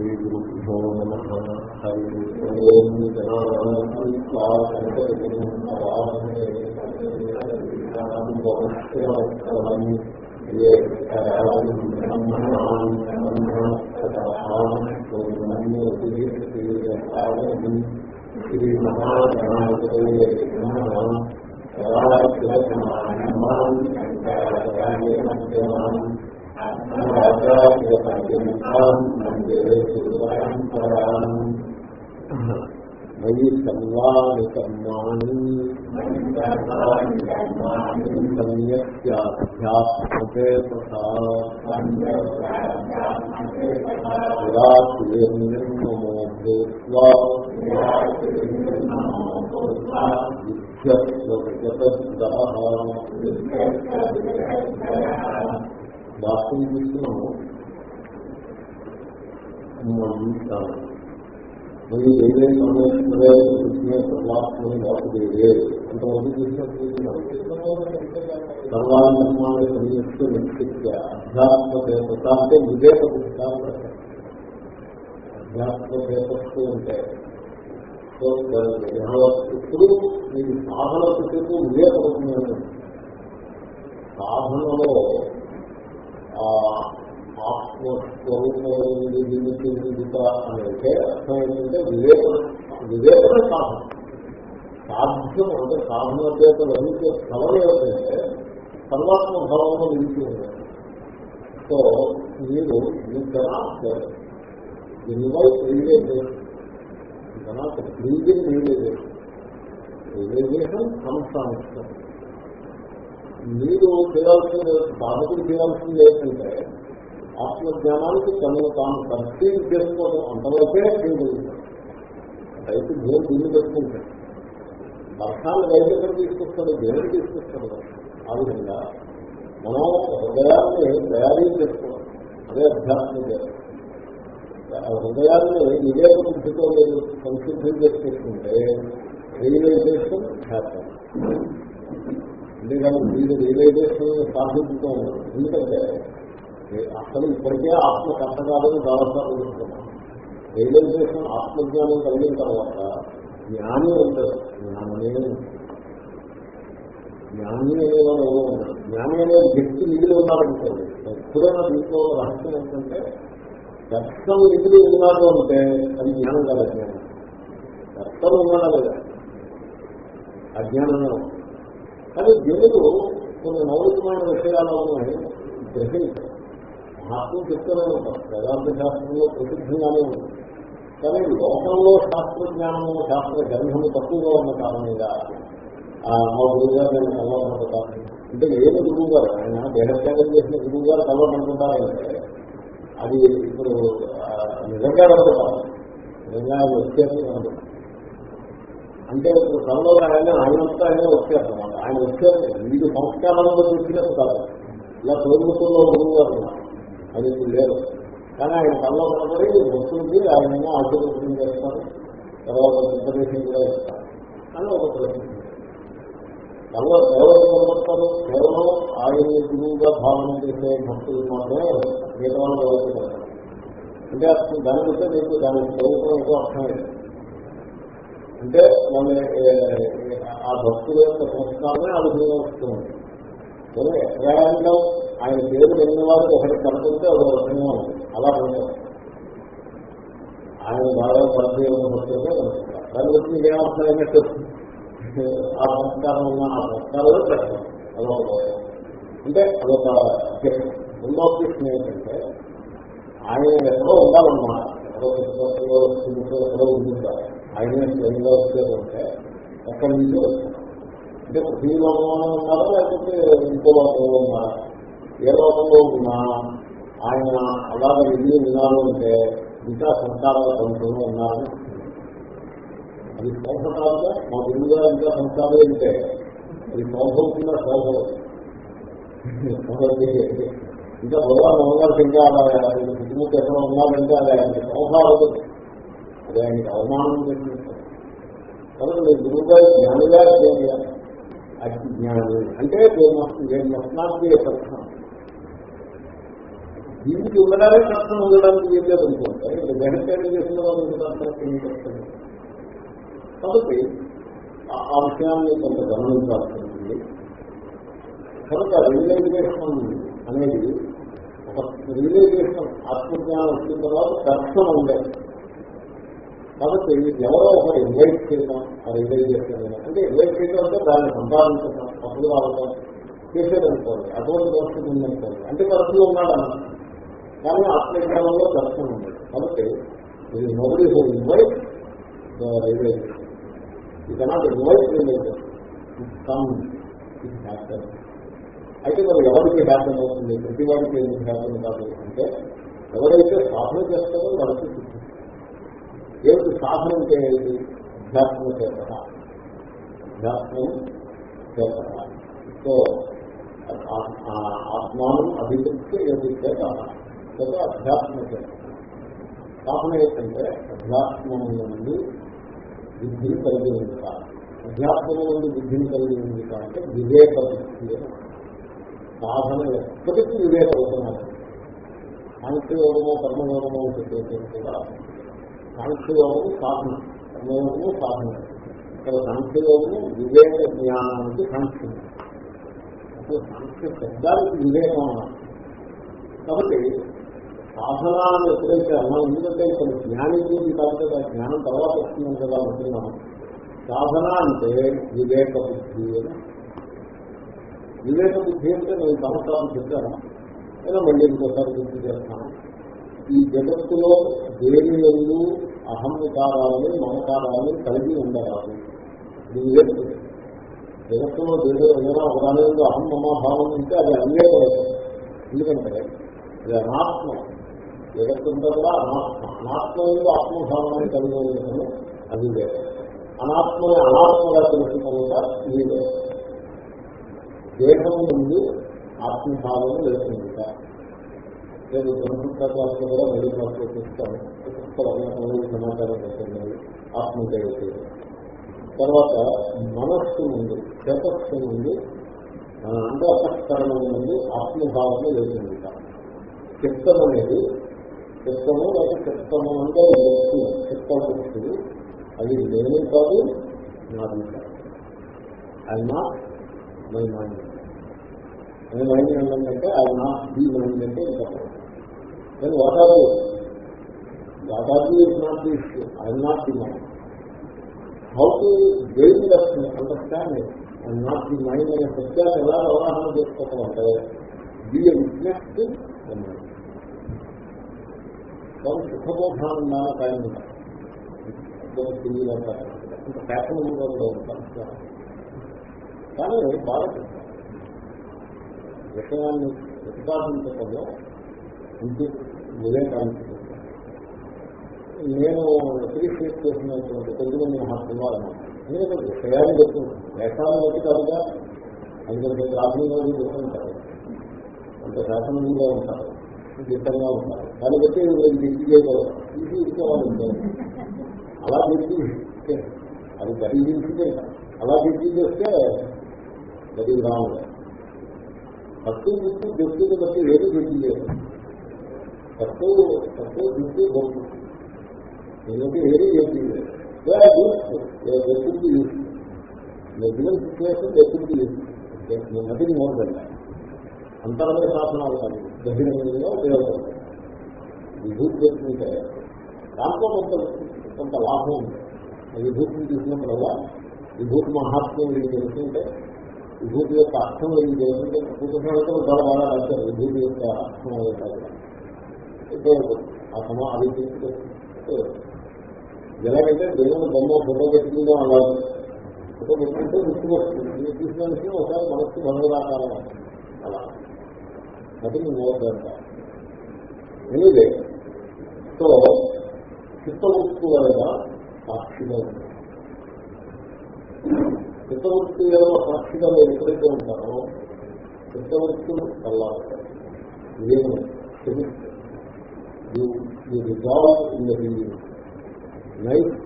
श्रीगुरुभ्यो नमः हरि ओम् जनानाम् ये श्रीमहागणाधिपतये మయి సర్వాణి కర్మాణి సమ్యక్యాధ్యాత్మతే తథాత్మో భూత్వా వాస్తవం చూస్తున్నాము మనంతాను మరి ఏదే సమేశ్వరే పరమాత్మని వాసుదేవే అంతవరకు చూసినప్పుడు సర్వాన్ని సంయుక్త నిశ్చిత్య అధ్యాత్మ దేవత. అంటే వివేక పుస్తకాలు అధ్యాత్మ ఇప్పుడు మీకు సాధన స్థితికి వివేకపడుతుంది సాధనలో ఆత్మస్వరూపమైనది జీవిత అంటే అర్థం ఏంటంటే వివేకం వివేకమే సాధన. సాధ్యం అంటే సాధన చేత లభించే స్థలం ఏమిటంటే సర్వాత్మ భావంలో నిలిచి ఉంది సో మీరు you cannot invite realisation you cannot breathing realisation realisation సంస్థానిస్తాం మీరు చేయాల్సింది సాధకులు చేయాల్సింది ఏంటంటే ఆత్మజ్ఞానానికి తనను తాను పరిస్థితి చేసుకోవడం అంతవరకే చేయగలుగుతాడు. రైతు దేవుడు దీన్ని పెట్టుకుంటాడు. వర్షాన్ని రైతు ఎక్కడ తీసుకొస్తాడు దేవుడు తీసుకొస్తాడు. ఆ విధంగా మనం హృదయాన్ని తయారీ చేసుకోవాలి. అదే అధ్యాత్మిక హృదయాన్ని వివేక బుద్ధితో మీరు సంసిద్ధం చేసుకుంటే రియలైజేషన్ హ్యాపీ అంతేగాని వీళ్ళు రియలైజేషన్ సాధించుతూ ఉన్నారు ఎందుకంటే అసలు ఇప్పటికే ఆత్మ కష్టకాలను దాదాపు రియలైజేషన్ ఆత్మజ్ఞానం కలిగిన తర్వాత జ్ఞాని ఉంటుంది జ్ఞానమే. జ్ఞాని అనేవాడు ఎవరో ఉన్నాడు జ్ఞాని అనే వ్యక్తి మిగిలి ఉన్నారనుకోండి ఎప్పుడైనా దీంట్లో రహస్యం ఏంటంటే దర్శనం మిగిలి ఉన్నాడు అంటే అది జ్ఞానం కాదు అజ్ఞానం. దర్శనం ఉన్నాడా లేదా? అజ్ఞానమే ఉంటుంది కానీ జనులు కొన్ని మౌలికమైన విషయాలు ఉన్నాయి. గ్రహించారు మహాత్ములు చెప్తూనే ఉంటారు వేదాంత శాస్త్రంలో ప్రసిద్ధంగానే ఉంది. కానీ లోకంలో శాస్త్రజ్ఞానము శాస్త్ర గ్రంథము తక్కువగా ఉన్న కారణంగా మా గురువు గారు నేను కలవాలనుకుంటాను అంటే ఏమి గురువు గారు ఆయన దేహత్యాగం చేసిన గురువు గారు కలవాలనుకుంటారంటే అది ఇప్పుడు నిజంగా కనపడతారు నిజంగా అది వచ్చేసి కనపడతారు అంటే ఇప్పుడు కళలో ఆయన ఆయనంతా ఆయన వచ్చారు ఆయన వచ్చే వీడు సంస్కారంలో వచ్చినట్టు కాదు ఇలా ప్రభుత్వంలో గురువు అది ఇప్పుడు లేదు. కానీ ఆయన కళ్ళలో కనబడి వస్తుంది ఆయన ఆశీర్వదం చేస్తారు. తర్వాత ఇన్ఫర్మేషన్ కూడా ఇస్తారు. అని ఒక ప్రశ్న కళ్ళ ఎవరు కనబడతారు కేవలం ఆయన గురువుగా భావన చేసే భక్తులు మాత్రమే మిగతా వాళ్ళు అంటే అసలు దాని వస్తే మీకు దాని స్వరూపం ఎక్కువ అర్థం లేదు. అంటే మన ఆ భక్తుల యొక్క సంస్కారమే అనుభవం వస్తుంది సరే ఎక్కడంలో ఆయన పేరు వెళ్ళిన వారికి ఒకటి కనుకుంటే ఒక రకంగా ఉంటుంది అలా ఉంటారు ఆయన బాగా పరిచయం భక్తులుగా కనుకుంటారు దాని వచ్చి ఏమర్థం ఆ సంస్కారం ఉన్న ఆ సంస్కారమే ప్రశ్న. అదొక అంటే అదొక రెండో ప్రశ్న ఏంటంటే ఆయన ఎక్కడో ఉండాలన్నమాట. ఎక్కడో పుస్తకంలో ఎక్కడో ఉంటుంటారు ఆయన స్వయంగా వచ్చేదంటే ఎక్కడి నుంచి వస్తారు అంటే పృథ్వీ లోకంలో ఉన్నారా లేకపోతే ఇంకో లోకంలో ఉన్నారా? ఏ లోకంలో ఉన్నా ఆయన అలాగ వెళ్ళి వినాలు అంటే ఇంకా సంస్కారాల సంస్థలో ఉన్నారు అది శోభ కాదుగా మా గురువుగా ఇంకా సంస్కారం అంటే అది శోభ అవుతుందా శోభ ఇంకా భగవాన్ అమ్మగారికి ఇంకా కుటుంబం ఎక్కడ ఉన్నారంటే అది ఆయన శోభ అవుతుంది అది ఆయనకి అవమానం జరిగినట్టు. కాబట్టి మీరు గురువుగా జ్ఞానిగా చేయాలి. అజ్ఞాని అంటే మస్నానికి కష్టం దీనికి ఉండడానికి కష్టం ఉండడానికి ఏం లేదు అనుకుంటే దేహత్యాగం చేసిన వాళ్ళు మీకు వస్తుంది కాబట్టి ఆ- ఆ విషయాన్ని కొంత గమనించాల్సి ఉంటుంది కనుక రియలైజేషన్ అనేది ఒక రియలైజేషన్ ఆత్మజ్ఞానం వచ్చిన తర్వాత దర్శనం ఉండేది కాబట్టి ఎవరో ఒకరు ఇన్వైట్ చేయడం ఆ రియలైజేషన్ అంటే ఇన్వైట్ చేయడం అంటే దాన్ని సంపాదించడం అప్పుడు రావడం చేసేదనుకోండి. అటువంటి పరిస్థితి ఉందనుకోండి. అంటే పరిస్థితి ఉన్నాడన్న కానీ ఆత్మజ్ఞానంలో దర్శనం ఉంది. కాబట్టి ఇది నోబడి హూ ఇన్వైట్ రియలైజేషన్ ఈ కెనాట్ ఇన్వైట్ రియలైజేషన్ అయితే మరి ఎవరికి హ్యాపన్ అవుతుంది? ప్రతి వాడికి ఎందుకు హ్యాపన్ కాదు? అంటే ఎవరైతే సాధన చేస్తారో వాళ్ళకి సిద్ధి. ఏమిటి సాధన అంటే ఏంటి అధ్యాత్మ చేత అధ్యాత్మం చేత సో ఆత్మానం అభివృద్ధి ఏది చేత చేత అధ్యాత్మ చేత సాధన ఏంటంటే అధ్యాత్మం నుండి బుద్ధిని కలిగి ఉందా అధ్యాత్మం నుండి బుద్ధిని కలిగి ఉంది అంటే వివేక బుద్ధి సాధన ఎప్పటికీ వివేక అవుతున్నారు సాంఖ్యయోగమో కర్మయోగమో చెప్పేసి కూడా సాంఖ్యయోగము సాధన. కర్మయోగము సాధన. ఇక్కడ సాంఖ్యయోగము వివేక జ్ఞానానికి సాంఖ్యం. అసలు సాంఖ్య శబ్దానికి వివేకం కాబట్టి సాధన అని ఎప్పుడైతే అన్నాం ఎందుకంటే ఇక్కడ జ్ఞాని గురించి కాబట్టి ఆ జ్ఞానం తర్వాత వస్తుందని కదా అనుకున్నాం. సాధన అంటే వివేక బుద్ధి వివేక బుద్ధి అంటే నేను సంవత్సరాలు చెప్పాను లేదా మళ్ళీ ఇంకోసారి గుర్తు చేస్తాను ఈ జగత్తులో దేని ఎందు అహంకారాలని మమకారాలని కలిగి ఉండరాదు? జగత్తులో దేని ఏదైనా ఒకదాని ఎందు అహం మమాభావం ఉంటే అది అన్వేషం ఎందుకంటే ఇది అనాత్మ. జగత్తుంతా కూడా అనాత్మ. అనాత్మ ఎందు ఆత్మభావాన్ని కలిగి ఉండటము అది లేదు అనాత్మని అనాత్మగా తెలుసుకోవడం ఇది లేదు దేహం ముందు ఆత్మభావం లేకుండా నేను బ్రహ్మపుత్ర క్లాస్లో కూడా మళ్ళీ క్లాస్లో చూస్తాను పుస్తకాలు సమాచారం పెట్టింది ఆత్మదేవత తర్వాత మనస్సు నుండి చేతస్సు నుండి అంతఃకరణం నుండి ఆత్మభావం లేదండి చిత్తం అనేది చిత్తము లేక చిత్తము అంటే వ్యక్తి చిత్త అది నేను కాదు నాది కాదు. అది నా మై మైండ్ మై మైండ్ ఏంటంటే అది నా ఈ మైండ్ అంటే ఇంకా నేను వాటాలు వాటాలు is not the issue I not the mind how to gain that understanding I not the mind అనే సత్యాన్ని ఎలా అవగాహన చేసుకోవటం అంటే బి విట్నెస్ టు మైండ్ వాళ్ళు సుఖబోధానందాన కాయం ఉంటారు ఇంకా ఫ్యాషన్ కూడా ఉంటారు కానీ బాగా విషయాన్ని ప్రతిపాదించడంలో ఇంటి వివేకానికి నేను అప్రిషియేట్ చేసినటువంటి తెలుగుని మహాత్మాలను ఎందుకంటే విషయాన్ని చెప్తున్నాను వేషాలను బట్టి కాదుగా అందుకంటే ప్రాథమికంగా చెప్తుంటారు అంత శాసనంగా ఉంటారు. దిట్టంగా ఉంటారు. దాన్ని బట్టి ఇది చేయగలరు ఇది ఇచ్చేవాళ్ళు అలా పెట్టి అది గడిగించితే అలా పెట్టి చేస్తే గది రావు. తక్కువ గుర్తు దృష్టిని బట్టి ఏది పెట్టి చేయాలి తక్కువ తక్కువ దిక్కు గొప్ప ఎందుకంటే ఏది వ్యక్తి లేదు. వ్యక్తికి గివెన్ సిచ్యువేషన్ వ్యక్తికి నదిని మోడల్ అంతరంగ శాసనాలు కానీ బహిరంగంగా ఉపయోగపడతాయి. విభూతి చేసుకుంటే దాంట్లో కొంత కొంత లాభం ఉంది. ఆ విభూతిని తీసుకున్నప్పుడల్లా విభూతి మహాత్మ్యం వీళ్ళు తెలుసుకుంటే విభూతి యొక్క అర్థం వీళ్ళు తెలుసుకుంటే పుస్తకాలతో చాలా బాగా రాశారు. విభూతి యొక్క అర్థం అవుతారు అనేది ఆ సమా అది ఎలాగైతే దేవుడు బొమ్మ ఫోటో పెట్టుకుందాం అలా ఫోటో పెట్టుకుంటే గుర్తు వస్తుంది తీసుకుని ఒకసారి మనస్సు భగవదాకారం అలా. అది మోదంట ఎనివే. సో చిత్తవృత్తి వల్ల సాక్షిగా ఉంది చిత్తవృత్తి ఏదో సాక్షిగా మీరు ఎప్పుడైతే ఉంటారో. చిత్తవృత్తులు వల్ల నేను resolve in the night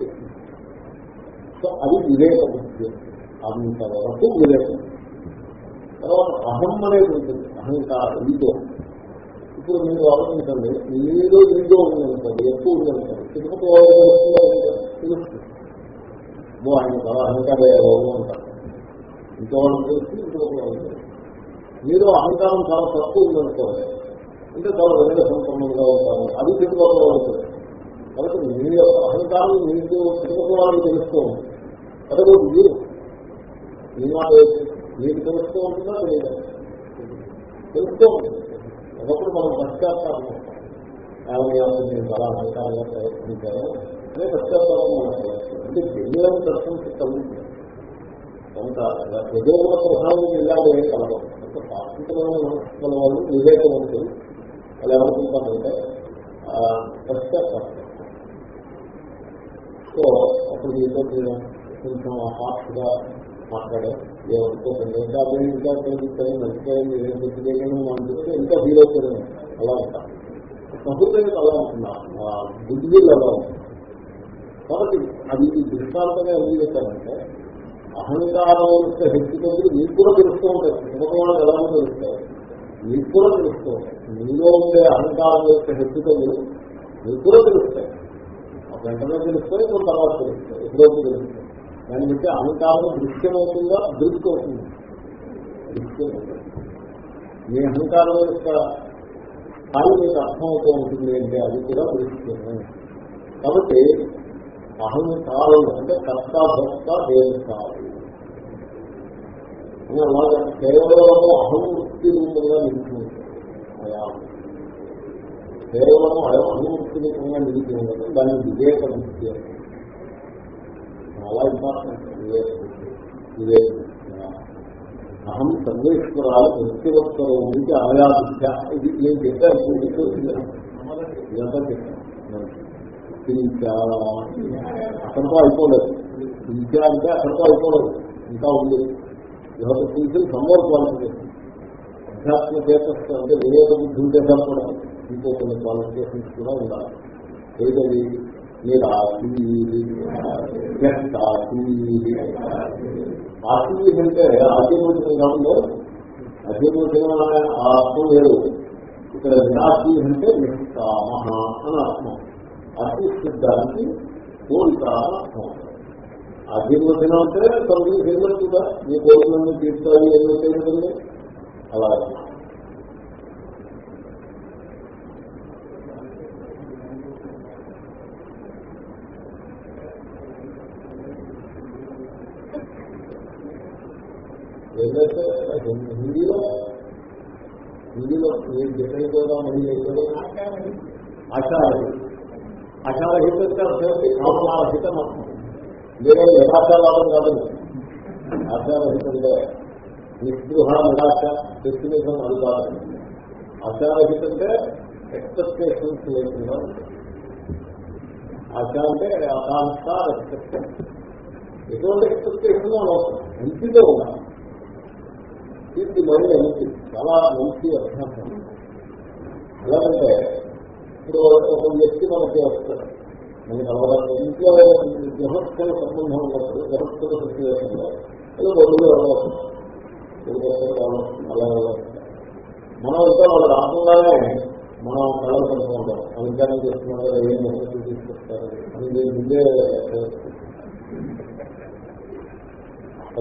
so అది వివేక. బుద్ధి అంతవరకు వివేకం. తర్వాత అహం అనేది ఉంటుంది. అహంకారం ఈగో. ఇప్పుడు మీరు ఆలోచించండి. మీలో ఈగో ఉందనుకోండి ఎక్కువ ఉందనుకోండి తిరుపతి తెలుస్తుంది. ఆయన చాలా అహంకారం ఎవరు అంటారు ఇంకో వాళ్ళు తెలిసి ఇంకొక వాళ్ళు మీరు అహంకారం చాలా తక్కువ ఉందనుకోండి. అంటే చాలా వినయ సంపన్నంగా ఉంటాను అది చుట్టుపక్కల ఉంటుంది. కాబట్టి మీ యొక్క అహంకారం మీకు చుట్టుపక్కల తెలుస్తూ ఉంటుంది అదే మీరు మీ మాట మీకు తెలుస్తూ ఉంటుందా తెలియదు తెలుస్తూ ఉంటుంది ఒకప్పుడు మనం పశ్చాత్తాపం ఏమయ్యా నేను చాలా అహంకారంగా ప్రయత్నించాను అనే పశ్చాత్తాపం మనకు అంటే తెలియని దర్శనం కలుగుతుంది కొంత ప్రజోగుణ ప్రధానం ఇలాగే కలగదు. అంటే సాత్వికమైన మనస్సుల వాళ్ళు వివేకవంతులు వాళ్ళు ఏమనుకుంటారంటే ఆ, సో అప్పుడు మీతో నేను కొంచెం హార్ట్గా మాట్లాడే. ఏమనుకోకండి ఇంకా అదే ఇంకా మంచిగా ఏం గుర్తులేను అనిపిస్తే ఇంకా ఫీల్ అవుతుంది అలా ఉంటాను సహృదయం అలా ఉంటున్నా బుద్ధిలు అలా ఉంటుంది? కాబట్టి అది దృష్టాంతంగా ఎందుకు చెప్పారంటే అహంకారం యొక్క శక్తి కొద్ది మీకు కూడా తెలుస్తూ ఉంటారు ఎలా తెలుస్తాయి మీకు కూడా తెలుస్తూ ఉంటాయి మీలో ఉండే అహంకారం యొక్క శక్తి మీకు కూడా తెలుస్తాయి. ఒక వెంటనే తెలుస్తాయి? ఇప్పుడు తర్వాత తెలుస్తాయి. ఎప్పుడైతే తెలుస్తాయి. దాన్ని బట్టి అహంకారం దృశ్యమవుతుందా? దృష్టి అవుతుంది దృశ్యం మీ అహంకారం యొక్క స్థాయి మీకు అర్థమవుతూ ఉంటుంది అంటే అది కూడా దృశ్యమే. కాబట్టి అహంకారం అంటే కర్త భర్త దేని కాదు అని అలాగే కేవలం అహంవృత్తి రూపంగా నిలిచింది కేవలం అహంవృత్తి రూపంగా నిలిచి ఉండదు దాన్ని వివేక బుద్ధి చాలా ఇంపార్టెంట్ వివేక వివేక అహం సర్వేశ్వరాలు వ్యక్తివత్సరం నుంచి ఆయాదిత్య ఇది నేను చెప్పాను ఇదంతా చెప్పాను పింఛా అయిపోలేదు పింఛా అంటే అక్కడితో అయిపోలేదు ఇంకా ఉంది ఇవాళ పింఛన్ సంవర్ క్వాలిఫికేషన్ అధ్యాత్మ చేతస్థ అంటే వివేక బుద్ధి ఉంటే కూడా ఇంకో కొన్ని క్వాలిఫికేషన్స్ కూడా ఉండాలి. ఏదది? నిరాశి ఆశి అంటే అధిమోచనం కాదు. అధిమోచనం అనే అర్థం లేదు. ఇక్కడ నిరాశి అంటే నిష్కామ అని అర్థం అతిశుద్ధానికి కోరిక అని అర్థం అధిమోచనం అంటే తొమ్మిది చేయగలుగుతుందా మీ కోరికలన్నీ తీర్చాలి ఏదో చేయగలిగింది అలా. ఏదైతే హిందీలో హిందీలో మీరు డిసైడ్ కూడా మళ్ళీ అంటే అర్థం కామనారహితం అర్థం మీరే నిరాశావాదం కాదండి ఆచారహిత నిస్పృహ నిరాశ డెస్టినేషన్ అది కాదు. ఆచారహిత ఎక్స్పెక్టేషన్స్ లేకుండా ఉంటుంది. ఆశ అంటే ఆకాంక్ష ఎక్స్పెక్టేషన్ ఎటువంటి ఎక్స్పెక్టేషన్ అవసరం మంచిదే ఉండాలి ఇది మరీ మంచి చాలా మంచి అభ్యాసం. ఎలాగంటే ఇప్పుడు ఒక వ్యక్తి మనకి వస్తాడు. మనకి అవగాహన ఇంట్లో గృహస్థల సంబంధం ఉన్నప్పుడు గృహస్థల సిచ్యువేషన్లో ఏదో బదులు అవ్వచ్చు అలా మనం ఇంకా వాళ్ళు రాకుండానే మనం కళలు కనుక్కుంటాం. అధికారం చేస్తున్నాం కదా ఏం మెసేజ్ తీసుకొస్తారు? అని నేను ముందే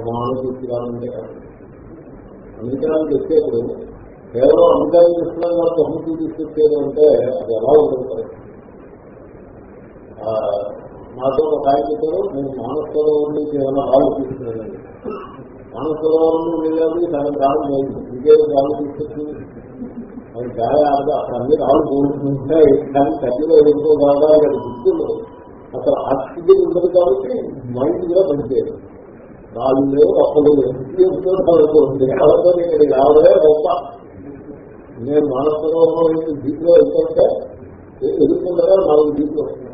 మానవ తీసుకురావాలంటే కాదు అంగీకారానికి కేవలం అంగీకారం చేస్తున్నాం కాబట్టి అభివృద్ధి తీసుకొచ్చేది అంటే అది ఎలా ఉంటుంది నాతో ఒక ఆయన చెప్పారు నేను మానసరోవరం నుంచి ఏమైనా రాళ్ళు తీసుకున్నాను మానసరోవరం వెళ్ళాలి సగం రాళ్ళు లేదు. ఇంకేదో రాళ్ళు తీసుకొచ్చింది అది చాలా అక్కడ అన్ని రాళ్ళు పోతుంటాయి కానీ తగ్గిలో ఎందుకో బాగా అక్కడ గుర్తులు అక్కడ ఆక్సిజన్ ఉండదు కాబట్టి మైండ్ కూడా పనిచేయదు. రాళ్ళు లేవు అప్పుడు ఉంది కాబట్టి ఇక్కడ రావడమే గొప్ప. నేను మానసరోవరం దీంట్లో ఎందుకంటే ఎదుర్కొండగా నాలుగు దీంట్లో. వస్తున్నాను ఏమో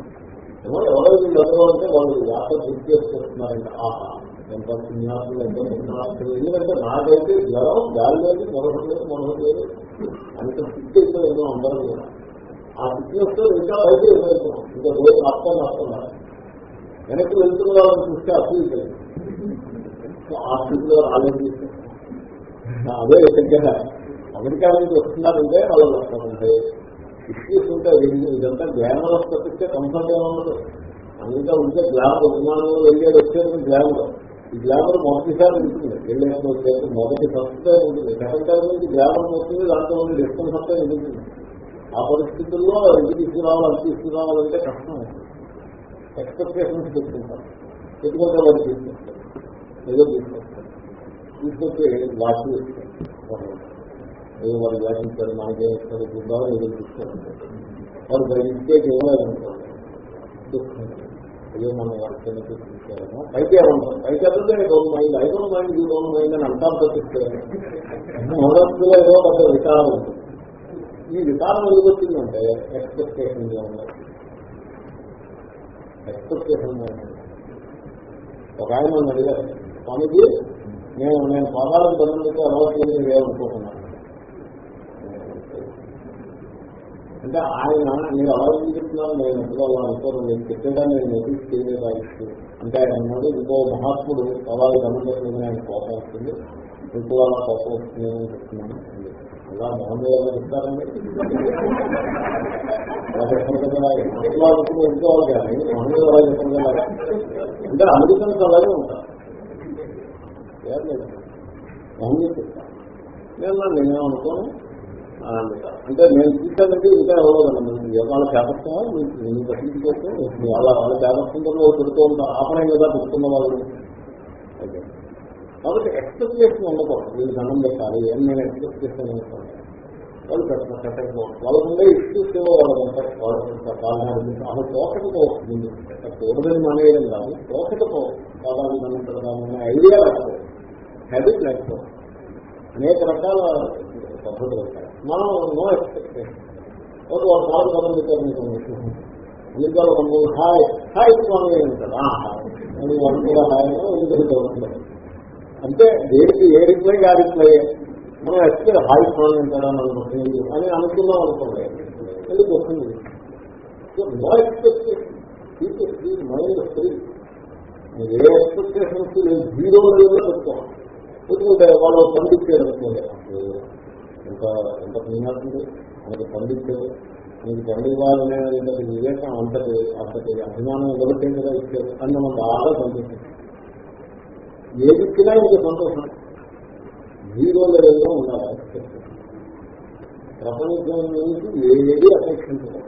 ఎవరో వీళ్ళు అందరూ అంటే వాళ్ళు యాత్ర గుర్తు చేసుకొస్తున్నారంట ఆహా ఎంత పుణ్యాసులు ఎంత పుణ్యాసులు ఎందుకంటే నాకైతే జ్వరం గాలి లేదు మరొకటి లేదు మరొకటి లేదు అంత స్థితి అయితే ఏమో అందరూ కూడా. ఆ ఫిట్నెస్తో ఇంకా అయితే వెళ్తున్నాం ఇంకా రోజు నష్టం నష్టం వెనక్కి వెళ్తున్న వాళ్ళని చూస్తే అసలు ఆ స్థితిలో ఆలోచిస్తే. అదే దగ్గర అమెరికా నుంచి వస్తున్నారంటే వాళ్ళు వస్తారంటే ఇష్యూస్ ఉంటాయి ఇదంతా గ్లామరస్ తప్పిస్తే కంఫర్ట్ ఏమన్నది అందుకే ఉంటే గ్లామర్ విమానంలో వెళ్ళేది వచ్చేది గ్లామర్ ఈ గ్లామర్ మొదటిసారి ఉంటుంది. వెళ్ళేది వచ్చేది మొదటి సంస్థ ఉంటుంది. సెకండ్ టైం నుంచి గ్లామర్ పోతుంది దాంట్లో ఉండి అంతా ఉంటుంది? ఆ పరిస్థితుల్లో ఇది తీసుకురావాలి అది తీసుకురావాలంటే కష్టం ఎక్స్పెక్టేషన్స్ పెట్టుకుంటారు పెట్టుకుంటే. వాళ్ళు తీసుకొస్తారు. ఏదో తీసుకొస్తారు. తీసుకొచ్చి వాటి తీసుకుంటారు ఏదో వాళ్ళు వ్యాపించారు మనకే ఇస్తారు చూద్దాం ఏదో తీసుకోవాలి వాళ్ళు దాని మిస్టేక్ దుఃఖం. అయ్యో మనం వాటిని తీసుకొచ్చారేమో పైకి ఏమంటారు? పైకి అదే don't mind I don't mind you don't mind అని అంటారు తప్పిస్తే మొదట్లో ఏదో పెద్ద వికారం. ఉంటుంది ఈ వికారం ఎందుకు వచ్చిందంటే ఎక్స్పెక్టేషన్ ఉన్నాయి. ఎక్స్పెక్టేషన్ ఒక ఆయన అడిగారు స్వామిజీ నేను నేను పాదాలకు దండంతో అలవాటు చేయడం అంటే ఆయన మీరు ఆలోచన చెప్తున్నాను నేను ఎప్పుడో అలా అనుకోను నేను చెప్పేదాన్ని నేను నోటీస్ చేయలేదు ఆయనకి అంటే ఆయన అన్నాడు ఇంకో మహాత్ముడు సవాలు దండం ఆయన కోపం వస్తుంది ఇంకో అలా కోపం వస్తుంది అని చెప్తున్నాను. అలా మహమ్మద్ గారు చెప్తారండి? అలా చెప్పారు ఇంట్లో అనుకుని ఇంట్లో కానీ మహమ్మద్ అలా చెప్పండి అంటే అందుకని అలాగే ఉంటారు. మహమ్మద్ చెప్తాను నేను నేనేం అనుకోను అంటే నేను చూసానంటే ఇంకా ఇవ్వలేదండి వాళ్ళ చేపట్టా నేను పట్టించుకోవచ్చు. వాళ్ళ వాళ్ళ చేపట్టుకుంటున్న పెడుతూ ఉంటారు ఆపణం కదా పెడుతున్న వాళ్ళు. కాబట్టి ఎక్స్పెక్టేషన్ ఉండకూడదు. వీళ్ళు ధనం పెట్టాలి. ఏం నేను ఎక్స్పెక్టేషన్ అనుకోండి వాళ్ళు పెట్ట పెట్టకపోవడం వాళ్ళకు ఇష్యూస్ ఏవో వాళ్ళకు ఉంటాయి. వాళ్ళ కారణాలు అలా తోకకపోతుంది మానేయడం కాదు. తోకకపో కాదాలు దండం పెడదామనే ఐడియా లేకపోతే. హ్యాబిట్ లేకపోతే. అనేక రకాల పద్ధతులు మనం నో ఎక్స్పెక్టేషన్. ఒక ఒక కాలు దండం పెట్టారు అమెరికాలో కొన్ని హాయ్ హాయ్ స్వామి అంటారు. అని వాళ్ళు కూడా హాయ్ ఎందుకంటే అంటే దేనికి ఏ రిప్లై ఆ రిప్లై? మనం ఎక్కడ హాయ్ స్వామి అంటారా అనుకుంటుంది అని అనుకున్నాం అనుకోండి. ఎందుకు వస్తుంది? No expectation. మైండ్ ఫ్రీ ఏ ఎక్స్పెక్టేషన్స్ లేదు జీరో లెవెల్లో పెట్టుకోవాలి. పెట్టుకుంటే వాళ్ళు పండించారు అనుకోండి. ఎంత ఎంత పుణ్యాతుంది మనకి పండించారు మీకు పండివ్వాలనే వివేకం అంతటి అంతటి అభిమానం ఎవరికే కదా ఇచ్చారు. అని మనం బాగా సంతోషం ఏది ఇచ్చినా ఇంకా సంతోషం జీరో లెవెల్లో ఉండాలి. ప్రపంచం నుంచి ఏది అపేక్షించడం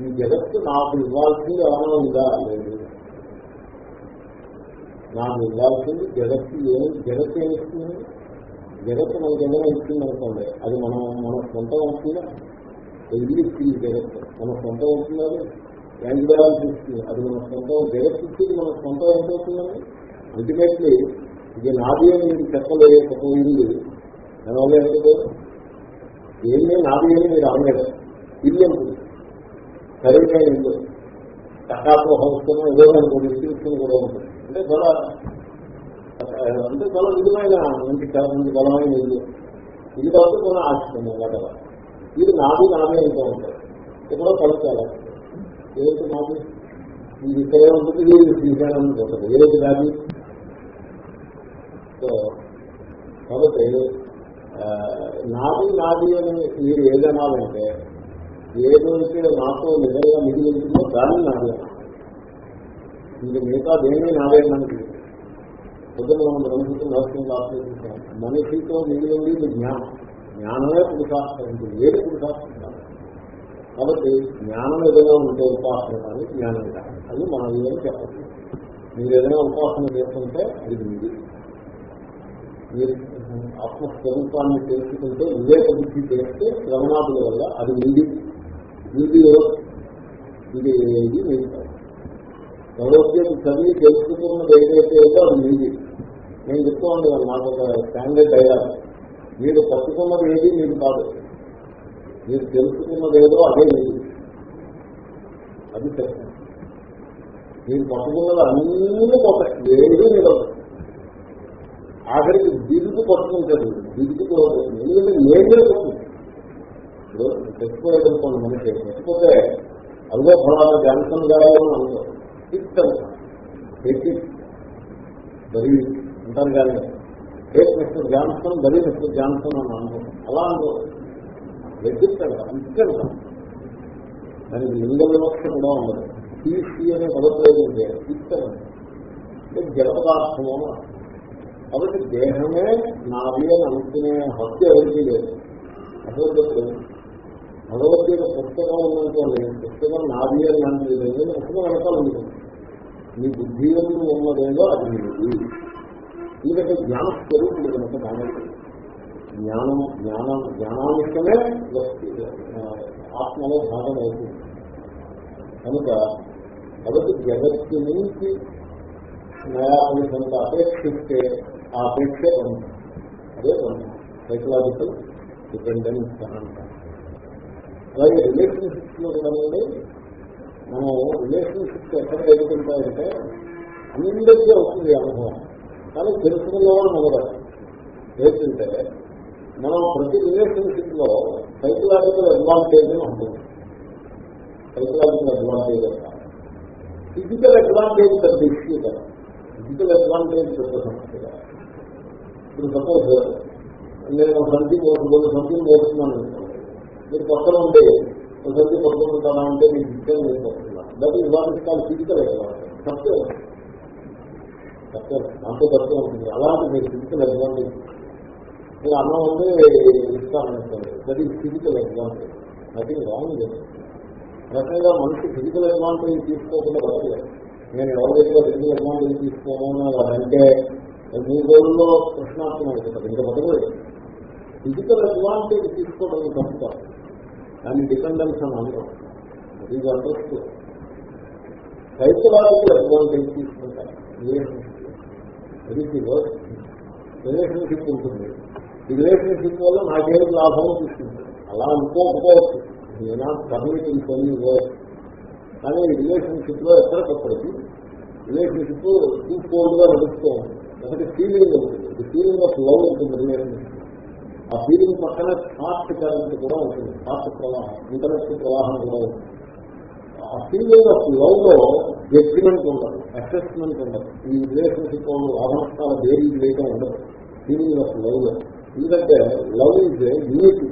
ఈ జగత్తు నాకు ఇవ్వాల్సింది ఏమైనా ఉందా? లేదు. నాకు ఇవ్వాల్సింది జగత్తు ఏమి జగత్తు ఏమిస్తుంది జగత్తు మనకి ఏదైనా ఇచ్చింది అనుకోండి అది మనం మన సొంతం అవుతుందా ఇల్లు ఇస్తుంది జగత్తు. మన సొంతం అవుతుంది అది. యాంగిలాల్సి ఇస్తుంది అది మన సొంతం జగత్తు ఇచ్చింది మన సొంతం ఏంటవుతుందండి అల్టిమేట్లీ ఇది నాది అని మీరు చెప్పలేకపోయింది దానివల్ల ఏంటో ఏమీ నాది అని మీరు అనలేదు ఇల్లు ఉంటుంది సరైన ఇల్లు టకాతో హౌస్తో ఏదో అనుకోండి ఇన్స్టిట్యూషన్ కూడా ఉంటుంది. అంటే చాలా అంటే చాలా విధమైన మంచి మంచి బలమైన ఇది. ఇది కాబట్టి మనం ఆశిస్తున్నాం కదా ఇది నాది నాది అంటూ ఉంటాయి ఎప్పుడో కలుస్తారా ఏది నాది ఇది ఇక్కడ ఉంటుంది ఇది శ్రీశైలం ఉంటుంది ఏది నాది సో కాబట్టి నాది నాది అని మీరు ఏదనాలంటే ఏదైతే నాతో నిజంగా మిగిలి ఉంటుందో దాన్ని నాది ఇంకా మిగతా దేన్ని నాదే పొద్దున్న మనం బ్రహ్మకి నరసింహ ఆశ్రయించాం మనిషితో మిగిలి ఇది జ్ఞానం జ్ఞానమే పురుషాస్త్రం ఏది? పురుషాస్త్రం కాదు కాబట్టి జ్ఞానం ఏదైనా ఉంటే ఉపాసన కానీ జ్ఞానం కాదు అది మన ఏదైనా చెప్పచ్చు మీరు ఏదైనా ఉపాసన చేస్తుంటే అది మీది మీరు ఆత్మస్వరూపాన్ని తెలుసుకుంటే వివేక బుద్ధి చేస్తే శ్రవణాదుల వల్ల అది మీది మీది ఇది ఇది మీది భగవద్గీత చదివి తెలుసుకున్నది ఏదైతే ఉందో అది మీది. నేను చెప్తూ ఉండేది నాకు స్టాండర్డ్ డైలాగ్ మీరు పట్టుకున్నది ఏది మీరు కాదు. మీరు తెలుసుకున్నది ఏదో అదే మీది. అది చెప్తాను మీరు పట్టుకున్నది అన్నీ పోతాయి. ఏది మీరు ఆఖరికి దిగుకు పట్టుకుంటాడు దిగుకు ఎందుకంటే నేనే పోతుంది ఇప్పుడు తెచ్చుకోలేదనుకోండి మనిషి తెచ్చిపోతే అదిగో ఫలానా జాన్సన్ గారు అనుకోండి ఇస్తాను బరీ అంటారు కానీ హేట్ మిస్టర్ జాన్సన్ బరీ మిస్టర్ జాన్సన్ అని అనుకో అలా అనుకో. వెచ్చిస్తాడు అంతే దానికి లింగ వివక్ష కూడా ఉండదు. తీసి అనే పదప్రయోగం చేయాలి తీస్తాను అంటే జడ అని కాబట్టి దేహమే నాది అని అనుకునే హత్య ఎవరికి లేదు. అసలు భగవద్గీత పుస్తకం ఉందనుకోండి పుస్తకం నాది అని అంటే పుస్తకం వెనకాల ఉంటుంది మీ బుద్ధి ఎందు ఉన్నదేదో అది మీది ఎందుకంటే జ్ఞాన స్వరూపుడు కనుక దానికి జ్ఞానం జ్ఞాన జ్ఞానానికమే ఆత్మలో భాగం అవుతుంది కనుక కాబట్టి జగత్తు నుంచి న్యాయాధికంత అపేక్షిస్తే ఆ అపేక్ష బంధం అదే సైకలాజికల్ డిపెండెన్స్ అంటారు. అలాగే రిలేషన్షిప్స్లో కూడా మనం రిలేషన్షిప్స్ ఎక్కడ ఎదుగుతుంటాయంటే అందరికీ వస్తుంది అనుభవం. కానీ తెలుసుకున్నవాడు మొదలదు ఏంటంటే మనం ప్రతి రిలేషన్షిప్లో సైకలాజికల్ అడ్వాంటేజ్ ఉంటుంది. సైకలాజికల్ అడ్వాంటేజ్ ఫిజికల్ అడ్వాంటేజ్ పెద్ద ఇష్యూ కదా ఫిజికల్ అడ్వాంటేజ్ పెద్ద సమస్య కదా ఇప్పుడు సపోజ్ నేను సంతి మోసపోతే సంతిని మీరు పక్కన ఉంటే ఒక సంతి అంటే నేను పట్టుకున్నాను that is what call physical advantage తప్పే తప్పే దాంతో తప్పే ఉంటుంది అలాంటి మీరు ఫిజికల్ అడ్వాంటేజ్ నేను అన్నం ఉంటే ఇస్తాను that is physical advantage nothing wrong లేదు. రకంగా మనిషి ఫిజికల్ అడ్వాంటేజ్ తీసుకోకుండా బతకలేదు. నేను ఎవరి దగ్గర ఫిజికల్ అడ్వాంటేజ్ తీసుకోమని అంటే మూడు రోజుల్లో ప్రశ్నార్థం అవుతుంది. ఇంకా మొదలు ఫిజికల్ అడ్వాంటేజ్ తీసుకోవడం తప్పు దాన్ని డిపెండెన్స్ అని అందరం ఇది రైతు వాళ్ళకి అడ్వాంటేజ్ తీసుకుంటారు. రిలేషన్షిప్ ఉంటుంది. ఈ రిలేషన్షిప్ వల్ల నాకేం లాభం తీసుకుంటారు. అలా అనుకోకపోవచ్చు నేనా కమ్యూనిటీ కొన్ని కానీ రిలేషన్షిప్లో ఎక్కడ తప్పదు. రిలేషన్షిప్ టూ ఫోల్డ్గా నడుస్తూ ఉంటుంది ఒకటి ఫీలింగ్ ఉంటుంది. ఫీలింగ్ ఆఫ్ లవ్ ఉంటుంది రిలేషన్షిప్ ఆ ఫీలింగ్ పక్కన థాట్ కరెంట్ కూడా ఉంటుంది. థాట్ ప్రవాహం ఇంటర్నెట్ ప్రవాహం కూడా ఉంటుంది. ఆ ఫీలింగ్ ఆఫ్ లవ్లో జడ్జిమెంట్ ఉండదు అసెస్మెంట్ ఉండదు. ఈ రిలేషన్షిప్ లాభనష్టాల బేరీ లేక ఉండదు. ఫీలింగ్ ఆఫ్ లవ్లో ఎందుకంటే లవ్ ఈజ్ యూనిటీ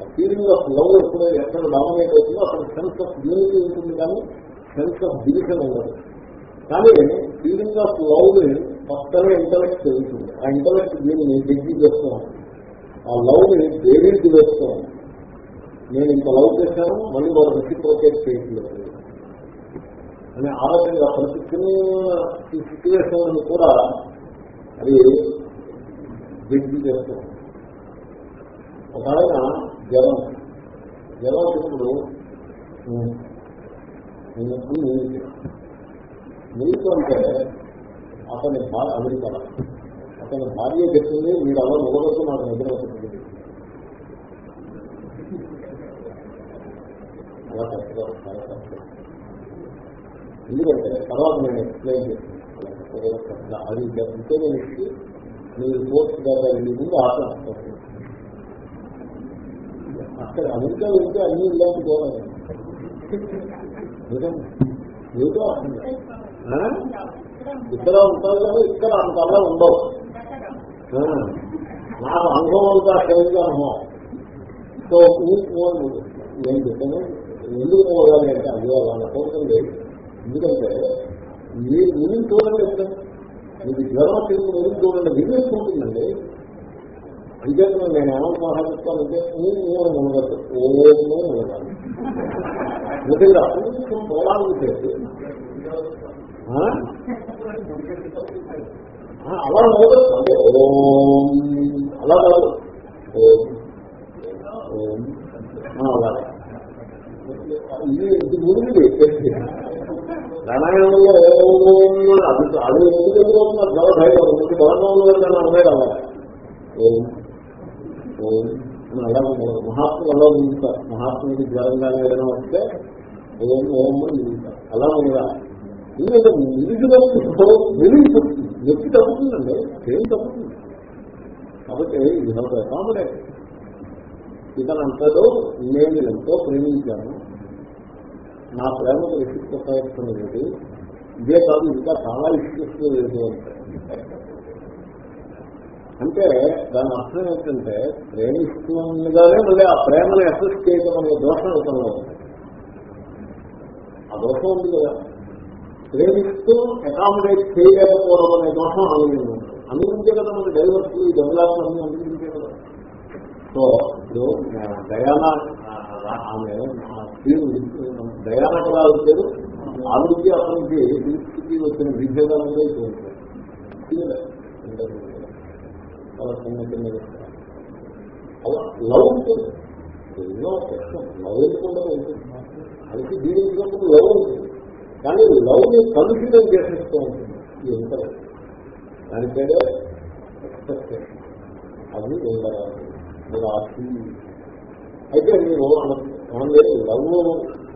ఆ ఫీలింగ్ ఆఫ్ లవ్ ఎప్పుడు ఎక్కడ డామినేట్ అవుతుందో అక్కడ సెన్స్ ఆఫ్ యూనిటీ ఉంటుంది కానీ సెన్స్ ఆఫ్ డివిజన్ ఉండదు. కానీ ఫీలింగ్ ఆఫ్ లవ్ని పక్కనే ఇంటలెక్ట్ జరుగుతుంది. ఆ ఇంటలెక్ట్ దీన్ని డిగ్రీ ఉంటుంది. ఆ లవ్ని బేరీకి వేస్తున్నాం నేను ఇంత లవ్ చేశాను మళ్ళీ వాళ్ళు రెసిప్రోకేట్ చేయట్లేదు. అని ఆ రకంగా ప్రతి చిన్న సిచ్యువేషన్ కూడా అది డిగ్రీ చేస్తాం ఒక ఆయన జ్వరం జ్వరం వచ్చినప్పుడు మిల్క్ అంటే అతని బాధ అమెరికా తన భార్య చెప్పింది వీడు అలా మొదలవుతూ నాకు నిద్ర వస్తుంది. అలా కష్టం చాలా కష్టం ఎందుకంటే తర్వాత నేను ఎక్స్ప్లెయిన్ చేస్తాను. అది ఇంకే నేను మీరు కోర్టు దగ్గర వెళ్ళి ముందు ఆసన అక్కడ అమెరికా వెళ్తే అన్ని ఇలాంటి పోవాలి ఏదో ఇక్కడ ఉంటారు కానీ ఇక్కడ అంతలా ఉండవు. నాకు అనుభవంతో అంతా అనుభవం సో నేను చెప్పాను ఎందుకు పోవాలి అంటే అయ్యో వాళ్ళ కోరుతుంది ఎందుకంటే మీరు విని చూడండి ఎక్కడ మీకు జ్వరం వచ్చింది విని చూడండి వినేసుకుంటుందండి అంటే నేను ఏమన్నా మహాచెప్తానంటే నేను మునగదు ఓమో మునగాలి నిజంగా కొంచెం చేసి అలా మొదలు అంటే ఓం. అలా కాదు. ఓం. ఓం. అలా ఇది ఇది మునిగి ప్రాణాయామంలో ఓం అది అది ఎందుకు ఎదురవుతున్నారు చాలా భయం. ఉంది బలంగా ఉన్నది అనే అలా ఓం. ఓం. అని అలా మహాత్ములు అలా మహాత్ముడికి ఏదైనా వస్తే ఓం ఓం అని అలా ఉండాలి. ఎందుకంటే నిలుగులో తప్పుతుంది నొప్పి తప్పుతుందండి ఏం తప్పుతుంది? కాబట్టి ఇది ఒక అకామిడేట్ ఇతనంతలో నేను ఎంతో ప్రేమించాను. నా ప్రేమకు రెసిప్రొకేషన్ లేదు ఇదే కాదు ఇంకా చాలా ఇష్యూస్ లేదు అంటే. దాని అర్థం ఏంటంటే ప్రేమిస్తుండగానే మళ్ళీ ఆ ప్రేమను అసెస్ చేయడం అనే దోషం ఇతను ఆ దోషం ఉంది కదా. ప్రేమిస్తూ అకామిడేట్ చేయలేకపోవడం అనే దోషం అనుభవం అనుభవించే కదా మన డైవర్స్ డెవలప్ అన్ని అందుకుంటే కదా. సో ఇప్పుడు దయానా ఆమె దయాన కూడా వచ్చారు. ఆవిడికి అతనికి దృష్టికి వచ్చిన విభేదాలుగా చాలా చిన్న చిన్న లవ్ ఉంటుంది. ఎన్నో లవ్ ఎందుకుంటే ఉంటుంది అది దీనికి లవ్ ఉంటుంది. కానీ లవ్ని కలుషితం చేసేస్తూ ఉంటుంది. ఈ ఇంటర్వ్యూ దాని పేరే ఎక్స్పెక్టేషన్. అది ఉండరాదు మీరు ఆస్తి అయితే మీరు మనది లవ్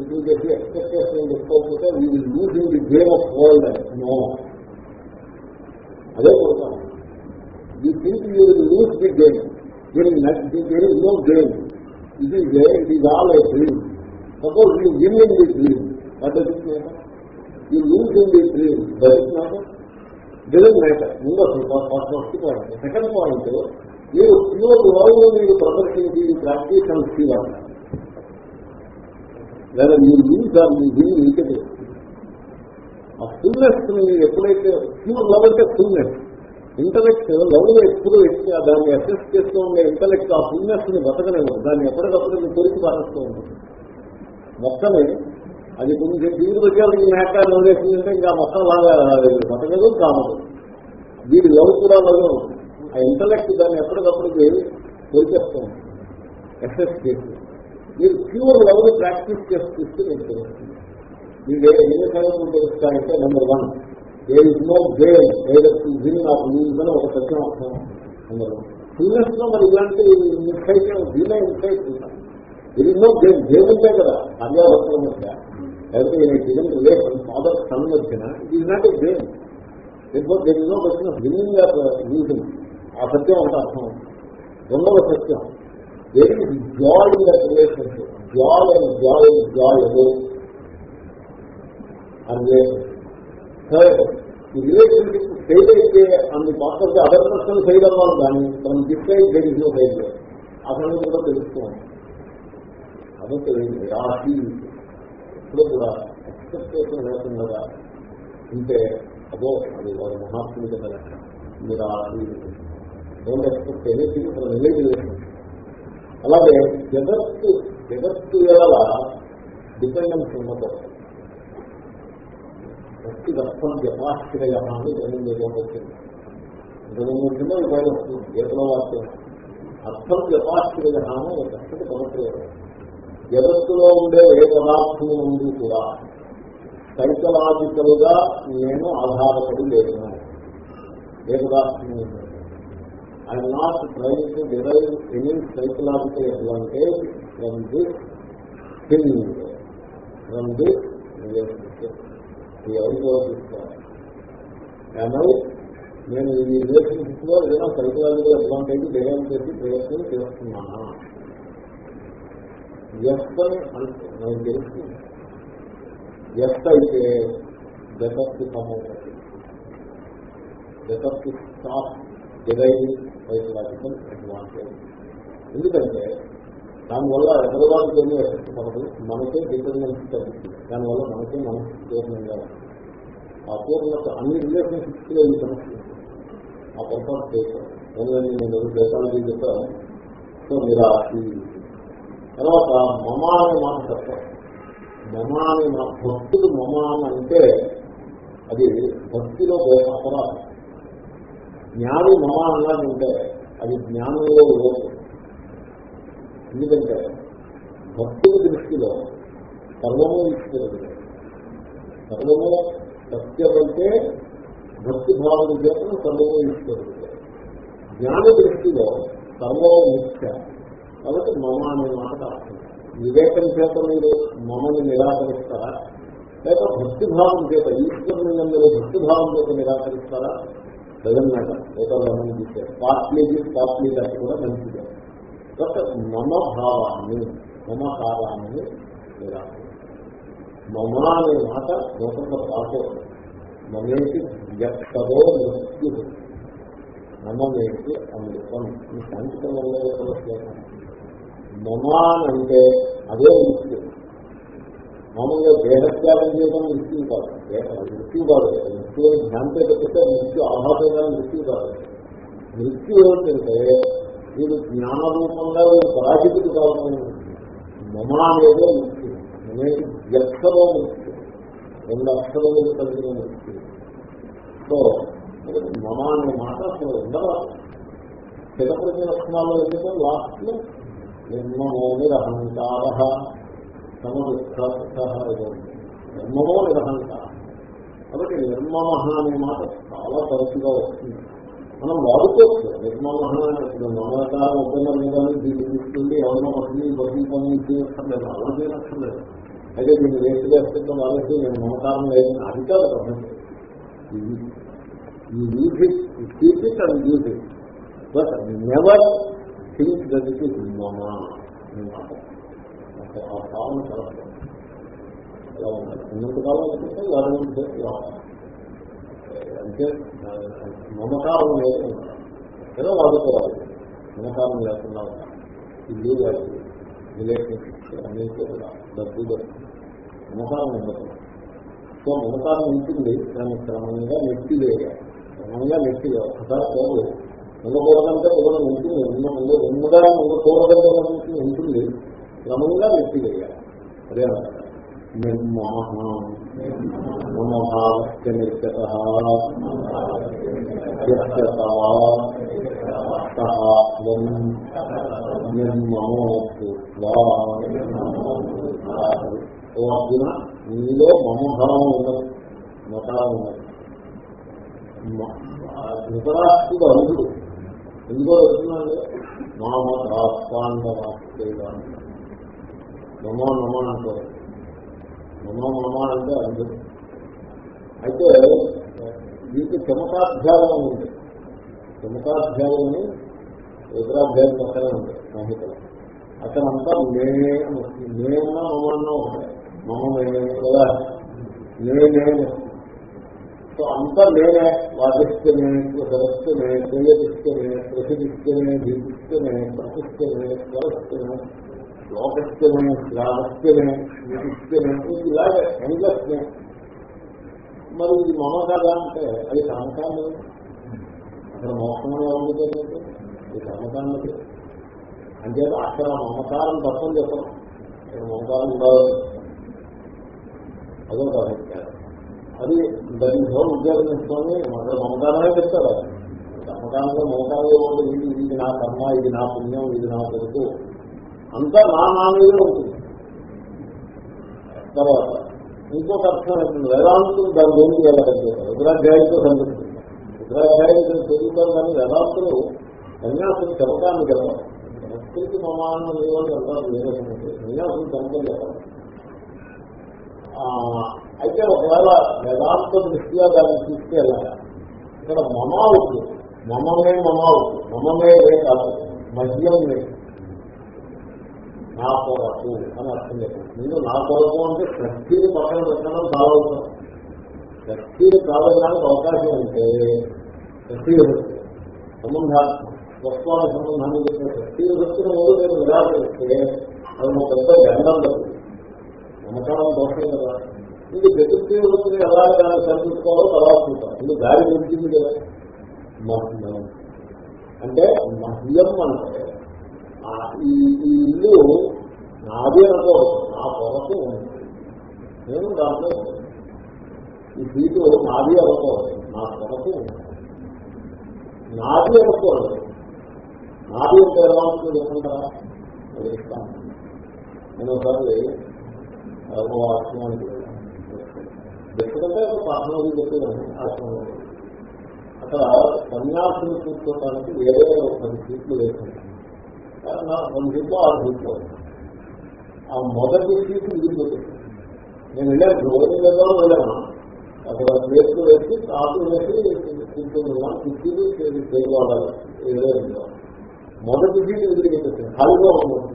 ఇది చేసి ఎక్స్పెక్టేషన్ చెప్పుకోకపోతే వీళ్ళు will lose in the game of world no అదే కొడతాను ఈ think you lose the game there is no game ఇది ఇది all a dream suppose you win in the dream that ఈ lose in the dream doesn't matter ఉండొచ్చు first point second point మీరు pure love మీరు ప్రదర్శించి practice and feel లేదా మీరు loose are me win ఇంకే ఆ ఫుల్నెస్ మీరు ఎప్పుడైతే ప్యూర్ లవ్ అంటే ఫుల్నెస్ ఇంటలెక్ట్ లవ్ ఎప్పుడు దాన్ని అసెస్ చేస్తూ ఉండే ఇంటలెక్ట్ ఆ ఫుల్నెస్ని బతకలేదు దాన్ని ఎప్పటికప్పుడు మీరు కోరిక పారేస్తూ ఉంటుంది మొత్తమే అది కొంచెం తీరు వచ్చేది మేక వదిలేసిందంటే ఇంకా మొత్తం లాగా బతకదు కామదు. వీడి లవ్ కూడా లవ్ ఆ ఇంటలెక్ట్ దాన్ని ఎప్పటికప్పటికి కొరికేస్తూ ఎక్సెస్ చేసి. మీరు ప్యూర్ లవ్ని ప్రాక్టీస్ చేస్తే మీకు తెలుస్తుంది. మీకు ఏ సంగతులు తెలుస్తారంటే number one a is no game either win of lose ఒక సత్యం అర్థం నెంబర్ వన్. ఫుల్నెస్లో మరి ఇలాంటి మిస్ అయితే వీలే మిస్ అవుతుంటాం ఇది నో గేమ్ గేమ్ ఉంటే కదా అర్యావర్తల మధ్య లేకపోతే ఈయన design rape and father son వచ్చిన it is not a game there there is no వచ్చిన వినింగ్ ఆఫ్ యూజింగ్ ఆ సత్యం అంటే అర్థం రెండవ సత్యం very joy in that relationship joy and joy joy అదే అదే థర్డ్ ఈ రిలేషన్షిప్ ఫెయిల్ అయితే అందు మాత్రం అదర్ పర్సన్ ఫెయిల్ అవ్వాలి కానీ మనం డిస్ట్రై దేర్ ఇస్ నో ఫెయిల్ ఆ సంగతి కూడా తెలుసుకోవాలి అదే తెలియదు రాశి ఎప్పుడు కూడా ఎక్స్పెక్టేషన్ లేకుండా ఉంటే అదో అది వాడు మహాత్ములు కదా. మీరు don't expect anything from relative అలాగే జగత్తు జగత్తు ఎలా డిపెండెన్స్ ఉండకూడదు. భక్తి దర్శన జపాశ్రయ అని జనం వచ్చింది. జనం ఉంటుందో వస్తుంది గీతలో వాక్యం. అర్థం జపాశ్రయ అని ఒక కష్టత జగత్తులో ఉండే ఏ పదార్థము నుండి కూడా సైకలాజికల్గా నేను ఆధారపడి లేను. ఏ పదార్థము I'm not train to derive any psychological advantage from this thing from this relationship. ఏమై నేను ఈ రిలేషన్షిప్లో ఏదైనా సైకలాజికల్ అడ్వాంటేజ్ డిరైవ్ చేసి ప్రయత్నం చేస్తున్నానా? ఎస్ అంటే నాకు తెలుస్తుంది ఎస్ అయితే జగత్తు సమూహం జగత్తు స్టాప్ డిరైవింగ్ సైకలాజికల్ అడ్వాంటేజ్. ఎందుకంటే దానివల్ల ఎదరవాళ్ళకి ఎన్నో ఎఫెక్ట్ పడదు మనకే డిపెండెన్స్ తగ్గుతుంది. దానివల్ల మనకే మనసు పూర్ణంగా ఆ పూర్ణత అన్ని రిలేషన్షిప్స్లో ఈ సమస్య ఆ పొరపాటు చేయకూడదు ఎందుకంటే నేను దేశాలకి చెప్పాను. సో నిరాశి తర్వాత మమ అనే మాట చెప్పాలి మమ అనే భక్తుడు మమ అంటే అది భక్తిలో అపరాధం జ్ఞాని మమ అన్నాడంటే అది జ్ఞానంలో లోపు ఎందుకంటే భక్తుల దృష్టిలో సర్వము ఈశ్వరుడు సర్వము సత్యమంటే భక్తి భావన చేత సర్వము ఈశ్వరుడు జ్ఞాన దృష్టిలో సర్వము ముఖ్య కాబట్టి మమ అనే మాట వివేకం చేత మీరు మమని నిరాకరిస్తారా? లేక భక్తిభావం చేత ఈశ్వరుని మీరు భక్తిభావం చేత నిరాకరిస్తారా? ప్రజన్నట ఏకలను చూసే పార్ట్లీ పార్ట్లీ దాటి కూడా మంచిదే. బట్ మమ భావాన్ని మమ కారాన్ని మమ అనే మాట లోకంలో పాటు మమేటి వ్యక్తదో మృత్యు మమేటి అమృతం. ఈ సాంకేతికంలో మమ అంటే అదే మృత్యు మామూలుగా దేహత్యాగం చేయడం మృత్యు కాదు. మృత్యు కాదు. మృత్యు అని ధ్యానంతో తప్పితే మృత్యు ఆభాసంగా మృత్యు కాదు. మృత్యు ఏమిటంటే వీడు జ్ఞాన రూపంగా వీడు పరాజితుడు కావాలని మమ అనేదే మృత్యు అనేది వ్యక్తలో మృత్యు. రెండు అక్షరములు కలిగిన మృత్యు. సో మమ అనే మాట అసలు ఉండరాదు చిరప్రతి లక్షణాల్లో ఏంటంటే లాస్ట్ నిర్మమో నిరహంకార నిర్మమో నిరహంకార కాబట్టి నిర్మమ అనే మాట చాలా తరచుగా వస్తుంది. మనం వాడుకోవచ్చు. నిర్మమ ఇప్పుడు మమకారం ఒప్పందం కానీ దీన్ని తీసుకుంటే ఎవరినో వస్తుంది బతులు పని చేయక్కర్లేదు అలా చేయనక్కర్లేదు అయితే దీన్ని వేస్ట్ చేస్తుంటే వాళ్ళకి నేను మమకారం లేదని అధికారు కాదు ఈ use it. Keep it and use it but never think that it is మమ ఆ భావన చాలా ఎలా అనుకుంటే వారి అంటే మమకారం లేదు. ఏదో వాడుకోవాలి మమకారం లేకుండా ఇల్లు వాటి రిలేషన్షిప్స్ అనేది కూడా డబ్బు దొరుకుతుంది మమకారం ఉండదు సో మమకారం ఉంటుంది. దాన్ని క్రమంగా నెట్టి వేయాలి. క్రమంగా నెట్టి వేయాలి. ఒకసారి పోదు ఉండకూడదంటే కూడా ఉంటుంది ఉన్న ముందు ఉండకూడదంటే మనకి ఉంటుంది క్రమంగా వ్యక్తి వేయాలి అదే అన్నమాట. నిర్మమోత్తు ఓ అర్జున నీలో మమహారం ఉన్నది మతారం ఉన్నది ధృతరాష్ట్రుడు అర్జుడు ఎందుకో వస్తున్నాడు మామ రాష్ట్రాంతరాష్ట్రేగా నమో నమో అంటారు నమో నమో అంటే అర్జుడు అయితే దీనికి చమకాధ్యాయం ఉంది. చమకాధ్యాయం అని రుద్రాధ్యాయం పక్కనే ఉంది సంహితలో అతనంతా నేనే అని వస్తుంది. నేనన్నా మమ్మన్నా ఉంటాయి మమ్మ నేనే కదా? నేనే సో అంతా నేనే. వాదిస్తేనే సదస్సునే ప్రియదిస్తేనే ప్రసిద్ధిస్తేనే దీపిస్తేనే ప్రతిష్టనే స్వరస్తేనే లోకస్తేనే శ్రావస్తేనే స్మృతిస్తేనే ఇలాగే ఎంగస్నే మరి ఇది మమ కదా అంటే అది కమకాన్ని అక్కడ మోసమే ఉంది ఇది కామకాండది అంటే అక్కడ మమకారం తప్పని చెప్పడం ఇక్కడ మమకారం ఉండాలి. అదో కాదు అది దానిలో హోల్ ఉద్యోగం తీసుకొని అక్కడ మమకారమే చెప్తారు అది. మమకారంలో మమకారంగా ఇది ఇది నా కర్మ ఇది నా పుణ్యం ఇది నా కొడుకు. అంతా నా నా మీదే ఉంటుంది. తర్వాత ఇంకొక అర్థం అవుతుంది వేదాంతులు దాని గురించి వెళ్ళగలిగే రుద్రాధ్యాయులతో కనిపిస్తుంది రుద్రాధ్యాయులు చదువుతారు కానీ వేదాంతులు సన్యాసం చెప్పడానికి గెలవాలి భక్తులకి మమానం లేవాలి అంటారు. లేదంటే సన్యాసం చెప్పడం చెప్పాలి అయితే ఒకవేళ వేదాంత దృష్ట్యా దాన్ని తీసుకెళ్ళాలి. ఇక్కడ మమ అవుతుంది మమమే మమ అవుతుంది మమమే లే కాదు మద్యం లేదు నా కొరకు అని అర్థం చెప్పండి మీరు నా కొరకు అంటే శక్తిని పక్కన పెట్టడం చాలా అవసరం శక్తిని కావడానికి అవకాశం ఉంటే శక్తి విభక్తి సంబంధాలు సంబంధాన్ని చెప్పిన శక్తి విభక్తిని ముందు నేను నిరాకరిస్తే అది ఒక పెద్ద గండం తగ్గుతుంది నమ్మకాలం దోషం కదా. ఇది ప్రకృతి వృత్తిని ఎలా దాన్ని కల్పించుకోవాలో తర్వాత చూద్దాం. ఇది దారి దొరికింది కదా. మహ్యం. అంటే మహ్యం అంటే ఈ ఇల్లు నాదే అనుకో నా కొరకు ఉంది. నేను దాంట్లో ఈ సీటు నాది అనుకోవద్దు నా కొరకు నాది అనుకోవాలి నాది అంటే ఎలా ఉంటుంది చెప్పుకుంటారా నేను ఒకసారి ఒక ఆశ్రమానికి ఎప్పుడంటే ఒక పాఠంలో చెప్పేదాన్ని ఆశ్రమంలో అక్కడ సన్యాసులు కూర్చోటానికి వేరే ఒక పది సీట్లు వేసుకుంటాను రెండు సీట్లు ఆరు సీట్లు ఆ మొదటి సీట్లు విడిపోతుంది నేను వెళ్ళాను రోజు లేదా వెళ్ళాను అక్కడ ప్లేట్లు వేసి కాపులు వేసి కూర్చున్నాను కుర్చీలు చేయాలి ఏదో మొదటి సీట్లు విడిపోతుంది ఖాళీగా ఉంటుంది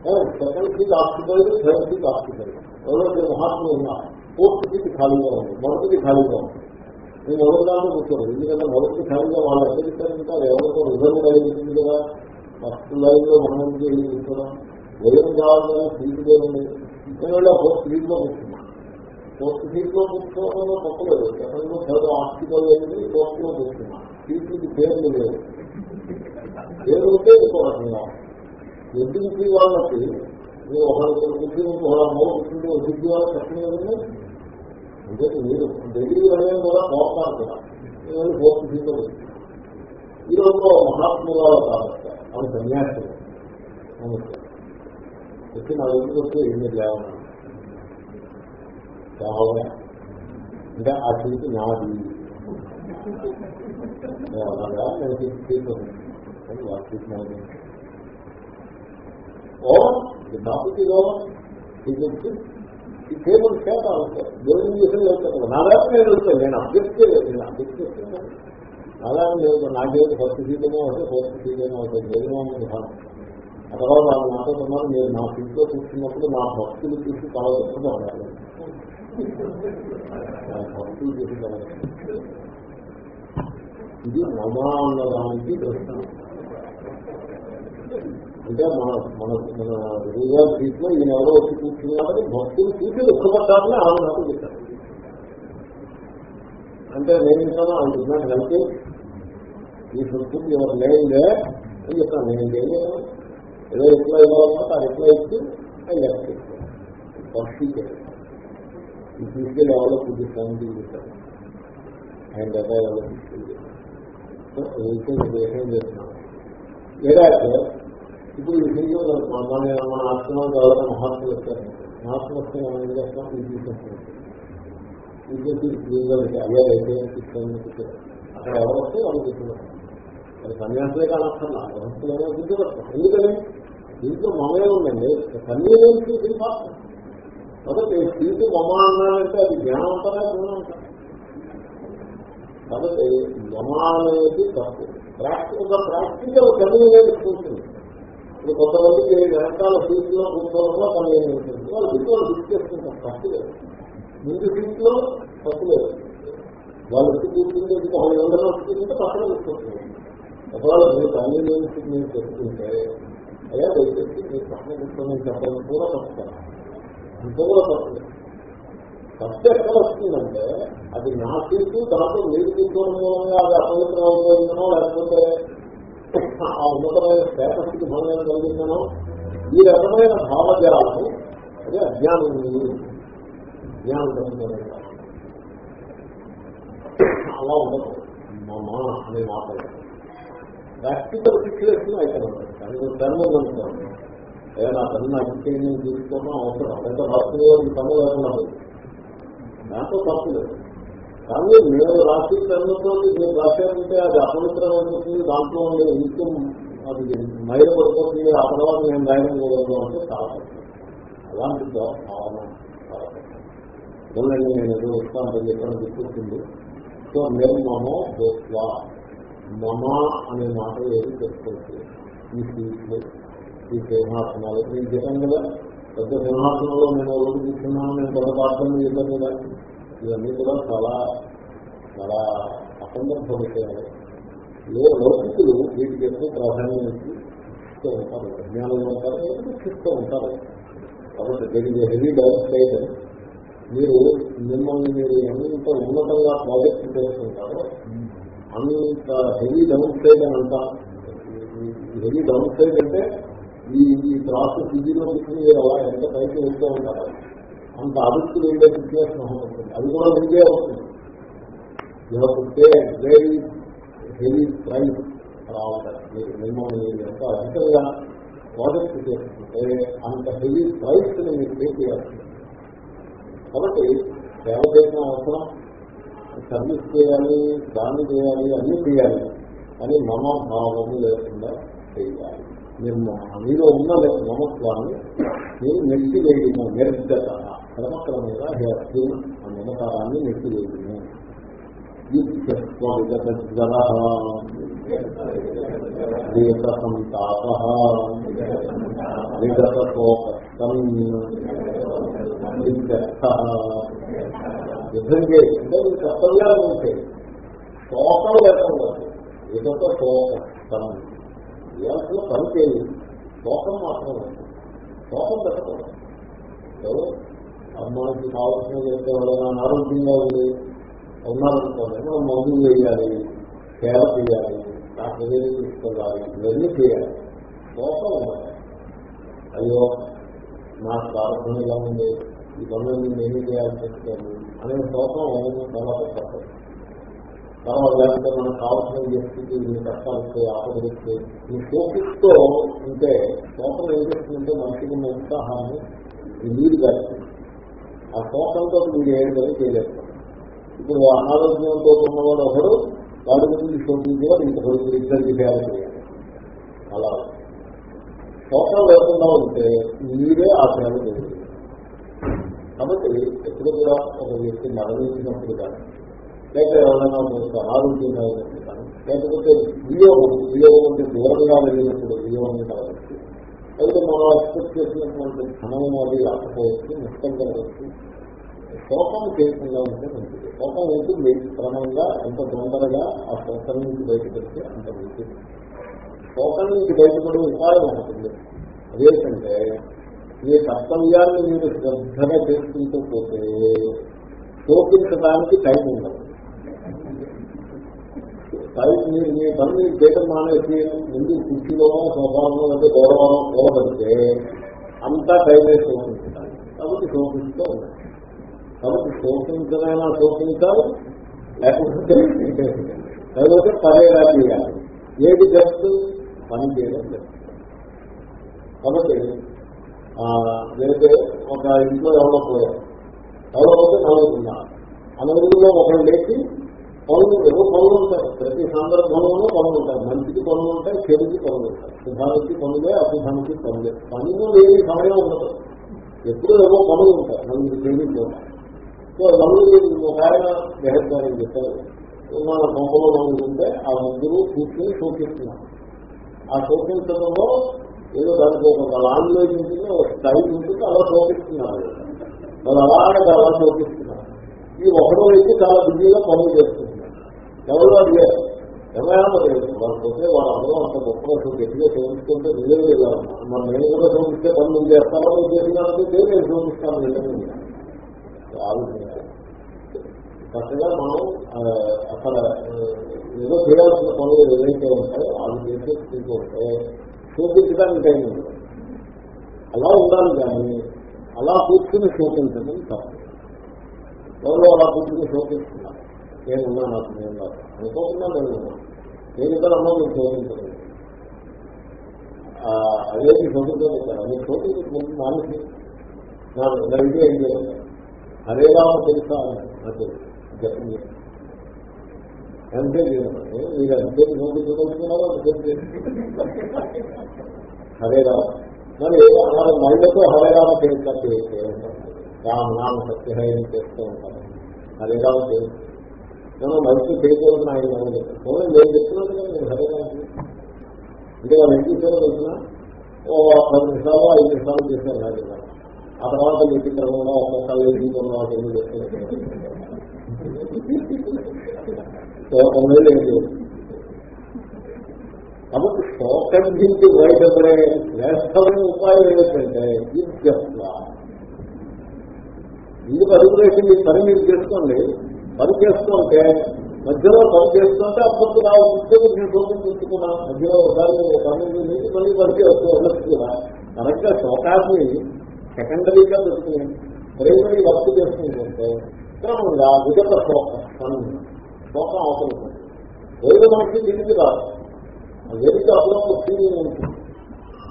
second seat occupied third seat occupied ఎవరైతే మహాత్ములు ఉన్నా ఫోర్త్ సీట్ ఖాళీగా ఉంది మొదటిది ఖాళీగా ఉంది నేను మొదటి దాంట్లో కూర్చోరు ఎందుకంటే మొదటి ఖాళీగా వాళ్ళు ఎక్కడిస్తారంటే ఎవరితో రిజర్వ్ అయ్యింది కదా ఫస్ట్ లైన్లో మనం వెళ్ళి కూర్చోడం వేయం కావాలని సీటు ఉంది నేను ఫోర్త్ సీట్లో కూర్చున్నాను ఫోర్త్ సీట్లో కూర్చోవడంలో తప్పలేదు సెకండ్ థర్డ్ హాస్పిటల్ అయింది ఫోర్త్లో కూర్చున్నాను సీట్లకి పేర్లు లేదు పేరు ఉంటే ఇంకో రకంగా ఎదుటి వాళ్ళకి? మీరు ఒకరికి కూర్చుని ఒక మూడు కూర్చుంటే ఎదుటి వాళ్ళకి కష్టం కదండి అంటే మీరు దగ్గరికి వెళ్ళడం కూడా పోతారు కూడా నేను వెళ్ళి ఫోర్త్ ఈ రోజు మహాత్ముల కాబట్టి ఆమె సన్యాసి. వచ్చి నా ఇంటికి వస్తే ఏమి లేవన్నా అంటే ఆ సీటు నాది. నేను తీసుకుంటాను వాటి నాది. ఓవర్ ది టాపిక్ ఇది ఓవర్ ఇది ఈ టేబుల్ చేత దేవుని విషయం వెళ్తాను నా నేను వెళ్తాను నేను అభ్యర్థి చేయలేదు నేను అభ్యర్థి చేస్తున్నాను అలాగే లేదు. నాకేది ఫస్ట్ సీటేమో అవుతుంది ఫస్ట్ సీటేమో అవుతుంది దేవుమో విధానం ఆ తర్వాత వాళ్ళు మాట్లాడుతున్నారు ఉన్నారు. మీరు నా సీట్లో కూర్చున్నప్పుడు నా భక్తులు చూసి చాలా దుఃఖంగా ఉండాలి భక్తులు చూసి ఇది మమా అన్నదానికి దృష్టం అంటే మన మన మన గురుగారి సీట్లో ఈయన ఎవరో వచ్చి కూర్చున్నారని భక్తులు చూసి దుఃఖపడ్డారని ఆమె నాకు చెప్పారు. అంటే నేను ఇస్తాను ఆమె చెప్పిన హెల్త్ ఈ సంస్కృతి ఎవరు లేదే అని చెప్తాను నేను చేయలేదు ఏదో ఎట్లా ఇవ్వాలన్నా తాను ఎట్లా ఇచ్చి అది లెక్క పక్షి ఈ తీసుకెళ్ళి ఎవరో పూజిస్తాను చూపిస్తాను. ఆయన దగ్గర ఎవరో తీసుకెళ్ళి దేశం చేస్తున్నాను. ఏదైతే ఇప్పుడు ఈ మన మన ఆశ్రమం ఎవరైనా మహాత్ములు వచ్చారు. మహాత్ములు వస్తే మనం ఏం చేస్తాం? ఈ తీసుకొస్తాం అయ్యా అయితే అక్కడ ఎవరు వస్తే వాళ్ళు కూర్చున్నారు అది సన్యాసులే కానక్కర్లా. గృహస్థులైనా గుర్తుపడతాం ఎందుకని? దీంట్లో మమే ఉందండి. కన్వీనియన్స్ ఇది కాబట్టి సీటు మమ అన్నాడంటే అది జ్ఞానం అంటారా జ్ఞానం అంటారా కాబట్టి మమ అనేది తప్పు. ప్రాక్టికల్ ప్రాక్టికల్ కన్వీనియన్స్ ఉంటుంది ఇప్పుడు కొంతమందికి వెనకాల సీట్లో కూర్చోవడంలో ఏమి ఉంటుంది వాళ్ళు సీట్లో ఫిక్స్ చేసుకుంటారు. తప్పు లేదు. ముందు సీట్లో తప్పు లేదు. వాళ్ళు వచ్చి కూర్చుంటే వాళ్ళు ఎవరైనా వస్తుందంటే పక్కన కూర్చుంటున్నారు ఒకవేళ మీకు కన్వీనియన్స్ మీరు చెప్తుంటే అయ్యా దయచేసి మీరు పక్కన కూర్చొని చెప్పడం కూడా తప్పుతారు ఇంత కూడా తప్పలేదు తప్పు ఎక్కడ వస్తుందంటే అది నా సీటు దాంతో మీరు కూర్చోవడం మూలంగా అది అపవిత్రం అవుతుందో లేకపోతే ఆ ఉన్నతమైన స్టేటస్కి భంగం కలిగిందనో ఈ రకమైన భావజాలను అదే అజ్ఞానం జ్ఞానం కలిగిన అలా ఉండదు. మా అనే మాట ప్రాక్టికల్ సిచ్యువేషన్ అయితే దానికి టర్మ్ ఉందనుకోండి లేదా నా పని నాకు ఇచ్చేయండి తీసుకోవడం అవసరం. ఎంత భక్తులు ఈ పని లేకుండా దాంతో తప్పు లేదు. కానీ మేము రాసి టర్మ్తో నేను రాశానంటే అది అపవిత్రం అవుతుంది దాంట్లో ఉండే నిత్యం అది మైల పడిపోతుంది ఆ తర్వాత మేము రాయడం కూడదు అంటే చాలా అలాంటి భావన చూడండి నేను ఏదో వస్తాను చెప్పడం గుర్తుంది సో నిర్మమో భూత్వా మమ అనే మాట ఏది చెప్పుకోవచ్చు ఈ సీట్లు ఈ సింహాసనాలు. నేను చెప్పాను కదా పెద్ద సింహాసనంలో నేను ఎవరు కూర్చున్నాను నేను పెద్ద పాత్రలు చెప్పాను కదా. ఇవన్నీ కూడా చాలా చాలా అసందర్భ విషయాలు ఏ లౌకికులు వీటికి ఎక్కువ ప్రాధాన్యం ఇచ్చి ఇస్తూ ఉంటారు అజ్ఞానంలో ఉంటారు ఇస్తూ ఉంటారు కాబట్టి దీనికి హెవీ డెవలప్ చేయడం మీరు మిమ్మల్ని మీరు ఎంత ఉన్నతంగా ప్రాజెక్ట్ చేస్తుంటారో అంత హెవీ డౌన్ సైడ్ అని అంట హెవీ డౌన్ సైడ్ అంటే ఈ ప్రాసెస్ ఇదిలో మీరు అలా ఎంత పైకి వెళ్తూ ఉంటారో అంత అభివృద్ధి వెళ్ళే సిచ్యువేషన్ ఉంటుంది. అది కూడా ముందే అవుతుంది ఇవ్వకుంటే వెరీ హెవీ ప్రైజ్ రావాలి మిమ్మల్ని ఎంత అధికంగా ప్రాజెక్ట్ చేసుకుంటే అంత హెవీ ప్రైస్ మీరు పే చేయాల్సి కాబట్టి సేవ చేసిన అవసరం సర్వీస్ చేయాలి దాన్ని చేయాలి అన్ని చేయాలి. అని మమ భావము లేకుండా చేయాలి. నిర్మమ మీలో ఉన్న మమత్వాన్ని మీరు నెట్టి వేయడం నిర్గత క్రమక్రమంగా హేస్తూ ఆ మమకారాన్ని నెట్టివేయడము విగత సంతాప విగత శోకష్టం యుద్ధం చేసి అంటే మీ కర్తవ్యాలు ఉంటాయి శోకం లేకుండా విగత శోకష్టం చేయాల్సిన పని చేయాలి శోకం మాత్రం శోకం పెట్టకూడదు. మనకి కావాల్సిన చేస్తే ఎవరైనా అనారోగ్యంగా ఉంది ఉన్నారనుకోండి మనం మందులు వేయాలి కేర చేయాలి డాక్టర్ దగ్గర తీసుకెళ్ళాలి ఇవన్నీ చేయాలి. శోకం ఉండాలి. అయ్యో నా ప్రార్థన ఇలా ఉంది ఈ పనులు నేను ఏమి చేయాల్సి వస్తుంది అనే శోకం చాలా తప్పదు తర్వాత లేకపోతే మనకు కావాల్సిన వ్యక్తికి ఇన్ని కష్టాలకి ఆపదలిస్తే ఈ శోకిస్తూ ఉంటే శోకం ఏం చేస్తుందంటే మనిషికి ఉన్న ఉత్సాహాన్ని నీరు కాస్తుంది ఆ కోపంతో మీరు ఏం పని చేయలేదు ఇప్పుడు అనారోగ్యంతో ఉన్నవాడు ఒకడు వాడి గురించి శోకించేవాడు ఇంకొకరు ఇద్దరికి సేవ చేయాలి. అలా శోకం లేకుండా ఉంటే మీరే ఆ సేవ చేయాలి కాబట్టి ఎప్పుడు కూడా ఒక వ్యక్తి మరణించినప్పుడు కానీ లేక ఎవరైనా కొంత ఆరోగ్యంగా ఉన్నప్పుడు కానీ లేకపోతే వియోగం వియోగం అంటే దూరంగా వెళ్ళినప్పుడు వియోగం కావాలి అయితే మనం ఎక్స్పెక్ట్ చేసినటువంటి ధనం అది రాకపోవచ్చు నష్టం కలగచ్చు శోకం చేయకుండా ఉంటే మంచిది. శోకం ఉంటుంది క్రమంగా ఎంత తొందరగా ఆ శోకం నుంచి బయటపెడితే అంత మంచిది. శోకం నుంచి బయటపడే ఉపాయం ఉంటుంది అదేంటంటే మీ కర్తవ్యాన్ని మీరు శ్రద్ధగా చేసుకుంటూ పోతే శోకించడానికి టైం ఉండదు. టైం మీరు మీ పని మీరు చేయటం మానేసి ముందు కుర్చీలోనో సోఫాలో అంటే గౌరవం పోవదంటే అంతా టైం వేసి శోకించాలి కాబట్టి శోకిస్తూ ఉండాలి కాబట్టి శోకించమైనా శోకించాలి లేకపోతే లేకపోతే పదేలా చేయాలి? ఏది జస్ట్ పని చేయడం లేదు కాబట్టి లేకపోతే ఒక ఇంట్లో ఎవరో పోయారు. ఎవరో పోతే నలుగురు ఉన్నారు. ఆ నలుగురిలో ఒకరు లేచి పనులు ఏవో పనులు ఉంటాయి ప్రతి సందర్భంలోనూ పనులు ఉంటాయి మంచికి పనులు ఉంటాయి చెడుకి పనులు ఉంటాయి శుభానికి పనులే అశుభానికి పనులే పనులు లేని సమయం ఉండదు ఎప్పుడూ ఏవో పనులు ఉంటాయి నలుగురు చెల్లించి సో నలుగురు ఒక ఆయన దేహత్వాన్ని చెప్పారు మన కొంపలో నలుగురు ఉంటే ఆ ముగ్గురు కూర్చొని శోకిస్తున్నారు ఆ శోకించడంలో ఏదో దానికి ఒక లాంగ్వేజ్ ఉంటుంది ఒక స్టైల్ ఉంటుంది అలా శోకిస్తున్నారు వాళ్ళు అలాగే అలా శోకిస్తున్నారు ఈ ఒకటో వ్యక్తి చాలా బిజీగా పనులు చేస్తున్నారు ఎవరు అడిగారు ఏమైనా మరి వాళ్ళు పోతే వాళ్ళందరూ అంత గొప్ప గట్టిగా శోధిస్తుంటే నిజం లేదా మన నేను కూడా శోధిస్తే పనులు చేస్తామో నువ్వు చేసినానంటే నేను శోధిస్తాను నిజంగా చక్కగా మనం అక్కడ ఏదో చేయాల్సిన పనులు ఏదైతే ఉంటాయో అవి చేసేసుకుంటూ ఉంటే శోధించడానికి టైం ఉంటుంది అలా ఉండాలి కానీ అలా కూర్చుని శోకించడం తప్పు. ఎవరో అలా కూర్చుని శోకిస్తున్నారు నేనున్నా నాకు నేను నాకు అనుకోకుండా నేను ఉన్నాను. నేను ఇద్దరు అన్నా మీరు శోధించలేదు అదేంటి శోధించలేదు మీరు శోధించక మానేసి. నా ఇది ఏం చేయాలి అదేలా తెలుసా నాకు చెప్పింది అంతే మీరు అంతే శోధించగలుగుతున్నారో అంతే మరి మన మహిళతో హరేరామ రామ తెలుసా రామ నామ సత్యహయం చేస్తూ ఉంటాను హరేరామ తెలుసు. నేను మంచి చేయకూడదు ఆయన నేను నేను చెప్తున్నాను కదా నేను హరే అంటే వాళ్ళు ఏం చేశారో తెలిసిన ఓ పది నిమిషాలు ఐదు నిమిషాలు చేశారు హరే ఆ తర్వాత మీకు క్రమంలో ఒక్కొక్క జీవితంలో ఎందుకు చెప్తున్నారు కాబట్టి శోకం నుంచి బయటపడే శ్రేష్టమైన ఉపాయం ఏమిటంటే చెప్తా ఇందుకు అడుగులేసి మీ పని మీరు చేసుకోండి? పని చేస్తుంటే మధ్యలో పని చేస్తుంటే అప్పుడు నా ఉద్యోగం నేను చూపించుకున్నా మధ్యలో ఒకసారి పని నుంచి మళ్ళీ పని చేస్తూ ఉండొచ్చు కూడా. కరెక్ట్గా శోకాన్ని సెకండరీగా పెట్టుకుని ప్రైమరీ వర్క్ చేస్తుంటే క్రమంగా విగత శోకం శోకం అవసరం వేరు మనకి తిరిగి రాదు. వెనుక అప్పుడప్పుడు వచ్చింది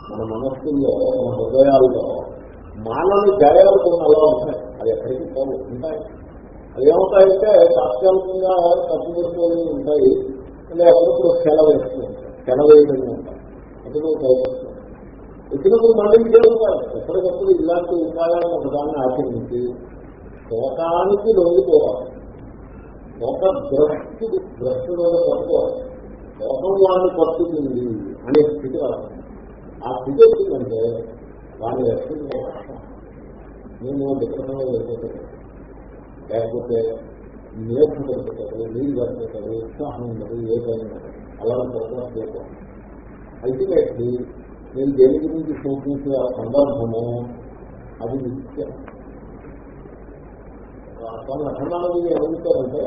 మన మనస్సుల్లో మన హృదయాల్లో మానవుని గాయాలు కొన్ని అలా ఉంటాయి అది ఎక్కడికి పోవు ఉంటాయి. ఏమవుతాయంటే తాత్కాలికంగా తప్పుపడుతూ ఉంటాయి అప్పుడప్పుడు సెలవు వేస్తూ ఉంటాయి. సెలవు వేయడం ఉంటాయి. అప్పుడు వచ్చినప్పుడు మళ్ళీ జరుగుతాయి ఎప్పటికప్పుడు ఇలాంటి ఉపాయాలను ఒకదాన్ని ఆచరించి శోకానికి లొంగిపోవాలి ఒక ద్రష్టుడు ద్రష్టుడు పట్టుకోవాలి లోకం వాడిని పట్టుకుంది అనే స్థితి రావాలి ఆ స్థితి వచ్చిందంటే వాడిని రక్షించే కష్టం నేను డిప్రెషన్లో వెళ్ళిపోతాను లేకపోతే నీరస పడిపోతాడు నీళ్ళు పడిపోతాడు ఉత్సాహం ఉండదు ఏ పని అలాంటి ప్రశ్న చేయకూడదు అల్టిమేట్లీ నేను దేని గురించి సూచించే ఆ సందర్భము అది నిత్యం. తన అభిమానులు ఏమవుతారంటే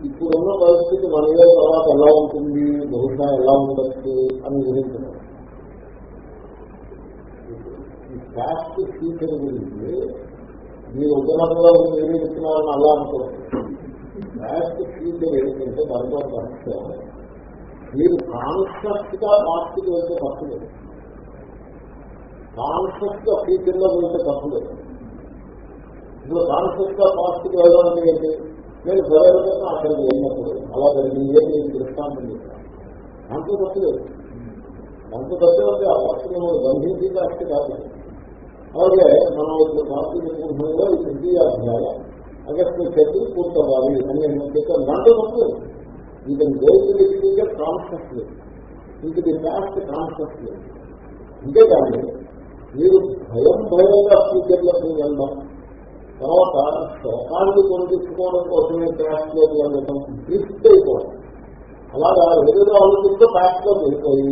ఇప్పుడున్న పరిస్థితి మన ఏళ్ళ తర్వాత ఎలా ఉంటుంది బహుశా ఎలా ఉండొచ్చు అని ఊహించడం. ఈ ఫ్యాక్ట్ ఫ్యూచర్ గురించి మీరు ఉద్యోగంలో మీరే చెప్తున్నారని అలా అనుకోండి. ఫ్యాక్ట్ ఫ్యూచర్ ఏంటంటే దాంట్లో రహస్యం మీరు కాన్షియస్గా పార్టీకి వెళ్తే తప్పు లేదు. కాన్షియస్గా ఫ్యూచర్లో వెళ్తే తప్పు లేదు. ఇప్పుడు కాన్షియస్గా పార్టీకి వెళ్ళడం ఏంటి? నేను ప్రయోజనం అక్కడికి వెళ్ళినప్పుడు అలా జరిగింది ఏం నేను దృష్టాంతం చేశాను దాంట్లో తప్పలేదు దాంట్లో తప్పే ఉంది ఆ వాక్యం బంధించి కాస్తే కాదు. అలాగే మనం ఇప్పుడు పార్టీ చెప్పుకుంటున్నాగా ఈ తృతీయ అధ్యాయ. అగస్టు చర్చలు పూర్తవ్వాలి అని నేను చెప్పాను దాంట్లో తప్పు ఇది కెన్ కాన్షియస్ లేదు ఇది ఫ్యాస్ట్ కాన్షియస్ లేదు అంతేకాని మీరు భయం భయంగా ఫ్యూచర్లోకి వెళ్ళడం తర్వాత శోకాన్ని కొనిపించుకోవడం కోసమే ప్యాస్ట్లోకి వెళ్ళడం డ్రిఫ్ట్ అయిపోవడం. అలాగా ఏదేదో ఆలోచిస్తూ ప్యాస్ట్లోకి వెళ్ళిపోయి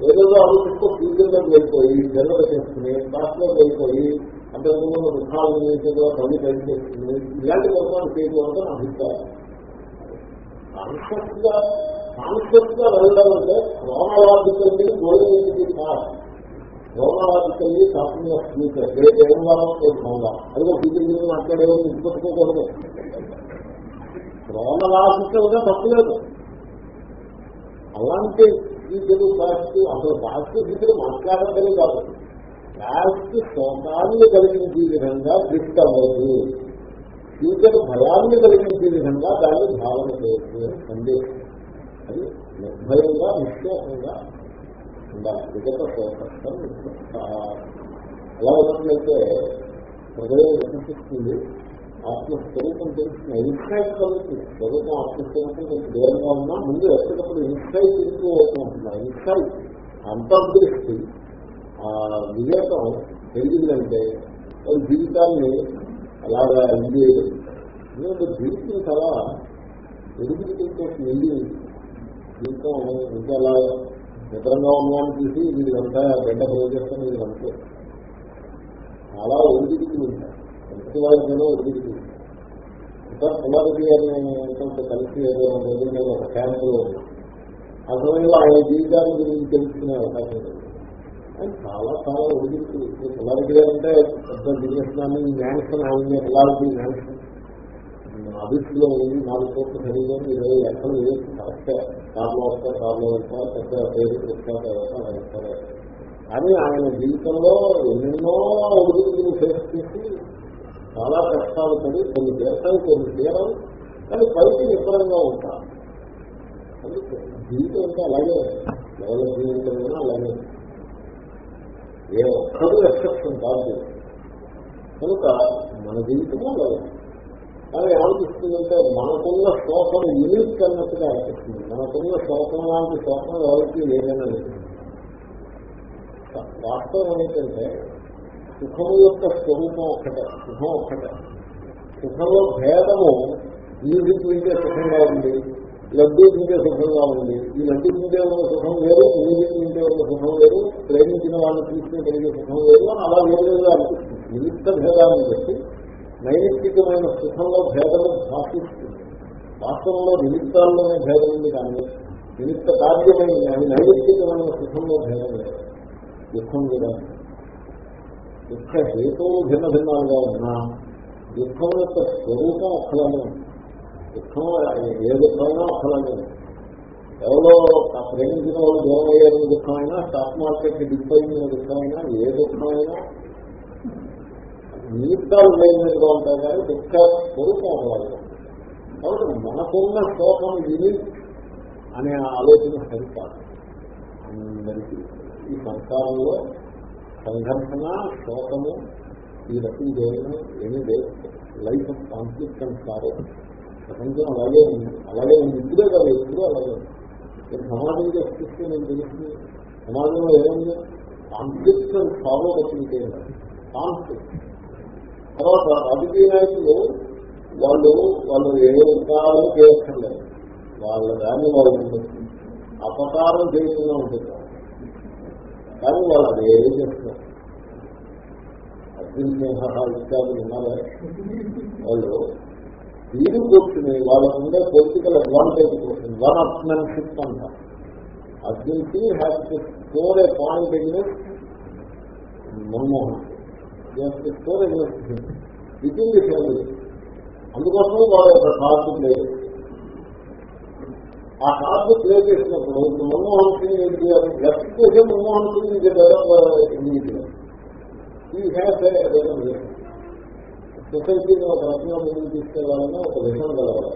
ఏదేదో ఆలోచిస్తూ ఫ్యూచర్లోకి వెళ్ళిపోయి జన్మత చేసుకుని కాస్ట్లోకి వెళ్ళిపోయి అంతకుముందు దుఃఖాలు చేసేదో తల్లి పని చేస్తుంది. ఇలాంటి కోసం చేయకూడదు నా అభిప్రాయం. కాన్షియస్గా కాన్షియస్గా వెళ్ళడం అంటే రోమలాజికల్లీ గోల్డ్ కాదు రోమలాజికల్లీ కంపెనీ ఫ్యూచర్ రేపు ఏం కావాలో కోరుకుందాం అదిగో ఫ్యూచర్ గురించి మాట్లాడేది ఇంకొట్టుకోకూడదు రోమలాజికల్గా తప్పలేదు. అలాంటి ఫ్యూచర్ పాస్ట్ అసలు పాస్ట్ ఫ్యూచర్ మాట్లాడటమే కాదు పాస్ట్ శోకాన్ని కలిగించే విధంగా దృష్టి అవ్వదు ఫ్యూచర్ భయాన్ని కలిగించే విధంగా దాన్ని భావన చేయొచ్చు సందేశం అది నిర్భయంగా నిశ్చేతంగా ఉండాలి. విగత శోకష్టం ఎలా ఉన్నట్లయితే హృదయం వికసిస్తుంది. ఆత్మస్వరూపం తెలుస్తుంది ఇన్సైట్ కలుగుతుంది స్వరూపం ఆత్మస్వరూపం కొంచెం దూరంగా ఉన్నా ముందు ఎప్పటికప్పుడు ఇన్సైట్ తిరుగుతూ అవుతుంటున్నా ఇన్సైట్ అంతర్దృష్టి ఆ వివేకం పెరిగిందంటే వాళ్ళ జీవితాన్ని అలాగా ఇది ఎందుకంటే జీవితం చాలా ఎదుగుతుంటే నిండి జీవితం ఇంకా అలా నిద్రంగా ఉన్నామని చూసి వీళ్ళంతా గంట ప్రయోజనం వీళ్ళంతే చాలా ఒడిదిగుతూ ఉంటాయి ఎంత వారికైనా ఇంకా పుల్లారెడ్డి గారిని కొంత కలిసి ఏదో రోజుల ఒక క్యాంపులో ఆ సమయంలో ఆయన జీవితాన్ని గురించి తెలుసుకునే అవకాశం ఉంది. ఆయన చాలా చాలా ఒడిగిరికి పుల్లారెడ్డి గారు అంటే పెద్ద బిజినెస్ మ్యాన్ మ్యాన్షన్ ఆయన పుల్లారెడ్డి మ్యాన్షన్ ఆఫీసులో ఉంది నాలుగు కోట్ల ఖరీదు ఇరవై లక్షలు వేసి కరెక్టే. కార్లో వస్తారు కార్లో వస్తారు పెద్ద పేరు వస్తారు? కానీ ఆయన జీవితంలో ఎన్నెన్నో ఒడిగిరిని ఫేస్ చేసి చాలా కష్టాలు పడి కొన్ని దేశాలు కొన్ని తీరం కానీ పైకి నిబ్బరంగా ఉంటారు. అందుకే జీవితం అంటే అలాగే ఎవరి జీవితమైనా అలాగే. ఏ ఒక్కరూ ఎక్సెప్షన్ కాదు. కనుక మన జీవితము అలాగే కానీ ఏమనిపిస్తుందంటే మనకున్న శోకం యూనిక్ అన్నట్టుగా అనిపిస్తుంది. మనకున్న శోకం లాంటి శోకం ఎవరికి లేదని అనిపిస్తుంది. వాస్తవం ఏంటంటే సుఖము యొక్క స్వరూపం ఒక్కటే సుఖం ఒక్కటే. సుఖంలో భేదము మ్యూజిక్ తింటే సుఖంగా ఉంది లడ్డూ తింటే సుఖంగా ఉంది ఈ లడ్డూ తింటే ఉన్న సుఖం లేదు మ్యూజిక్ తింటే ఉన్న సుఖం లేదు ప్రేమించిన వాళ్ళని తీసుకుని కలిగే సుఖం లేదు అని అలా వేరేగా అనిపిస్తుంది. నిమిత్త భేదాన్ని బట్టి నైమిత్తికమైన సుఖంలో భేదము భాషిస్తుంది. వాస్తవంలో నిమిత్తాల్లోనే భేదం ఉంది కానీ నిమిత్త కార్యమైన నైమిత్తికమైన సుఖంలో భేదం లేదు. దుఃఖం కూడా దుఃఖ హేతువులు భిన్న భిన్నాలుగా ఉన్నా దుఃఖం యొక్క స్వరూపం ఒక్కలానే దుఃఖం ఏ దుఃఖమైనా ఒక్కలానే ఎవరో ప్రేమించిన వాళ్ళు దూరం అయ్యారని దుఃఖమైనా స్టాక్ మార్కెట్ డిప్ అయిన దుఃఖమైనా ఏ దుఃఖమైనా నిమిత్తాలు లేనిగా ఉంటాయి కానీ దుఃఖ స్వరూపం అవ్వాలి కాబట్టి మనకున్న శోకం ఇది అనే ఆలోచన సరికాదు. అందరికీ ఈ సంసారంలో సంఘర్షణ శోకము ఈ రకం చేయడం ఏమీ లేదు. Life of conflict and sorrow ప్రపంచం అలాగే ఉంది. అలాగే ఉంది. ఇప్పుడే కాదు ఎప్పుడూ అలాగే ఉంది. నేను సమాజం చేస్తే నేను తెలుస్తుంది? సమాజంలో ఏముంది? కాన్ఫ్లిక్ట్ అండ్ సారో వచ్చింది కాన్ఫ్లిక్ట్ తర్వాత రాజకీయ నాయకులు వాళ్ళు వాళ్ళు ఏ ఉపకారాలు చేయక్కర్లేదు. వాళ్ళ దాన్ని వాళ్ళు అపకారం చేయకుండా ఉంటుంది కానీ వాళ్ళు అదే చేస్తారు అర్జున్ సింహ ఇత్యాదులు ఉన్నారా? వాళ్ళు వీరు కూర్చుని వాళ్ళకు ఉండే పొలిటికల్ అడ్వాంటేజ్ కోసం వన్ అప్మెన్షిప్ అంటారు Arjun Singh has to score a point against Manmohan. Score against within the family అందుకోసం వాళ్ళ యొక్క కార్డు లేదు ఆ కార్డు ప్లే చేసినప్పుడు మన్మోహన్ సింగ్ ఏంటి చేయాలి లెఫ్ట్ చేసే మన్మోహన్ సింగ్ ఇది ఈ సొసైటీని ఒక రకంగా ముందుకు తీసుకెళ్ళాలని ఒక విషయం కలవాలి.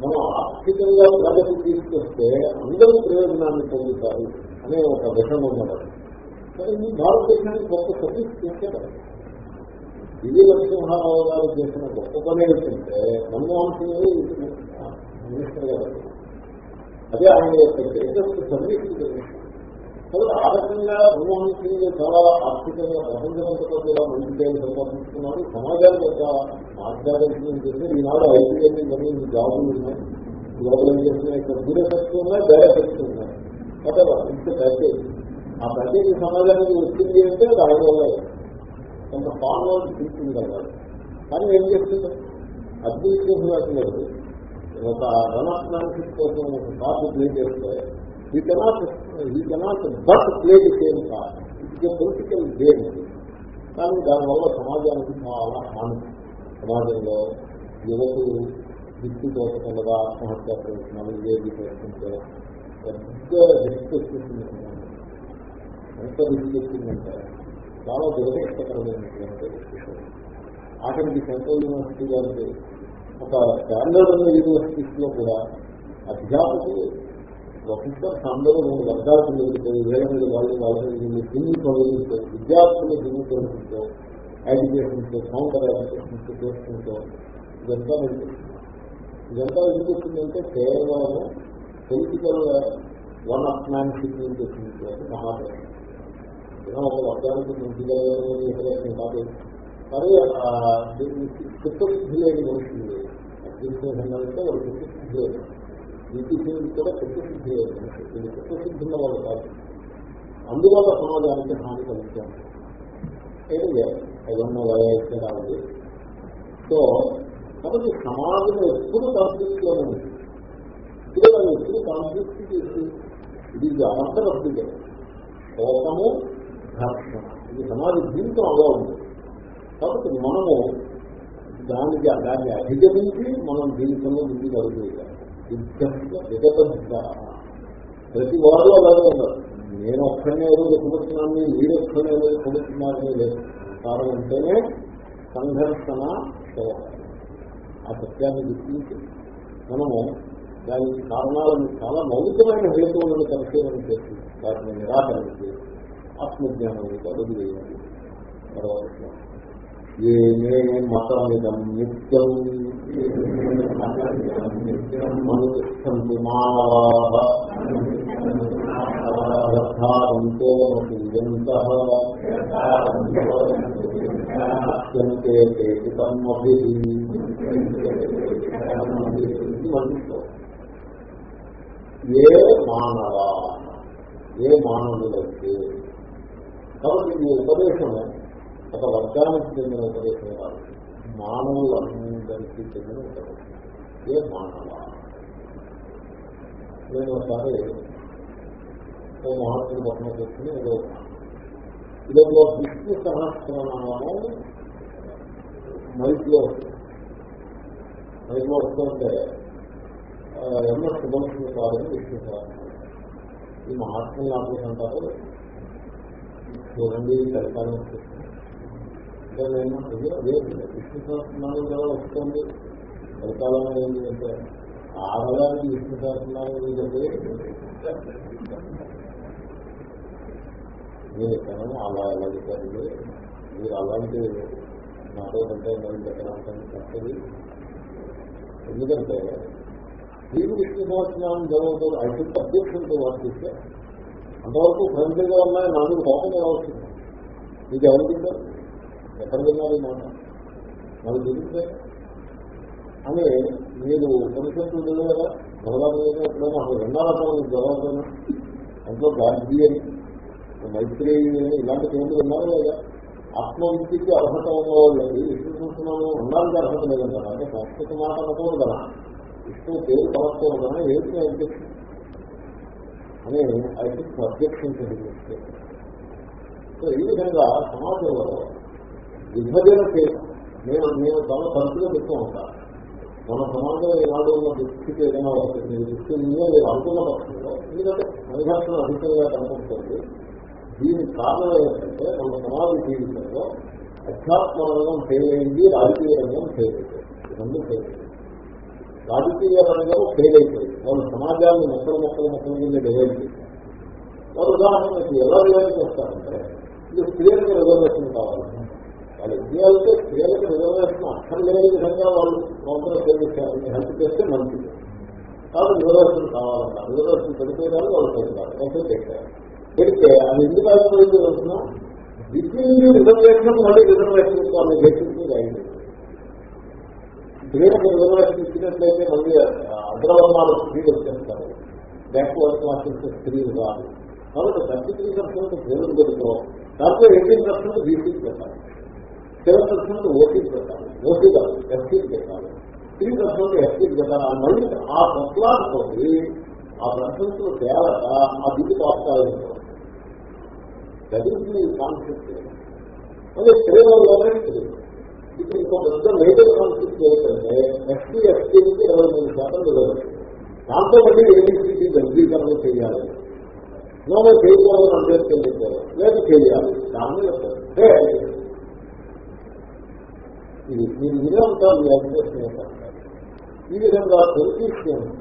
మనం ఆర్థికంగా ప్రగతి తీసుకొస్తే అందరూ ప్రయోజనాన్ని పొందుతారు అనే ఒక విషయం ఉన్నది. కానీ మీ భారతదేశానికి గొప్ప సర్వీస్ చేసేవారు విజయ నరసింహారావు గారు చేసిన గొప్ప పని ఏంటంటే మన్మోహన్ సింగ్ మినిస్టర్ గారు అదే ఆయన యొక్క గ్రేటెస్ట్ సర్వీస్ కాబట్టి ఆ రకంగా మన్మోహన్ సింగ్ చాలా ఆర్థికంగా ప్రపంచమంతతో కూడా మంచి పేరు సంపాదించుకున్నారు సమాజానికి ఒక మార్గదర్శనం చేస్తే ఈనాడు ఐటీఎన్ని మరియు జాబులు ఉన్నాయి. గ్లోబలైజేషన్ యొక్క దూరశక్తి ఉన్నాయి డైరెక్టర్స్ ఉన్నాయి. కదా ఇంత ప్యాకేజ్ ఆ ప్యాకేజ్ సమాజానికి వచ్చింది అంటే అది ఆయన వల్ల. కొంత ఫార్వర్డ్ థింకింగ్ కలగాలి కానీ ఏం చేస్తుంది? అభివృద్ధి అడ్మినిస్ట్రేషన్ ఒక రనప్నాన్సిస్ కోసం ఒక కార్డు ప్లే చేస్తే ఈ కెనాట్ ఈ cannot but play same card ఇది పొలిటికల్ గేమ్ కానీ దానివల్ల సమాజానికి చాలా హాని. సమాజంలో యువకులు దిక్కు తోచకుండా ఆత్మహత్య ప్రయత్నాలు ఏది చేస్తుంటే పెద్ద రిస్క్ వచ్చేసింది ఎంత రిస్క్ వచ్చిందంటే చాలా దురదృష్టకరమైనటువంటి ఆఖరికి సెంట్రల్ యూనివర్సిటీ గారికి ఒక స్టాండర్డ్ ఉన్న యూనివర్సిటీస్లో కూడా అధ్యాపకులు ప్రొఫెసర్స్ అందరూ రెండు వర్గాలకు వెళ్ళిపోయి వేల మీద వాళ్ళు వాళ్ళ మీద దిన్ని విద్యార్థులు దిన్ని చదువులతో ఎడ్యుకేషన్తో కౌంటర్ ఎడ్యుకేషన్తో చేసుకుంటూ ఇదంతా వెళ్తుంది ఇదంతా ఎందుకు వచ్చిందంటే కేవలం పొలిటికల్ వన్ ఆఫ్ మ్యాన్షిప్ నుంచి వచ్చినటువంటి మహాప్రశ్న ఒక వర్గానికి మంచిగా కాదు కానీ చిత్తశుద్ధి లేని మనుషులు లేదు అధ్యక్షంటే వాళ్ళు చిత్తశుద్ధి లేదు నీతిశీలు కూడా చిత్తశుద్ధి లేదు మనుషులు చిత్తశుద్ధి ఉన్న వాళ్ళు కాదు. అందువల్ల సమాజానికి హాని కలిగాను ఏదన్నా వయస్సు రావాలి సో కాబట్టి సమాజం ఎప్పుడు కాన్ఫ్లిక్ట్లోనే ఉంది. ఇదే వాళ్ళు ఎప్పుడు కాన్ఫ్లిక్ట్ చేసి ఇది అర్థం వస్తుంది కోపము ఘర్షణ. ఇది సమాజ జీవితం అలా ఉంది. కాబట్టి మనము దానికి దాన్ని అధిగమించి మనం జీవితంలో ముందుకు అడుగుతాం విగత ప్రతి వారు అలాగే ఉన్నారు. నేను ఒక్కడనే ఏదో చెప్పుకుంటున్నాను మీరు ఒక్కడనే ఏదో చెప్పుకుంటున్నారని లేదు. కారణం అంటేనే సంఘర్షణ ఆ సత్యాన్ని గుర్తించి మనము దానికి కారణాలను చాలా మౌలికమైన హేతువులను పరిశీలన చేసి వాటిని నిరాకరించి ఆత్మజ్ఞానానికి అడుగు వేయాలి తర్వాత ఏమే మతమిదం నిత్యం. మనుతిష్టంతి మానవాంతో అత్యంతే తమ్మభి ఏ మానవ ఏ మానవులైతే? కాబట్టి ఈ ఉపదేశం ఒక వర్గానికి చెందిన ఉపదేశం కాదు మానవులందరికీ చెందిన ఉపదేశం ఏ మానవ నేను ఒకసారి ఓ మహాత్ముడు పక్కన కూర్చుని ఏదో ఇదిలో విష్ణు సహస్రనామం మైక్లో మైక్లో వస్తుంటే ఎన్నో సుభలక్ష్మి కాదని విష్ణు సహస్రం ఈ మహాత్ములు నాకు అంటారు చూడండి కలిపాలని వస్తుంది అంటే నేను అదే విష్ణు సహస్రనామం కదా వస్తుంది. కలిపాలని ఏంటి అంటే ఆడడానికి విష్ణు సహస్రనామం ఏంటంటే మీరు ఎక్కడో అలా ఎలా చెప్పారు మీరు అలాంటి నాతో కంటే నేను ఎక్కడానికి తప్పది. ఎందుకంటే మీరు విష్ణు సహస్రనామం జరుగుతుంది. ఐదు అధ్యక్షులతో వర్తిస్తే అంతవరకు ఫ్రెండ్లీగా ఉన్నాయి నాకు కోపం వస్తుంది మీకు ఎవరు తింటారు ఎక్కడ విన్నారు మాట? నాకు తెలిస్తే అని మీరు ఉపనిషత్తులు తెలియదా భగవాన్ ఎప్పుడైనా అసలు విన్నారా జవాబునా అందులో గాంధీ అని మైత్రి ఇలాంటి పేర్లు విన్నారా లేదా? ఆత్మవిద్యకి అర్హత ఉన్నవాళ్ళకి విష్ణు చూస్తున్నాము అన్నానికి అర్హత లేదంట. అంటే సంస్కృత మాట అనుకోరు కదా. విష్ణు పేరు కలగకూడదు కదా ఏంటి అధ్యక్షుడు? అని ఐ థింక్ అధ్యక్షం సో ఈ విధంగా సమాజంలో విభజన చేయడం నేను నేను చాలా తరచుగా చెప్తూ ఉంటాను మన సమాజంలో ఈనాడు ఉన్న దృష్టికి ఏదైనా వస్తుంది దృష్టి ఉందో లేదు అనుకున్న పక్షంలో ఎందుకంటే సంఘర్షణ అధికంగా కనపడుతుంది. దీనికి కారణం ఏంటంటే మన సమాజ జీవితంలో అధ్యాత్మ రంగం ఫెయిల్ అయింది రాజకీయ రంగం ఫెయిల్ అయిపోయింది రెండు ఫెయిల్ అయింది. రాజకీయ రంగం ఫెయిల్ అయిపోయింది. వాళ్ళు సమాజాన్ని మొక్కలు మొక్కలు మొక్కల కింద డివైడ్ చేశారు. వారు ఉదాహరణకి ఎలా డివైడ్ చేస్తారంటే ఇది స్త్రీలకు రిజర్వేషన్ కావాలి. వాళ్ళ ఇండియాలతో స్త్రీలకు రిజర్వేషన్ లేని విధంగా వాళ్ళు కాంగ్రెస్ చేశారని హెల్ప్ చేస్తే మంచిది. కాబట్టి రిజర్వేషన్ కావాలన్న రిజర్వేషన్ పెడిపోయారు వాళ్ళు పెడతారు ఓకే పెట్టారు పెడితే అది ఎందుకు అయిపోయింది వస్తున్నా విద్యుత్ రిజర్వేషన్ మళ్ళీ రిజర్వేషన్ వాళ్ళని గెలిచింది అయింది స్త్రీలకు రిజర్వేషన్ ఇచ్చినట్లయితే మళ్ళీ అగ్రవర్ణాలు స్త్రీలు వచ్చేస్తారు. బ్యాక్వర్డ్ క్లాసెస్ స్త్రీలు కాదు. కాబట్టి థర్టీ త్రీ పర్సెంట్ పేరు పెడుతున్నాం దాంట్లో ఎయిటీన్ పర్సెంట్ బీసీకి పెట్టాలి. సెవెన్ పర్సెంట్ ఓటీకి పెట్టాలి ఓటీ కాదు ఎస్సీకి పెట్టాలి త్రీ పర్సెంట్ ఎస్సీకి పెట్టాలి ఆ మళ్ళీ ఆ తత్వాలతో ఆ పర్సెంట్ తేలక ఆ దిగు పాస్తాలి దట్ కాన్సెప్ట్ అదే స్త్రీలలోనే స్త్రీ ఇప్పుడు ఇంకో పెద్ద మేజర్ కాన్సెప్ట్ ఏంటంటే ఎస్సీ ఎస్టీకి ఇరవై మూడు శాతం రిజర్వేషన్ దాంతో మళ్ళీ ఏబిసిటీ వర్గీకరణ చేయాలి. నోమే చేయాలని అంటే చెప్పారు. లేదు చేయాలి. దాన్ని అంటే ఇది మీరు వినే ఉంటారు మీ ఈ విధంగా పొలిటీషియన్స్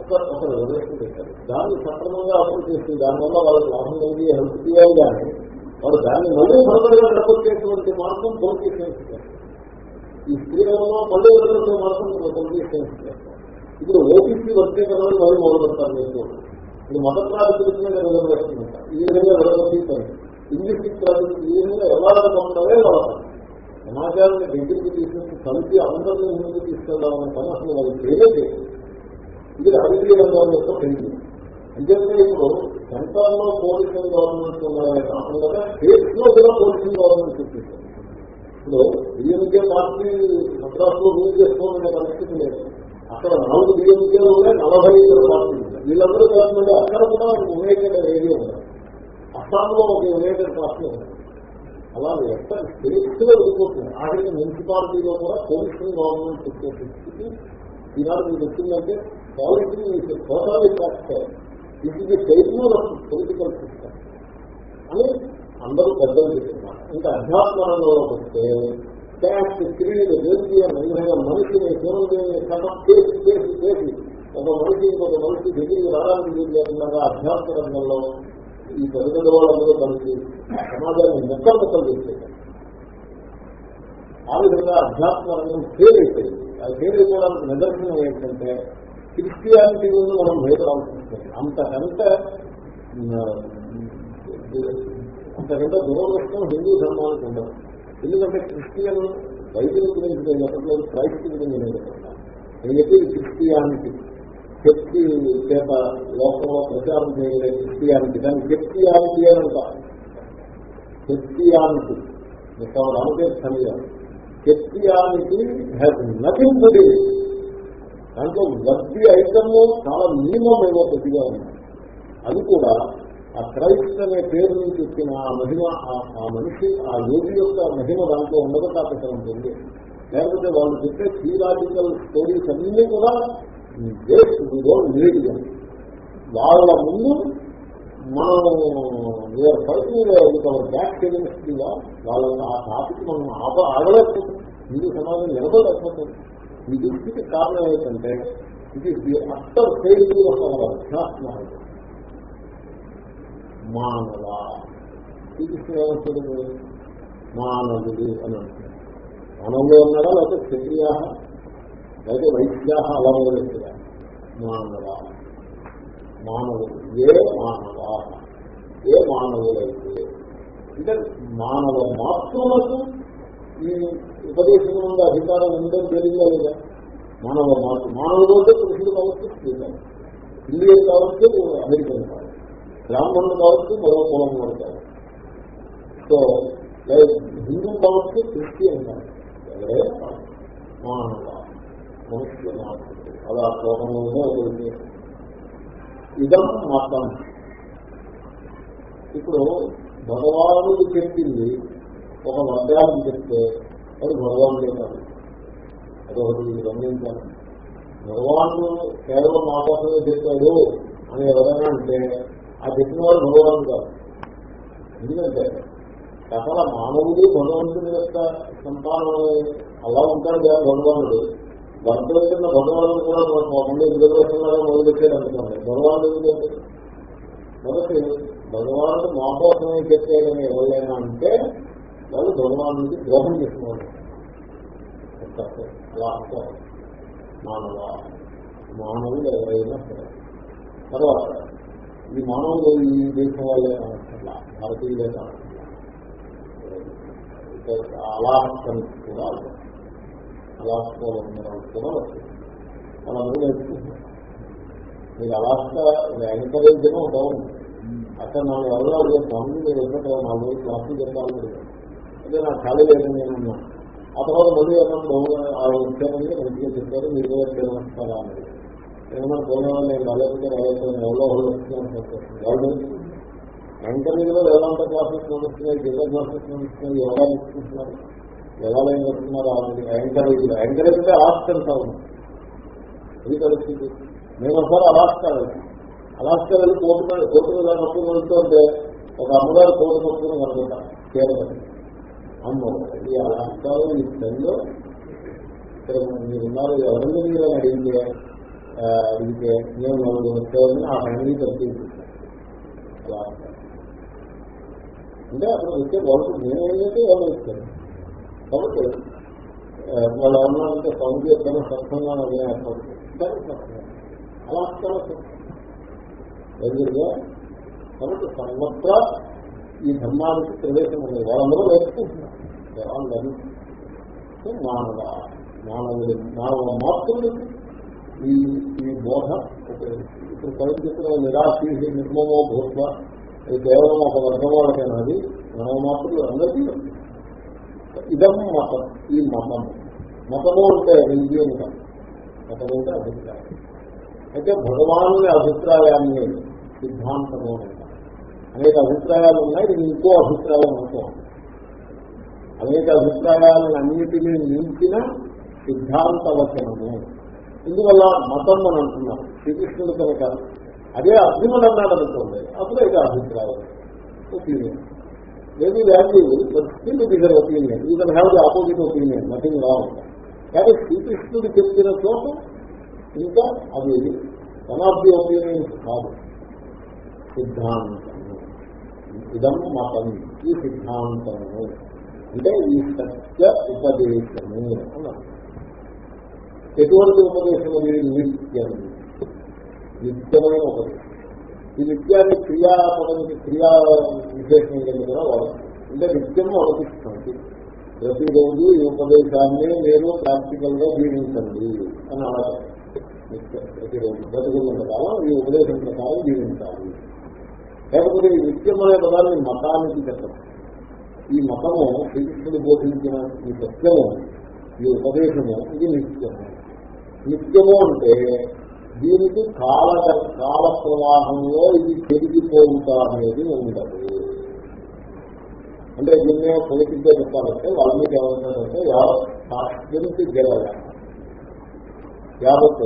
ఒక ఒక రిజర్వేషన్ పెట్టారు. దాన్ని సక్రమంగా అమలు చేసి దానివల్ల వాళ్ళకి లాభం కలిగి హెల్ప్ చేయాలి కానీ వాడు దాన్ని మళ్ళీ మరొకరిగా నడపచ్చేటువంటి మార్గం పొలిటీషియన్స్ ఈ స్త్రీలలో మళ్ళీ వదిలిన మార్గం పొలిటీషియన్స్ ఇప్పుడు ఓటీసీ వర్గీకరణలు మళ్ళీ మొదలుపెడతారు నేను మీరు ఇది మొదటి ప్రాతిపదిక మీద రిజర్వేషన్ ఈ విధంగా రిజర్వేషన్ ఇంగ్లీష్ ప్రాతిపదిక ఈ విధంగా ఎలా పొందాలే వాళ్ళు సమాజాన్ని దగ్గరికి తీసుకుని కలిపి అందరినీ ముందుకు తీసుకెళ్దామనే పని అసలు వాళ్ళు చేయలేదు ఇది రాజకీయ రంగాల యొక్క పెళ్ళి ఎందుకంటే ఇప్పుడు సెంట్రల్లో పోలీసింగ్ గవర్నమెంట్ ఉన్నాయని కాకుండా స్టేట్స్లో కూడా పోలీసింగ్ గవర్నమెంట్ చూపిస్తారు ఇప్పుడు డిఎంకే పార్టీ మద్రాసులో రూల్ చేసుకోవాలనే పరిస్థితి లేదు. అక్కడ నాలుగు డిఎంకేలు ఉన్నాయి నలభై ఐదు పార్టీలు వీళ్ళందరూ కాకుండా అక్కడ కూడా యునైటెడ్ ఏరియా ఉన్నారు అస్సాంలో ఒక యునైటెడ్ పార్టీ ఉన్నారు అలా ఎక్కడ స్టేట్స్ వెళ్ళిపోతుంది. ఆఖరికి మున్సిపాలిటీలో కూడా పోలీసులు గవర్నమెంట్ చెప్పే పరిస్థితి ఈనాడు మీకు వచ్చిందంటే పాలిటిక్స్ టోటల్ ప్రాక్టికల్ ఇది ఇది టైప్లో పొలిటికల్ సిస్టమ్ అని అందరూ పెద్దలు చెప్తున్నారు ఇంకా అధ్యాత్మరంలో వస్తే ట్యాక్స్ క్రీడ్ దేశీయం ఈ మనిషిని సూర్యోదయాన్ని కథం చేసి చేసి చేసి ఒక మనిషి ఇంకొక మనిషి దగ్గరికి రావడానికి వీలు లేకుండా అధ్యాత్మ రంగంలో ఈ పెద్ద పెద్ద వాళ్ళందరూ కలిసి సమాజాన్ని మొక్కలు మొక్కలు చేసేది. ఆ విధంగా అధ్యాత్మ రంగం ఫెయిల్ అయిపోయింది. అది ఫెయిల్ అయిపోవడానికి నిదర్శనం ఏంటంటే క్రిస్టియానిటీ ముందు మనం భయపడాల్సి వస్తుంది అంతకంటే అంతకంటే దురదృష్టం హిందూ ధర్మానికి ఉండదు. ఎందుకంటే క్రిస్టియన్ బైబిల్ గురించి నేను చెప్పట్లేదు క్రైస్ట్ గురించి నేను చెప్తున్నాను నేను చెప్పేది క్రిస్టియానిటీ శక్తి చేత లోకంలో ప్రచారం చేయలే క్రిస్టియానిటీ. దాన్ని క్రిస్టియానిటీ అని అంటారు క్రిస్టియానిటీ. మీకు Ramakrishna Christianity has nothing to do దాంట్లో వడ్డీ ఐటమ్ చాలా మినిమం ఏమో కొద్దిగా ఉన్నాయి అది కూడా ఆ క్రైస్ట్ అనే పేరు నుంచి వచ్చిన ఆ మహిమ ఆ మనిషి ఆ యోగి యొక్క మహిమ దాంట్లో ఉండదు కాకపోతే ఉంటుంది. లేకపోతే వాళ్ళు చెప్పే థియలాజికల్ స్టోరీస్ అన్నీ కూడా నీట్గా వాళ్ళ ముందు మనం వీఆర్ ఫైటింగ్ బ్యాక్ ఎగెన్స్ట్గా వాళ్ళ ఆ టాపిక్ మనం ఆప ఆగలేకపోతుంది హిందూ సమాజం నిలబడలేకపోతుంది. ఈ దృష్టికి కారణం ఏంటంటే ఇది ది అస్టర్ ఫెయిల్యూర్ అధ్యాత్మ మానవ శ్రీకృష్ణుడు మానవుడు అని అంటున్నాడు మానవులు ఉన్నాడా? లేకపోతే క్షత్రియా లేకపోతే వైద్యా అలా మొదలెట్టారా. మానవ? మానవుడు ఏ మానవ? ఏ మానవులైతే అంటే మానవ మాతృలకు ఈ ఉపదేశం నుండి అధికారం ఉందని తెలియదా లేదా? మానవ మాతృ మానవుడు అంటే పురుషుడు కావచ్చు స్త్రీ ఇండియన్ కావచ్చు అమెరికన్ కావచ్చు. బ్రాహ్మణుడు కావచ్చు మరో కులం వాడు కావచ్చు. సో హిందూ కావచ్చు క్రిస్టియన్ కావచ్చు. ఎవరైనా మానవ మనుష్య మానవుడు అలా శ్లోకంలో ఒకటి ఇదం మతం. ఇప్పుడు భగవానుడు చెప్పింది ఒక వర్గానికి చెప్తే అది భగవానుడే కాదు. అదొకటి గమనించాలి. భగవానుడు కేవలం మా కోసమే చెప్పాడు అని ఎవరైనా అంటే ఆ చెప్పిన వాడు భగవానుడు కాదు. ఎందుకంటే సకల మానవుడు భగవంతుని యొక్క సంతానం అలా ఉంటాడు కదా భగవానుడు. భర్తల కింద భగవానుడు కూడా ముందు రిజర్వేషన్లాగా మొదలుపెట్టాడు అనుకోండి. భగవాన్ ఎందుకంటే మొదటి భగవానుడు మా కోసమే చెప్పాడని ఎవరైనా అంటే వాళ్ళు భగవాన్ నుంచి ద్రోహం చేసుకోవాలి. అలా మానవ మానవులు ఎవరైనా సరే. తర్వాత ఈ మానవులు ఈ దేశం వాళ్ళే అనట్లా భారతీయులే కాదు అలాస్కన్ కూడా అలాస్కోలో కూడా వస్తుంది మన ముందు మీరు అలాస్కా ఎంకరేజ్ బాగుంది అక్కడ నా ఎవరో స్వామి మీరు ఎన్నో నాలుగు రోజులు క్లాసులు చెప్పాలి అదే నా ఖాళీ లేదు నేను ఆ తర్వాత మళ్ళీ ఏమన్నా వచ్చారని మంచిగా చెప్పారు. మీరు కూడా అని ఏమన్నా పోయిన నేను రాలేకపోతే రాలేకపోతే ఎవరో వాళ్ళు వస్తున్నాను వాళ్ళు ఎంకరేజ్లో వేదాంత క్లాసెస్ నడుస్తున్నాయి జిల్లా క్లాసెస్ నడుస్తున్నాయి యోగా తీసుకుంటున్నారు ఎలా ఏం చేస్తున్నారు యాంకరేజ్ యాంకరేజ్ అంటే అలాస్కా ఉన్నాం ఇది పరిస్థితి. నేను ఒకసారి అలాస్కా అలాస్కా వెళ్ళి కోర్టు కోర్టు నొప్పి వెళ్తుంటే ఒక అమ్మగారు కోర్టు నొప్పుకుని కనుకుంటా కేరళ. అమ్మ ఈ అలాస్కాలో ఈ టైంలో ఇక్కడ మీరు ఉన్నారు ఎవరైనా మీరు అడిగితే అడిగితే నేను నలుగురు వచ్చేవాళ్ళని ఆ ఫ్యామిలీ తప్పింది. అలాస్కా. అంటే అక్కడ వచ్చే వాళ్ళు నేను ఏదైతే వాళ్ళు వచ్చాను కాబట్టి వాళ్ళు ఏమన్నారంటే సౌందర్య ఎక్కడ స్వచ్ఛంగా అదే ఏర్పడుతుంది. అలాస్కా ఎదురుగా కాబట్టి సర్వత్రా ఈ ధర్మానికి ప్రవేశం ఉంది వాళ్ళందరూ నేర్చుకుంటున్నారు. మానవ మానవుడు మానవ మాత్రులకి ఈ ఈ బోధ ఇప్పుడు పైన చెప్పిన నిరాశీ నిర్మమో భూత్వ. అది కేవలం ఒక వర్గం వాళ్ళకైనది మానవ మాత్రులు అందరికీ ఇదం మతం ఈ మతం మతము అంటే రిలీజియన్ కాదు మతము అంటే అభిప్రాయం. అయితే భగవాను అభిప్రాయాన్ని సిద్ధాంతము అనేక అభిప్రాయాలు ఉన్నాయి ఇది ఇంకో అభిప్రాయం అనుకో అనేక అభిప్రాయాలను అన్నిటినీ నిలిచిన సిద్ధాంత వచనము. ఇందువల్ల మతం అని అంటున్నాం శ్రీకృష్ణుడు కనుక అదే అర్జునుడు అన్నాడు అనుకోండి. అప్పుడు అయితే అభిప్రాయం. Opinion maybe value but still it is an opinion you can have the opposite opinion nothing wrong కానీ శ్రీకృష్ణుడు చెప్పిన చోట ఇంకా అది వన్ ఆఫ్ ది ఒపీనియన్స్ కాదు సిద్ధాంతము ఇదం మతం ఈ సిద్ధాంతము అంటే ఈ సత్య ఉపదేశము అన్నారు ఎటువంటి ఉపదేశం అది నిత్యం నిత్యమైన ఉపదేశం ఈ నిత్యాన్ని క్రియాపదానికి క్రియా విశేషం కింద కూడా వాడతాం అంటే నిత్యం అనుపిస్తుంది ప్రతిరోజు ఈ ఉపదేశాన్ని మీరు ప్రాక్టికల్గా జీవించండి అని అడగాలి నిత్యం ప్రతిరోజు బ్రతుకున్న కాలం ఈ ఉపదేశం ప్రకారం జీవించాలి. లేకపోతే ఈ నిత్యం అనే పదాన్ని మతానికి చెప్పడం ఈ మతము శ్రీకృష్ణుడు బోధించిన ఈ సత్యము ఈ ఉపదేశము ఇది నిత్యము. నిత్యము అంటే దీనికి కాల కాల ప్రవాహంలో ఇది పెరిగిపోవుతా అనేది ఉండదు. అంటే దీన్నే పొలిటిక్గా చెప్పాలంటే వాళ్ళ మీద ఏమంటారంటే సాక్షికి గెలవ. యావత్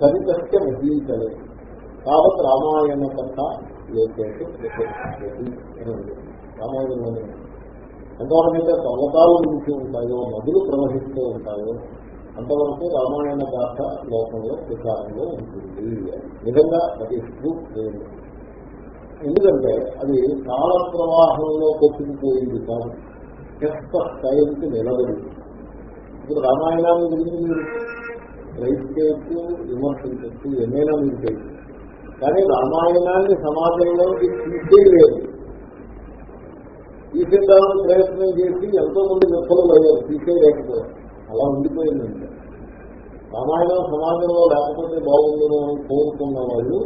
సరితస్య మహీతలే కాబట్టి రామాయణ కథ రామాయణంలోనే ఎంతవరకైతే పర్వతాలు నుంచి ఉంటాయో నదులు ప్రవహిస్తూ ఉంటాయో అంతవరకు రామాయణ గాథ లోకంలో ప్రచారంలో ఉంటుంది. నిజంగా అది ట్రూత్ ఎందుకంటే అది కాల ప్రవాహంలో కొట్టుకుపోయింది కాదు. జస్ట్ స్థాయికి నిలబడింది. ఇప్పుడు రామాయణాన్ని గురించి మీరు రైట్ చేయొచ్చు విమర్శించచ్చు ఏమైనా మీరు చేయొచ్చు. కానీ రామాయణాన్ని సమాజంలో తీసేయలేదు. తీసేద్దామని ప్రయత్నం చేసి ఎంతో మంది విఫలం అయ్యారు తీసేయలేకపోయారు. అలా ఉండిపోయిందండి. రామాయణం సమాజంలో లేకపోతే బాగుందని కోరుకున్న వాళ్ళు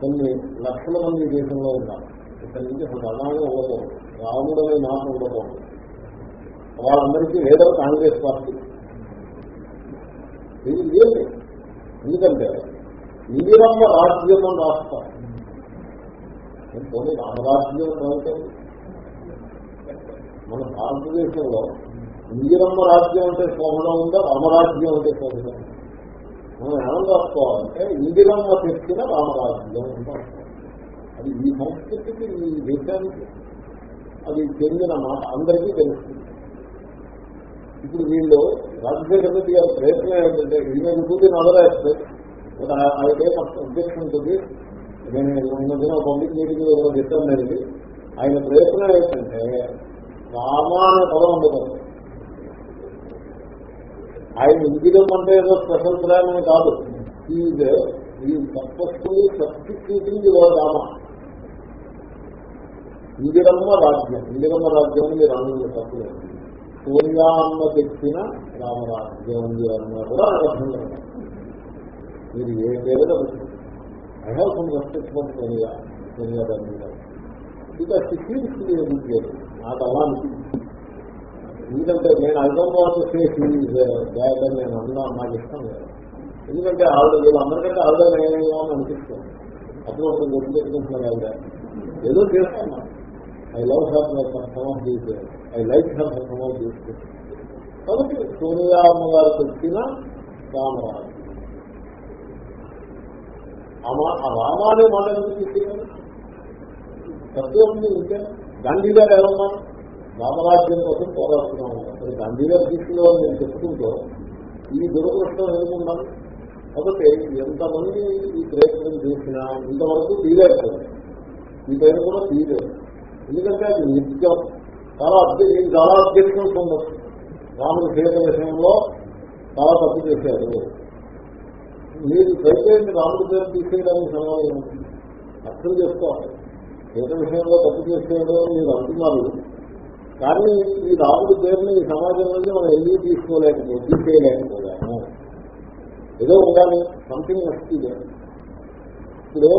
కొన్ని లక్షల మంది దేశంలో ఉన్నారు. ఇక్కడి నుంచి అసలు రామాయణం ఉండకూడదు రాముడు అనే మాట ఉండకూడదు. వాళ్ళందరికీ లీడర్ కాంగ్రెస్ పార్టీ. ఇది ఏంటి ఎందుకంటే ఇందిరమ్మ రాజ్యం అని రాస్తారు. రామరాజ్యం అవుతుంది మన భారతదేశంలో ఇందిరమ్మ రాజ్యం అంటే శోభనం ఉందా? రామరాజ్యం అంటే శోభనం మనం ఏమని రాసుకోవాలంటే ఇందిరమ్మ తెచ్చిన రామరాజ్యం అని అది ఈ సంస్కృతికి ఈ దేశానికి అది చెందిన మాట. అందరికీ తెలుస్తుంది. ఇప్పుడు వీళ్ళు రాజశేఖర రెడ్డి గారి ప్రయత్నం ఏంటంటే ఈమె చూసి నడరాస్తే అయితే అధ్యక్షం ఉంటుంది. నేను దిన పబ్లిక్ మీటింగ్లో చెప్పాను. నేను ఆయన ప్రయత్నం ఏంటంటే రామాన పదం ఉండదు ఆయన ఇంగిరం అంటే ఏదో స్పెషల్ ప్లాన్ అని కాదు. ఈ ఈ సక్సెస్ఫుల్లీ సబ్స్టిట్యూటింగ్ రామ ఇందిరమ్మ రాజ్యం ఇందిరమ్మ రాజ్యం మీరు అన్నంలో తప్పులేదు. సూర్యా అమ్మ తెచ్చిన రామరాజ్యం ఇందిరమ్మ కూడా అర్థం లేదు. మీరు ఏ పేరుగా I have some respect for Sonia Sonia Gandhi గారు బికాస్ ఫీల్స్ నాకు అలా అనిపించింది ఎందుకంటే నేను అర్థం హైదరాబాద్ చేసి బ్యాడ్ అని నేను అన్నా నాకు ఇష్టం లేదు. ఎందుకంటే ఆవిడ వీళ్ళందరికంటే ఆవిడ నేనేమో అని అనిపిస్తుంది. అప్పుడు ఒక గుర్తు పెట్టుకుంటున్నాను ఆవిడ. ఏదో చేస్తాను ఐ లవ్ హర్ సమ్ చేసే I like her some of కాబట్టి సోనియా అమ్మగారు తెచ్చిన రామరాజు. ఆ రామాలే మాట ఎందుకు తీసుకెళ్ళాలి తప్పే ఉంది ఇంకే. గాంధీ గారు ఎలా ఉన్నారు? రామరాజ్యం కోసం పోరాడుతున్నాము. మరి గాంధీ గారి దృష్టిలో నేను చెప్పుకుంటూ ఈ దురదృష్టం ఏముండాలి కాబట్టి ఎంతమంది ఈ ప్రయత్నం చేసినా ఇంతవరకు తీయలేకపోయింది ఈ పేరు కూడా తీయలేదు. ఎందుకంటే అది నిత్యం. చాలా అధ్యక్ష చాలా అధ్యక్షులు ఉండొచ్చు రాముడు సీత విషయంలో చాలా తప్పు చేశారు. మీరు ప్రయత్నించి రాముడి పేరు తీసేయడానికి సమాధానం అర్థం చేసుకోవాలి. సీత విషయంలో తప్పు చేసేయడం మీరు అంటున్నారు కానీ ఈ రాముడి పేరుని ఈ సమాజం నుండి మనం ఎందుకు తీసుకోలేకపోతే తీసేయలేకపోయాము. ఏదో ఉండాలి సంథింగ్ వస్తుంది ఇప్పుడు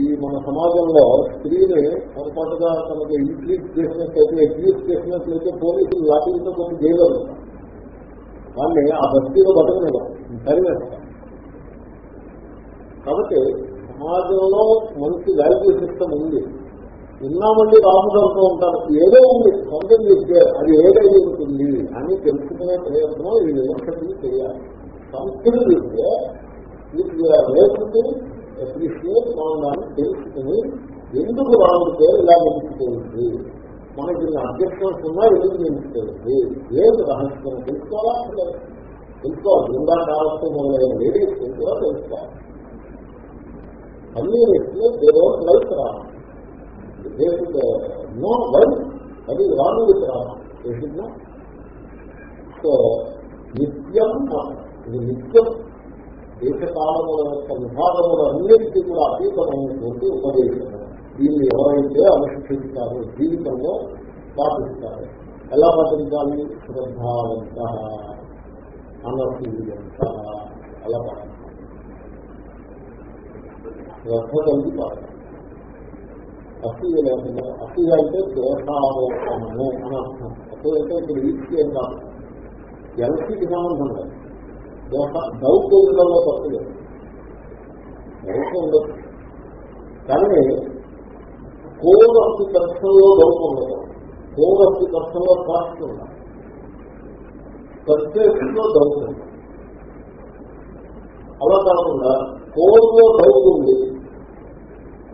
ఈ మన సమాజంలో స్త్రీని పొరపాటుగా తనకు ఇంక్రీజ్ చేసినట్లయితే ఎక్యూజ్ చేసినట్లయితే పోలీసులు లాఠీలతో కొన్ని జైలు వాళ్ళని ఆ బస్తీలో బతకలేదు సరివేస్తారు కాబట్టి సమాజంలో మంచి వాల్యూ సిస్టమ్ ఉంది. ఉన్నామండి రాముదంతో ఉంటారు. ఏదో ఉంది సొంతం చెప్తే అది ఏదై ఉంటుంది అని తెలుసుకునే ప్రయత్నం ఈ విమర్శకులు చేయాలి. సంస్కృతి చెప్తే రేపు అప్రిషియేట్ మనం తెలుసుకుని ఎందుకు రాముడితే ఇలా నిలుచుకోవచ్చు మనకి అబ్జెక్షన్స్ ఉన్నా ఎందుకు నిలుచుకోవచ్చు ఏది రహస్యం? తెలుసుకోవాలా? తెలుసుకోవాలి. బృందా కాలస్తో మొదలైన లేడీస్ కూడా తెలుసుకోవాలి. అన్ని వ్యక్తులు ఏదో లైఫ్ రావాలి రా నో వన్ అది రాను విత్ రామ సో నిత్యం ఇది నిత్యం దేశకాలముల యొక్క విభాగముల అన్నిటికీ కూడా అతీతమైనటువంటి ఉపదేశం దీన్ని ఎవరైతే అనుష్ఠిస్తారో జీవితంలో పాటిస్తారు. ఎలా పాటించాలి? శ్రద్ధావంత అనసూయంత అలా పాటించాలి శ్రద్ధ కలిగి పాటించాలి అసూయ లేకుండా అసూయ అంటే దోషారోపణము అని అర్థం. అసూయ అంటే ఇక్కడ ఈసీ అని కాదు. ఎల్సీకి సంబంధం లేదు దోష డౌట్ ఉండడంలో తప్పు లేదు. డౌట్ ఉండదు. కానీ కోరస్సు కష్టంలో డౌట్ ఉండదు. కోరస్సు కష్టంలో కాస్ట్ ఉండాలి సబ్జెక్ట్లో డౌట్ ఉంది అలా కాకుండా కోర్లో డౌట్ ఉంది.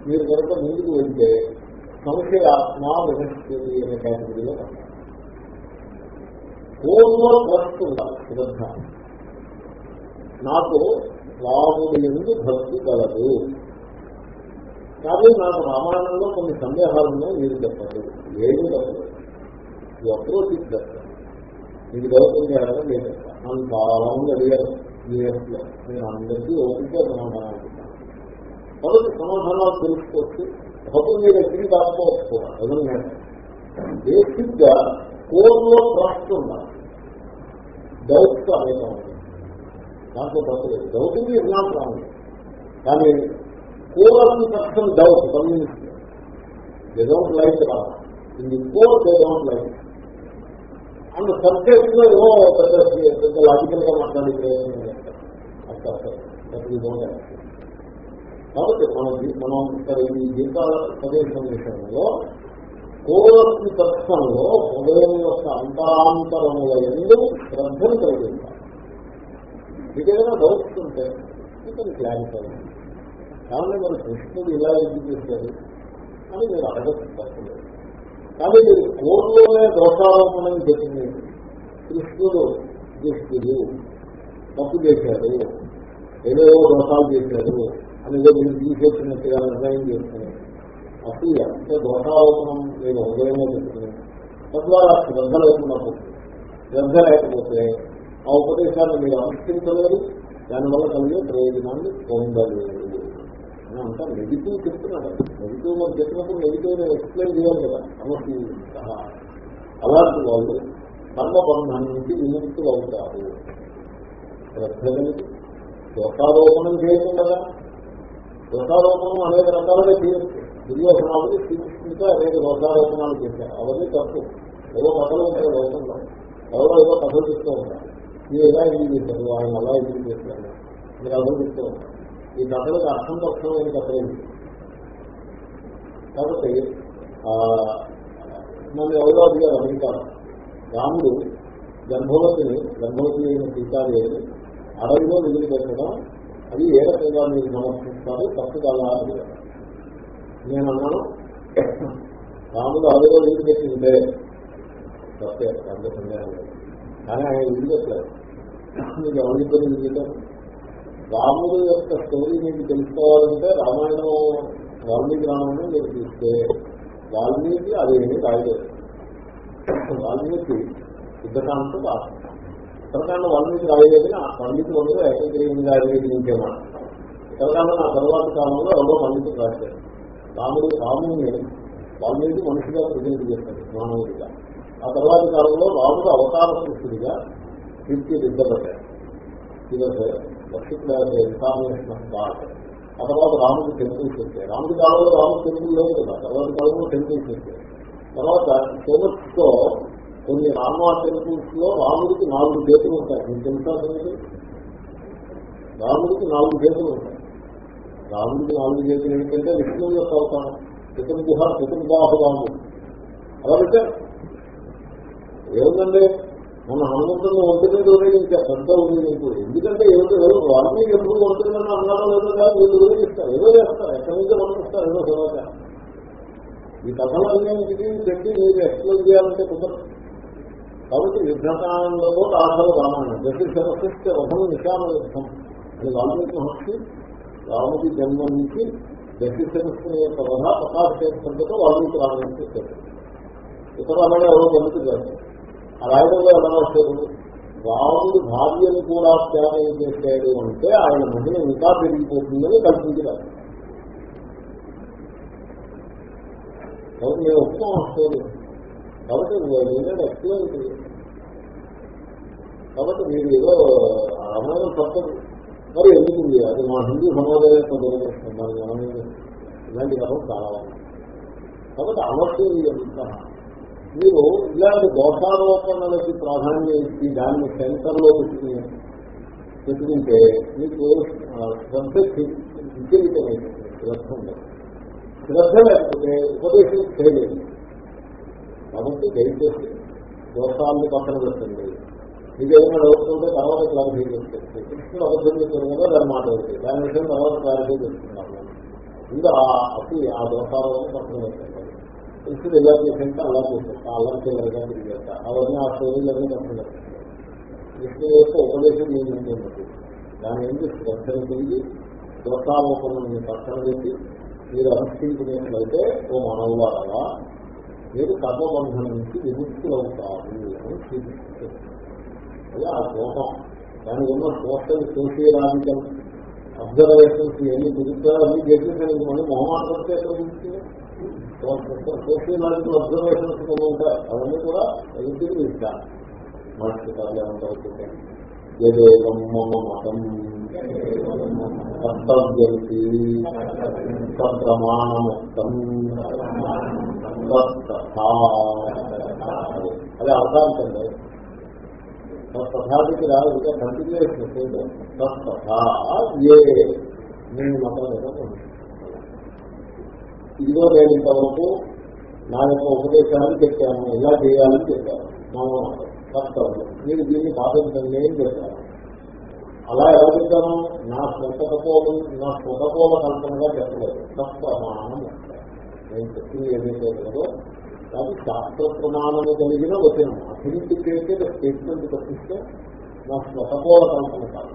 మీరు కనుక ముందుకు వెళ్తే సంశయాత్మ వినస్తుంది అనే కేటగిరీలో ఓవర్ ట్రస్ట్ ఉండాలి శ్రద్ధ నాకు రాముడి ఎందు భక్తి కలదు. కానీ నాకు రామాయణంలో కొన్ని సందేహాలు ఉన్నాయి మీరు చెప్పండి. ఏమి తప్పదు అప్రోచ్ ఇట్ మీకు దౌర్యం చేయాలని నేను చెప్తాను నన్ను చాలా మంది అడిగారు. మీ నేను అందరికీ ఓపిక సమాధానం మొదటి సమాధానాలు తెలుసుకోవచ్చు భక్తులు మీరు ఎక్కడికి రాకపోవచ్చు కూడా బేసిక్గా కోర్లో ట్రస్ట్ ఉండాలి. డౌట్స్ అనేకం దాంట్లో తప్పలేదు డౌట్ ఇస్ నాట్ రాంగ్ కానీ core of the person doubt communist don't like wrong ఇది core they don't like and సబ్జెక్ట్లో ఏమో పెద్ద పెద్ద లాజికల్గా మాట్లాడే ప్రయత్నం చేస్తారు. అసలు that we don't have. కాబట్టి మనం మనం ఇక్కడ ఈ జీవితాల ప్రదేశం విషయంలో కోరస్ని తత్వంలో హృదయం యొక్క అంతరాంతరముల ఎందు శ్రద్ధను కలిగి ఉంటారు ఏదైనా డౌట్స్ ఉంటే ఇక్కడ క్లారిఫై కాబట్టి మరి కృష్ణుడు ఇలా ఎందుకు చేశారు అని మీరు అడగచ్చు కానీ మీరు కోర్లోనే దోషారోపణం చెప్పింది కృష్ణుడు దుష్టుడు తప్పు చేశాడు ఏదో దోషాలు చేశాడు అనేది మీరు తీసేసినట్టుగా నిర్ణయం చేసుకుని అసూయ అంటే దోషారోపణం నేను ఉదయమే పెట్టుకుని తద్వారా శ్రద్ధ లేకుండా పోతుంది. శ్రద్ధ లేకపోతే ఆ ఉపదేశాన్ని మీరు అనుష్ఠించలేరు. దానివల్ల కలిగే ప్రయోజనాన్ని పొందలేదు అని అంతా నెగిటివ్ చెప్తున్నాడు నెగిటివ్ మనం చెప్పినప్పుడు నెగిటివ్ నేను ఎక్స్ప్లెయిన్ చేయాలి కదా. సమస్య అలాంటి వాళ్ళు కర్మబంధం నుంచి విముక్తులు అవుతారు. శ్రద్ధ కలిగి దోషారోపణం చేయకుండా దోషారోపణం అనేక రకాలుగా చేయొచ్చు. దుర్యోధనాలు శ్రీకృష్ణుడితో అనేక దోషారోపణాలు చేశారు. అవన్నీ తప్పు. ఏదో కథలు ఉంటాయి లోకంలో. ఎవరో ఏదో కథలు చెప్తూ ఉంటారు. మీరు ఎలా ఇది చేశారు? ఆయన అలా ఇది చేశారు? మీరు అర్థం చెప్తూ ఉంటారు. ఈ కథలకు అర్థం పక్షమైన కథలేదు కాబట్టి నన్ను ఎవరో అడిగారు అమెరికాలో రాముడు గర్భవతిని గర్భవతి అయిన సీతాదేవిని అడవిలో నిధులు పెట్టడం అది ఏ రకంగా మీరు సమర్పిస్తారు తప్పు నేను అన్నాను రాముడు అదిలో నిధులు పెట్టిందే. తప్పే అంత సందేహం లేదు. కానీ ఆయన ఇల్లు పెట్టలేదు మీకు ఎవరితో నిధులు పెట్టారు రాముడు యొక్క స్టోరీ మీకు తెలుసుకోవాలంటే రామాయణం వాల్మీకి రామాయణం మీరు చూస్తే వాల్మీకి అదేమీ రాయలేదు. వాల్మీకి యుద్ధకాంతం రాష్ట్రం ఉత్తరాఖండ వాల్మీకి రాయలేదని ఆ పండితులు అందరూ ఏకగ్రీవం గారి ఇంకేమాట ఉత్తరాఖండ నా తర్వాత కాలంలో ఎవరో పండితులు రాశారు. రాముడు రాముడిని వాల్మీకి మనిషిగా ప్రతినిధి చేశారు మానవుడిగా. ఆ తర్వాత కాలంలో రాముడు అవతార పురుషుడిగా తీర్చిదిద్దబడ్డాడు. ఇన్ఫార్మేషన్ ఆ తర్వాత రాముడు టెంపుల్స్ వచ్చాయి రాముడి కాలంలో రాముడు టెంపుల్ లేదు కదా తర్వాత కాలంలో టెంపుల్స్ వచ్చాయి తర్వాత సోమస్తో కొన్ని రామా టెంపుల్స్లో రాముడికి నాలుగు చేతులు ఉంటాయి. మీకు తెలుసా సంగతి రాముడికి నాలుగు చేతులు ఉంటాయి. రాముడికి నాలుగు చేతులు ఏంటంటే విష్ణువు యొక్క అవతారం చతుర్గుహ చతుర్బాహు రాముడు అలా పెట్టారు. ఏముందండి? మన హనుమంతుని ఒంటి మీద ఉపయోగించారు పెద్ద ఉపయోగించు ఎందుకంటే ఏమిటో ఏదో వాల్మీకి ఎప్పుడు ఒంటుందని అన్నారో లేదో కాదు వీళ్ళు ఉపయోగిస్తారు ఏదో చేస్తారు. ఎక్కడి నుంచో పంపిస్తారు ఏదో సమాచారం ఈ కథలన్నీ పెట్టి మీరు ఎక్స్ప్లెయిన్ చేయాలంటే కుదరదు. కాబట్టి యుద్ధకాండలో ఆధార రామాయణం దశ సమస్య రథం నిశాన యుద్ధం అని వాల్మీకి మహర్షి రాముడి జన్మ నుంచి దశ సమస్య యొక్క రథ ప్రకాశ చేస్తుండటం వాల్మీకి రామాయణం చేశారు. ఇతర అలాగే ఎవరో పొందుతున్నారు ఆ రాయడంలో ఎలా వస్తారు రాముడు భార్యను కూడా త్యాగం చేశాడు అంటే ఆయన మహిళ ఇంకా పెరిగిపోతుందని కల్పించారు. కాబట్టి నేను ఒప్పుకోం కాబట్టి నేనే ఎక్స్ప్లెయిన్ చేయాలి కాబట్టి మీరు ఏదో రామాయణం తప్పదు. మరి ఎందుకు అది మా హిందూ సమాజం దురదృష్టం ఇలాంటి కథలు చాలా కాబట్టి అనవసరం మీరు ఇలాంటి దోషారోపణలకి ప్రాధాన్యం ఇచ్చి దాన్ని సెంటర్లో పెట్టుకుని పెట్టుకుంటే మీకు శ్రద్ధ విచలితమైంది శ్రద్ధ ఉండదు. శ్రద్ధ లేకపోతే ఉపదేశం చేయలేదు కాబట్టి దయచేసి దోషాలను పక్కన పెట్టండి. మీకు ఏదైనా డౌట్ ఉంటే తర్వాత క్లారిఫై చేస్తుంది కృష్ణుడు అబద్ధం చెప్పారు కదా దాని మాట అవుతుంది దాని విషయం తర్వాత క్లారిఫై చేస్తున్నాను ఇంకా అతి ఆ దోషాలను పక్కన పెట్టండి. కృష్ణుడు ఎలా చేసింటే అలా చేసేస్తా అలా చేయలేదా చేస్తా అవన్నీ ఆ స్టోరీలన్నీ పక్కన పెట్టండి. కృష్ణుడు యొక్క ఉపదేశం మీ ముందు దాని ఏంటి శ్రద్ధను తిరిగి దోషాలోపణని పక్కన పెట్టి మీరు అనుష్ఠించినట్లయితే ఓ మానవులారా మీరు కర్మబంధం నుంచి విముక్తులవుతారు అని చూపిస్తుంది అదే ఆ దోషం దానికి ఉన్న సోషల్ సోషియలాజికల్ అబ్జర్వేషన్స్ ఎన్ని తిరుగుతారో అన్ని చేసి మళ్ళీ మొహమాటంతో ఎక్కడ తిరుగుతుంది? సోషియలాజికల్ అబ్జర్వేషన్స్ కొన్ని ఉంటాయి. అవన్నీ కూడా ఎదురు ఇస్తారు. మనిషి ఏదేవం మమ మతం కర్తవ్యమితి సప్రమాణముక్తం. అది అవకాశం తథాదికి రాదు ఇంకా కంటిన్యూషన్ తత్తథా ఏ నేను ఇదిగో నేను ఇంతవరకు నా యొక్క ఉపదేశాన్ని చెప్పాను ఎలా చేయాలని చెప్పాను. నా కర్తవ్యం మీరు దీన్ని పాటించండి అని చెప్పాను. అలా ఎలా చెప్తాను నా స్వతపోలు నా స్వతపోల కల్పనగా చెప్పలేదు. తత్ప్రమాణం నేను చెప్పింది ఏదైతే కదో అది శాస్త్ర ప్రమాణము కలిగిన వచనం. అథెంటికేటెడ్ స్టేట్మెంట్ తప్పిస్తే నా స్వతపోల కల్పన కాదు.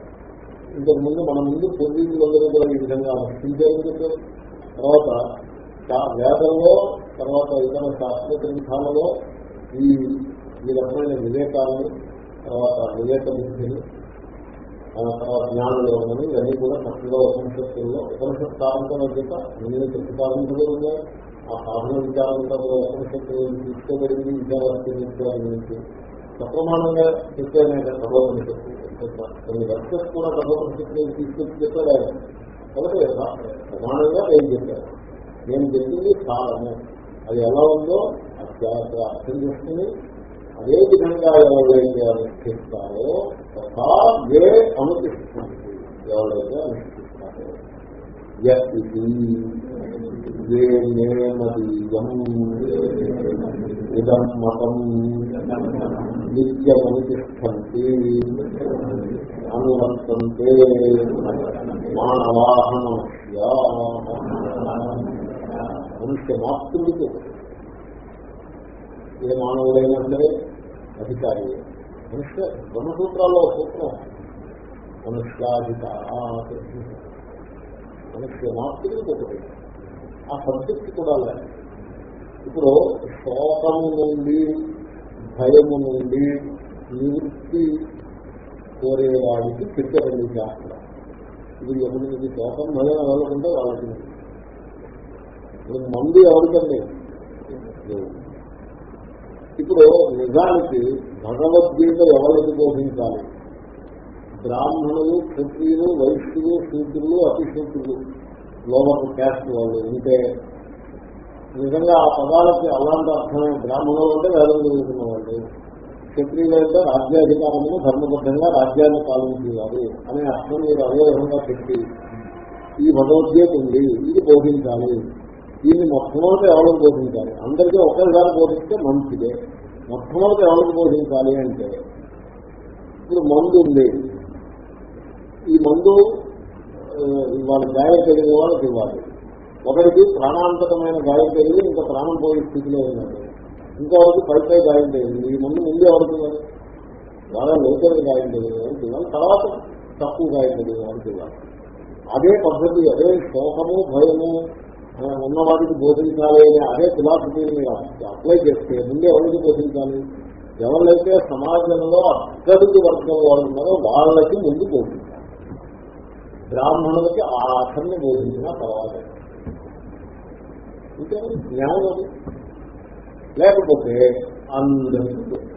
ఇంతకు ముందు మన ముందు పూర్వీకులందరూ కూడా ఈ విధంగా అనుష్ఠించారని చెప్పారు. తర్వాత వేదంలో తర్వాత ఇతర శాస్త్ర గ్రంథాలలో ఈ ఈ రకమైన వివేకాలు తర్వాత వివేక బుద్ధిని ఆ తర్వాత జ్ఞానయోగమని ఇవన్నీ కూడా చక్కగా ఉపనిషత్తుల్లో ఉపనిషత్ సాధనతో చెప్ప నేను చెప్పి సాధించబడి ఉన్నాయి. ఆ సాధన విచారంతో కూడా ఉపనిషత్తులు తీసుకోబడింది. విద్యావర్తి విచారం నుంచి సప్రమాణంగా చెప్పానే సర్వోపనిషత్తు. కొన్ని వర్షస్ కూడా కఠోపనిషత్తు తీసుకొచ్చి చెప్పాడు ఆయన. కాబట్టి ప్రమాణంగా నేను చెప్పాను నేను చెప్పింది సాధన. అది ఎలా ఉందో అది అర్థం చేసుకుని అదే విధంగా ఎవరైతే అనుష్ఠిస్తారో తథా ఏ అనుష్ఠిస్తుంది ఎవరైతే అనుష్ఠిస్తారో. యతి ఇదం మతం నిత్యమనుతిష్టంతి అనువర్తంతే మానవాహనమస్య మనుష్య మాతృడికి ఏ మానవుడైనా సరే అధికారి. మనుష్య బ్రహ్మసూత్రాల్లో సూత్రం. మనుష్యాధికార మనుష్య మాత్రమే ఒకటి. ఆ సబ్జెక్ట్ కూడా లేదు. ఇప్పుడు శోకము నుండి భయము నుండి నివృత్తి కోరేవాడికి చెప్పారండి శాస్త్రం. ఇది ఎవరికి శోకం భయం ఎవరుకుంటే వాళ్ళకి. ఇప్పుడు మంది ఎవరికండి? ఇప్పుడు నిజానికి భగవద్గీత ఎవరికి బోధించాలి? బ్రాహ్మణులు క్షత్రియులు వైశ్యులు శూద్రులు అతిశూద్రులు. లోవర్ క్యాస్ట్ వాళ్ళు. ఉంటే నిజంగా ఆ పదాలకి అలాంటి అర్థమైన బ్రాహ్మణులు అంటే వేదం చదువుతున్న వాళ్ళు క్షత్రియులు అంటే రాజ్యాధికారము ధర్మబద్ధంగా రాజ్యాన్ని పాలించేవారు అనే అర్థం మీరు అదే విధంగా పెట్టి ఈ భగవద్గీత ఉంది ఇది బోధించాలి. దీన్ని మొట్టమొదటి ఎవరికి బోధించాలి? అందరికీ ఒకరిసారి బోధిస్తే మంచిదే. మొట్టమొదటి ఎవరికి బోధించాలి అంటే ఇప్పుడు మందు ఉంది. ఈ మందు వాళ్ళ గాయం పెరిగిన వాళ్ళకి ఇవ్వాలి. ఒకరికి ప్రాణాంతకమైన గాయం పెరిగి ఇంకా ప్రాణం పోయే స్థితిలో ఉన్నారు ఇంకొకరికి పై పై గాయం పెరిగింది. ఈ మందు ముందే ఎవరికి ఇవ్వాలి? బాగా లోతులకు గాయం కలిగిన వాళ్ళకి ఇవ్వాలి. తర్వాత తక్కువ గాయం కలిగిన వాళ్ళకి ఇవ్వాలి. అదే పద్ధతి అదే శోకము భయము ఆ, ఉన్నవాడికి బోధించాలి అని అదే ఫిలాసఫీని మీరు అప్లై చేస్తే ముందే ఎవరికి బోధించాలి? ఎవరైతే సమాజంలో అత్యధిక వర్గం వాళ్ళు ఉన్నారో వాళ్ళకి ముందు బోధించాలి. బ్రాహ్మణులకి ఆ అర్థాన్ని బోధించిన తర్వాత. ఇంకే జ్ఞానం అది? లేకపోతే అందరికీ బోధించాలి.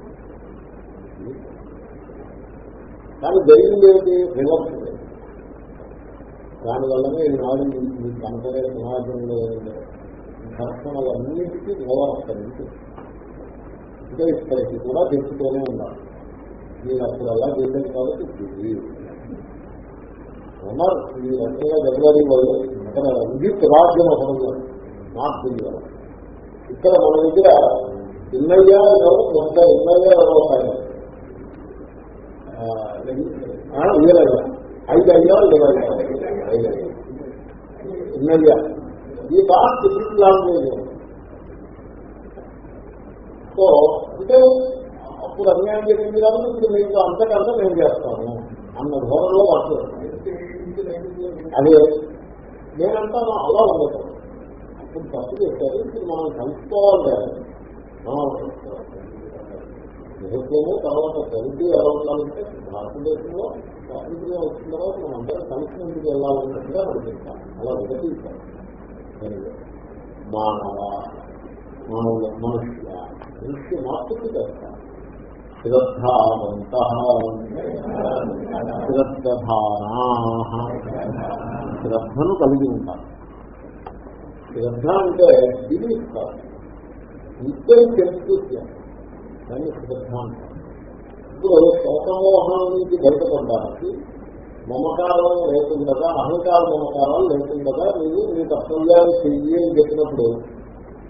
కానీ జరిగింది ఏంటి రివర్స్ దానివల్లనే ఈనాడు మీకు కనపడే సమాజంలో ఉండే ఘర్షణలన్నిటికీ ఇంకా ఇప్పటికీ కూడా తెచ్చుతూనే ఉన్నారు. మీరు అప్పుడు అలా చేశారు కాబట్టి ఉన్నారు. ఈ రకంగా వాళ్ళు ఇక్కడ విద్యుత్ రాజ్యం ఉన్నారు నార్త్ ఇక్కడ మన దగ్గర ఇన్నయ్య ఎవరు? కొంత వీరయ్య. ఐదు అయ్యా ఇరవై ఐదు అయ్యా ఈ కాస్ట్ లాంగ్వేజ్ సో అంటే అప్పుడు అన్యాయం జరిగింది కాబట్టి ఇప్పుడు మీకు అంతకంతా నేను చేస్తాను అన్న ధోరణిలో మాట్లాడుతున్నాను అదే నేనంటాను అలా ఉండదు. అప్పుడు తప్పు చేశారు ఇప్పుడు మనం కలుసుకోవాలి మనం ప్రభుత్వము తర్వాత సరిగ్గా ఎలా ఉండాలంటే భారతదేశంలో స్వాతంత్ర్యం వచ్చిన తర్వాత మనం అందరం కలిసి ముందుకు వెళ్ళాలన్నట్టుగా అనిపిస్తాం అలా విభజిస్తాం మానవ మానవ మనుష్య దృష్టి మాత్రమే చేస్తాం శ్రద్ధావంత శ్రద్ధానా శ్రద్ధను కలిగి ఉంటారు శ్రద్ధ అంటే బిలీఫ్ కాదు నిత్యం తెలుసు దాన్ని శ్రద్ధ అంటారు ఇప్పుడు శోకమోహం నుంచి బయటపడడానికి మమకారం లేకుండా అహంకార మమకారాలు లేకుండా మీరు మీ కర్తవ్యాలు చెయ్యి అని చెప్పినప్పుడు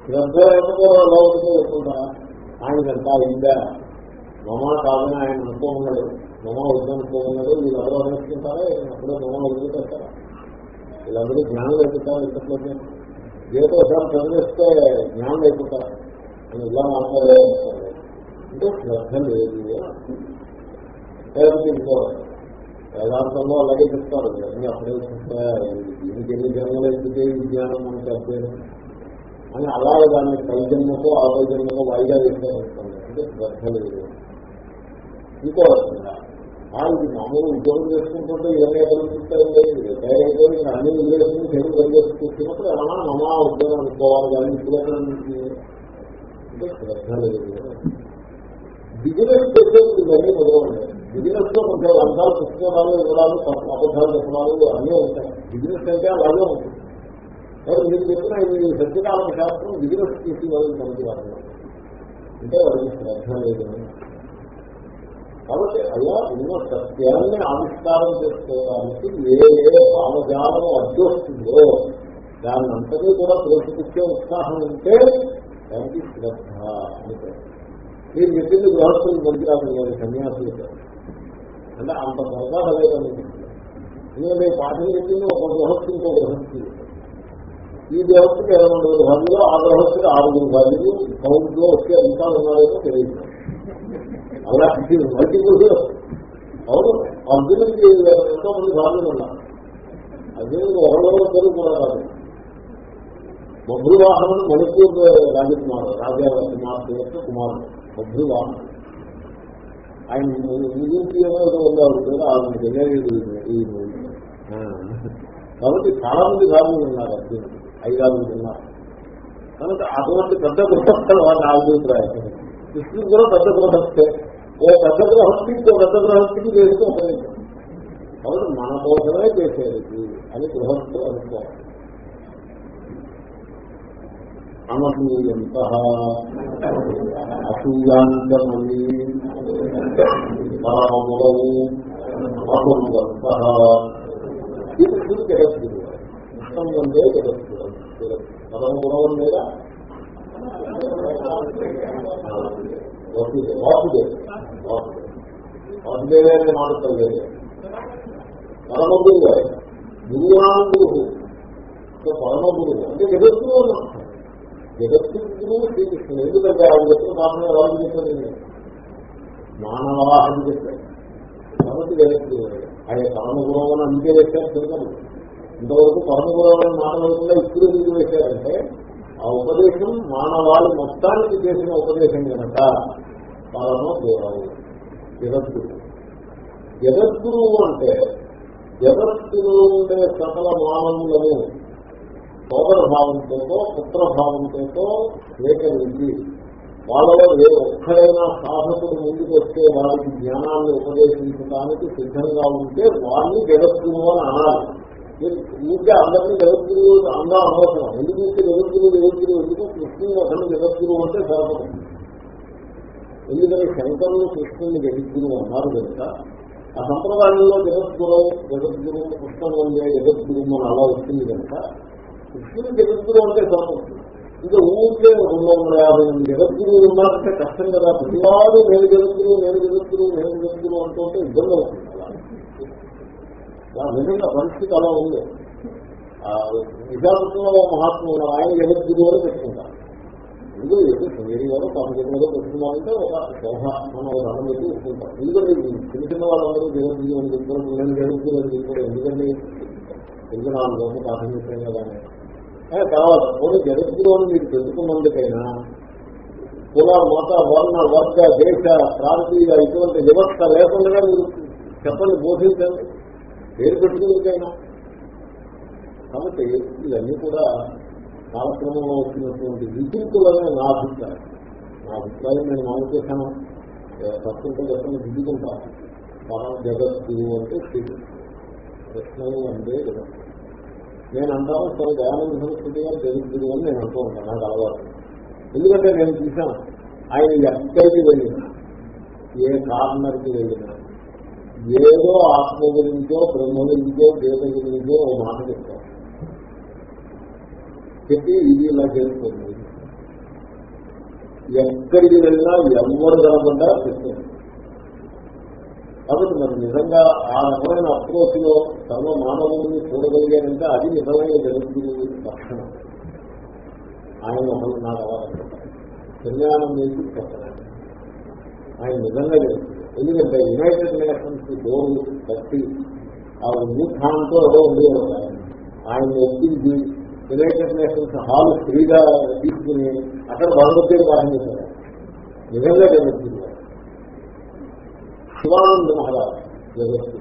శ్రద్ధ లేకపోవడం ఎలా ఉంటుందో లేకుండా ఆయనకంతా అయిందా? మమ కాదని ఆయన అనుకోమన్నాడు మమ వద్దనుకోమన్నాడు వీళ్ళందరూ అనుకుంటారా? అప్పుడే మమ వదిలిపెట్టారా వీళ్ళందరూ జ్ఞానం లేకుంటారు ఇంతట్లోనే ఏదో ఒకసారి చదివేస్తే జ్ఞానం లేకుంటారా? అని ఇలా మాట్లాడే అంటే శ్రద్ధ లేదు. ఇంకో? వేదాంతంలో అలాగే చెప్తారు. అన్ని అప్పుడే చెప్తారు దీనికి ఎన్ని జన్మలు ఎందుకే ఈ మనకి అర్థం అని అలాగే దాన్ని పైజన్మతో ఆరో జన్మతో వాయిదా వేస్తారు. అంటే శ్రద్ధ లేదు. ఇంకో రకంగా ఇది మామూలు ఉద్యోగం చేసుకుంటుంటే ఇవన్నీ కలుగుతుంటాయి రిటైర్ అయిపోయి అన్ని వదిలేసుకుని తెలుగు కూర్చున్నప్పుడు ఏమన్నా మమా ఉద్యోగం అనుకోవాలి కానీ ఇప్పుడు అంటే శ్రద్ధ లేదు. బిజినెస్ చేసేది ఇవన్నీ మొదలవుతాయి. బిజినెస్లో కొంచెం లంచాలు పుస్తకాలు ఇవ్వడాలు అబద్ధాలు చెప్పడాలు అన్నీ ఉంటాయి. బిజినెస్ అంటే అలాగే ఉంటుంది. మీరు చెప్పిన ఈ సత్యకాలం శాస్త్రం బిజినెస్ చేసి వాళ్ళు మనకి వాళ్ళు అంటే వాళ్ళకి శ్రద్ధ లేదు. కాబట్టి అలా ఎన్నో సత్యాన్ని ఆవిష్కారం చేసుకోవడానికి ఏ ఏ భావజాలం అడ్డొస్తుందో దాని అంతటి కూడా ప్రేక్షించే ఉత్సాహం ఉంటే దానికి శ్రద్ధ అని మీరు చెప్పింది గృహస్థులు మంచి నేను సన్యాసులు అంటే అంత త్వరగా లేదని ఎందుకంటే పాఠం చెప్పింది ఒక గృహస్థు ఇంకో గృహస్థు. ఈ దేవతకి ఇరవై రెండు గృహాలు ఆ గృహస్థులు ఆరుగురు భార్యలు కౌంట్లో వచ్చే ఇంకా ఉన్నాయో తెలియదు. అలా మల్టిపుల్ అవును అర్జునుడికి ఎంతో మంది భార్యలు ఉన్నారు. అర్జునుడికి ఎవరో పేరు కూడా కాదు. బభ్రువాహనం మణిపూర్ రాజకుమారు రాజా కుమార్ యొక్క కుమారుడు. బభ్రువాహనం ఆయన కదా తెలియదు ఈ కాబట్టి చాలా మంది భార్యలు ఉన్నారు అర్జునుడు ఐదారు ఉన్నారు. కనుక అటువంటి పెద్ద గృహస్థలు వాళ్ళ అభిప్రాయం. కృష్ణుడు కూడా పెద్ద గృహస్థే. ఓ పెద్ద గృహస్థి ఇంకో పెద్ద గృహస్థికి చేస్తూ ఉపయోగించారు కాబట్టి మన కోసమే చేసేది అని గృహస్థులు అనుకోవాలి. అనసూయంత అసూయాంతమీ పరమములవు అహువంత ఇది జగద్గురు. ఇష్టం జగద్గురు. పరమ గుణం లేదా వాసుదేవ్. వాసుదేవే అనే మాట గురువు గురువాన్ గురువు పరమ గురువు అంటే జగద్గురు అన్నమాట జగద్గురు శ్రీకృష్ణుడు. ఎందుకంటే ఆవిడ చెప్పిన మాత్రమే రాజు చెప్పారు మానవాహం చెప్పాడు చెప్పారు. కాబట్టి జగద్గురు ఆయన పరమ అందుకే వేశారు తిరగదు ఇంతవరకు పరమ గురువు ఇప్పుడు ఎందుకు వేశారంటే ఆ ఉపదేశం మానవాళి మొత్తానికి చేసిన ఉపదేశం కనుక పరమ గురువు జగద్గురు జగద్గురువు అంటే జగత్తులో ఉండే సకల మానవులను సోదర భావంతో పుత్ర భావంతో స్వీకరించి వాళ్ళలో ఏ ఒక్కడైనా సాధకుడు ముందుకు వస్తే వారికి జ్ఞానాన్ని ఉపదేశించడానికి సిద్ధంగా ఉంటే వారిని జగద్గురు అని అనాలి. ఊరికే అందరినీ జగద్గురు అందా అనవసరం. ఎందుకు జగద్గురు జగద్గురు ఎందుకు కృష్ణుని ఒకరిని జగద్గురు అంటే సరిపడుతుంది ఎందుకంటే శంకరులు కృష్ణుని జగద్గురు అన్నారు కనుక ఆ సంప్రదాయంలో జగద్గురు జగద్గురు కృష్ణం జగద్గురు అని అలా వచ్చింది కనుక కృష్ణుడు జగద్గురు అంటే సరిపడుతుంది ఇంకా ఊరికే రెండు వందల యాభై మంది జగద్గురువు ఉన్నారంటే కష్టం కదా. ప్రతివాడు నేను జగద్గురు నేను జగద్గురు నేను జగద్గురు అంటుంటే ఇబ్బంది అవుతుంది. అలా నిజంగా పరిస్థితి అలా ఉంది. నిజాంతంలో మహాత్ములు ఆయన జగద్గురు అని పెట్టుకుంటారు ఎందుకు? ఎప్పుడు శరీరం గారు తమ జగన్లో పెట్టుకున్నారంటే ఒక శోభ మనం ఒక పెట్టి పెట్టుకుంటాం ఎందుకంటే చిన్న చిన్న వాళ్ళందరూ జగద్గురు అని చెప్తారు నేను జగద్గురు అని చెప్తారు. ఎందుకంటే ఎందుకు నాలుగు రోజులు పాఠం చేశాను కదా. తర్వాత కొన్ని జగద్గురు మీరు తెలుసుకున్నందుకైనా కుల మత వర్ణ వర్గ దేశ ప్రాంతీయ ఇటువంటి వివక్ష లేకుండా మీరు చెప్పండి బోధించండి. పేరు పెట్టుకునేకైనా కాబట్టి ఇవన్నీ కూడా కాలక్రమంలో వచ్చినటువంటి విధింపులనే నా అభిప్రాయం. నా అభిప్రాయం నేను మామూలు చేశాను తప్పుంటే చెప్పని దిద్దుకుంటారు పరం జగద్గురు అంటే శ్రీకృష్ణుడు. కృష్ణుడు అంటే జగత్తు నేను అంటాను సరే దయానంద సంస్కృతి గారు జగద్గురు అని నేను అంటూ ఉంటాను నాకు అలవాటు. ఎందుకంటే నేను చూశాను ఆయన ఎక్కడికి వెళ్ళినా ఏ కార్నర్కి వెళ్ళినా ఏదో ఆత్మ గురించో బ్రహ్మ గురించో దేవ గురించో ఓ మాట చెప్తారు చెప్పి ఇది ఇలా చేస్తుంది. ఎక్కడికి వెళ్ళినా ఎవరు కనపడ్డా చెప్తుంది కాబట్టి మరి నిజంగా ఆ రకమైన అప్రోచ్లో సర్వ మానవుడిని చూడగలిగారంటే అది నిజమైన జరుగుతుంది లక్షణం ఆయన ఒకరు నాకు అవ్వాలి కళ్యాణం చేసి ఆయన నిజంగా జరుగుతుంది. ఎందుకంటే యునైటెడ్ నేషన్స్ డోర్లు కట్టి ఆ యూథాంతో ఏదో ఉండేవారు ఆయన. ఆయన ఒప్పించి యునైటెడ్ నేషన్స్ హాల్ ఫ్రీగా తీసుకుని అక్కడ భగవద్గీత పాఠం చేశారు. నిజంగా జరుగుతుంది. శివానంద మహారాజ్ జగత్తుడు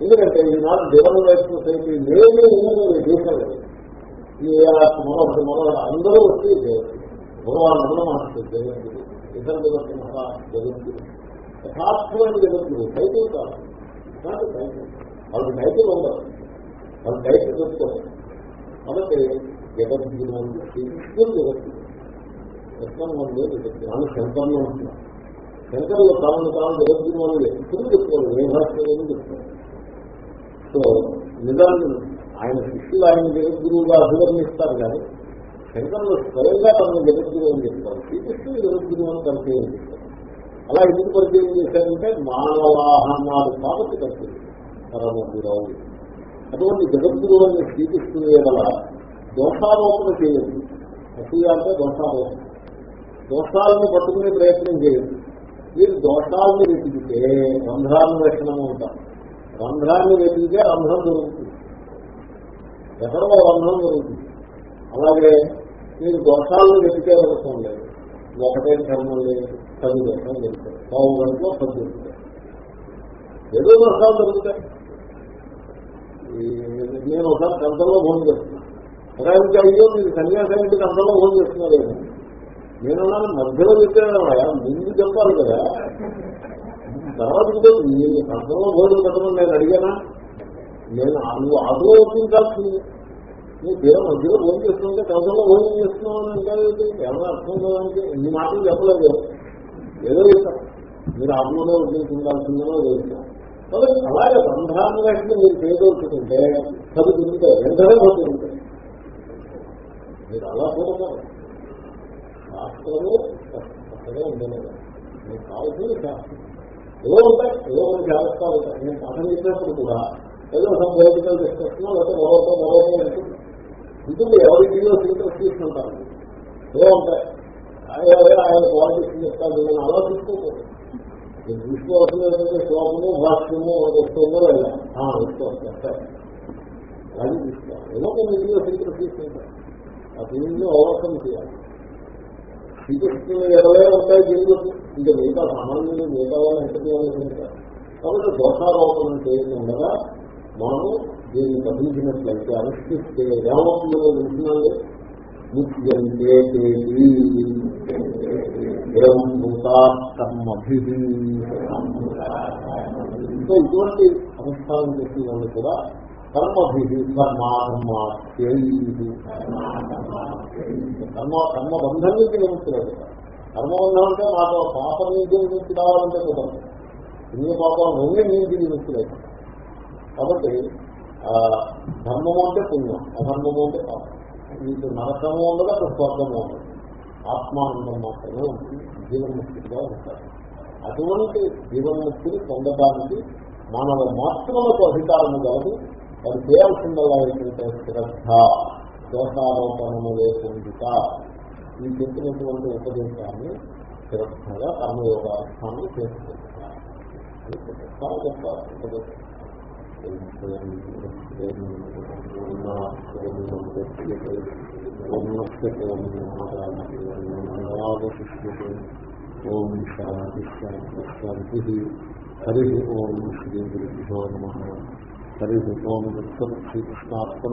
ఎందుకంటే ఈనాడు డివన్ రైట్ సొసైటీ లేని ఉన్నది దేశం ఈ మరొకటి మరొకటి అందరూ వచ్చి భగవాన్ రమణ మహర్షి జగత్తుడు ఇతర జగత్తు మహారాజ్ జగత్తుడు యథార్థమైన జగత్తుడు టైటిల్ కాదు. కాదు టైటిల్ వాళ్ళకి టైటిల్ ఉండదు వాళ్ళు టైటిల్ పెట్టుకోరు కాబట్టి జగద్గురు శ్రీకృష్ణుడు జగత్తుడు కృష్ణం మంది జగత్తుడు అని శంకర్లో ఉంటున్నారు శంకర్లు తాను తాను జగద్గురు అని ఎప్పుడు చెప్పుకోరు ఏ భాషలోనూ సో నిజాన్ని ఆయన శిష్యులు ఆయన జగద్గురువుగా అభివర్ణిస్తారు కానీ శంకర్లు స్వయంగా తనను జగద్గురు అని చెప్తారు. శ్రీకృష్ణుడు జగద్గురు అని పరిచయం చేస్తారు అలా ఎందుకు పరిచయం చేశారంటే మానవాహన్నాడు కాబట్టి పరిచయం పరమగురవు. అటువంటి జగద్గురు అనే శ్రీకృష్ణుడు వల్ల దోషారోపణ చేయదు అసూయ అంటే దోషారోపణ. దోషాలను పట్టుకునే ప్రయత్నం చేయదు మీరు దోషాలను వెతికితే రంధ్రాన్ని వేషణము ఉంటారు రంధ్రాన్ని వెతికితే రంధ్రం దొరుకుతుంది. ఎక్కడో రంధ్రం దొరుకుతుంది. అలాగే మీరు దోషాలను వెతికే అవసరం లేదు. ఒకటే ధర్మం లేదు పది దోషం దొరుకుతాయి పావు గంటలో పది దొరుకుతాయి. ఏదో దోషాలు దొరుకుతాయి. నేను ఒకసారి గంటలో భోజనం చేస్తున్నాను ఒకరికి అయ్యో మీరు సన్యాసానికి గంటలో భోజనం చేస్తున్నారు నేను మధ్యలో చెప్పాను ముందు చెప్పాలి కదా. తర్వాత నేను అర్థంలో భోజనం పెట్టమని నేను అడిగానా? నేను నువ్వు ఆటో ఒప్పించాల్సింది నువ్వు తీరం మధ్యలో భోజనం చేస్తుంటే కథలో భోజనం చేస్తున్నావు అని అంటే ఏమైనా అర్థం కాదంటే ఎన్ని మాటలు చెప్పలేదు. ఏదో చెప్తాను మీరు ఆత్మలో ఉద్యోగించాల్సిందో చెప్తాను కాబట్టి అలాగే బంధాన్ని మీరు చేయదలుచుకుంటే చదువుతుంటే తిరుగుతాయి వెంటనే పోతుంటాయి మీరు అలా చూడకూడదు శాస్త్రము చక్కగా ఉండలేదు. మీకు కావాల్సింది శాస్త్రం ఏదో ఉంటాయి ఏదో కొన్ని జాగ్రత్తలు ఉంటాయి. నేను పాఠం చేసినప్పుడు కూడా ఏదో సంబోధికలు డిస్కషన్ లేకపోతే మరొక మరొక ఉంటుంది ఉంటుంది. ఎవరి ఇంటిలో ఇంట్రెస్ట్ తీసుకుంటారు. ఏదో ఉంటాయి. ఆయన పాలిటిక్స్ చెప్తారు నేను అలా తీసుకోకూడదు నేను తీసుకోవాల్సిన ఏంటంటే శ్లోకము భాష్యము వస్తుందో లేదా వస్తారు అది తీసుకోవాలి ఏదో కొన్ని ఇంటిలో ఇంట్రెస్ట్ తీసుకుంటారు. ఆ దీనిలో ఓవర్కమ్ చేయాలి. శ్రీకృష్ణుని ఎడలే ఉంటాయి జీవులకు ఇంకా మిగతా సామాన్యులు మిగతా వాళ్ళని ఎంత కాబట్టి దోషారోపణం చేయకుండా మనము దీన్ని గమనించినట్లయితే అనుష్ఠిస్తే ఏమవుతుందో తెలుసునండి ముఖ్యంతే ఇటువంటి అనుష్ఠానం చేసిన వాళ్ళు కూడా కర్మభి కర్మాధర్మాఖ్యై కర్మ కర్మబంధం నుంచి విముక్తులేదు కర్మబంధం అంటే మాకు పాపం నుంచి విముక్తి కావాలంటే కుదరదు. పుణ్య పాపం రెండు నుంచి విముక్తులేదు కాబట్టి ధర్మము అంటే పుణ్యం అధర్మము అంటే పాపం. మీకు నరకము ఉండదు అక్కడ స్వర్గము ఉండదు. ఆత్మానందం మాత్రమే ఉంటుంది. జీవన్ముక్తిగా ఉంటారు. అటువంటి జీవన్ముక్తిని పొందడానికి మానవ మాత్రములకు అధికారము కాదు అది చేయాల్సిందల్లా ఏంటంటే శ్రద్ధ దోషారోపణము లేకుండా ఈ చెప్పినటువంటి ఉపదేశాన్ని శ్రద్ధగా కర్మయోగాస్థానం చేసుకుంటారు ఓం శాంతి శాంతి శాంతి. హరి ఓం శ్రీ గురుభ్యో నమ. హరి ఓం శ్రీకృష్ణార్పణ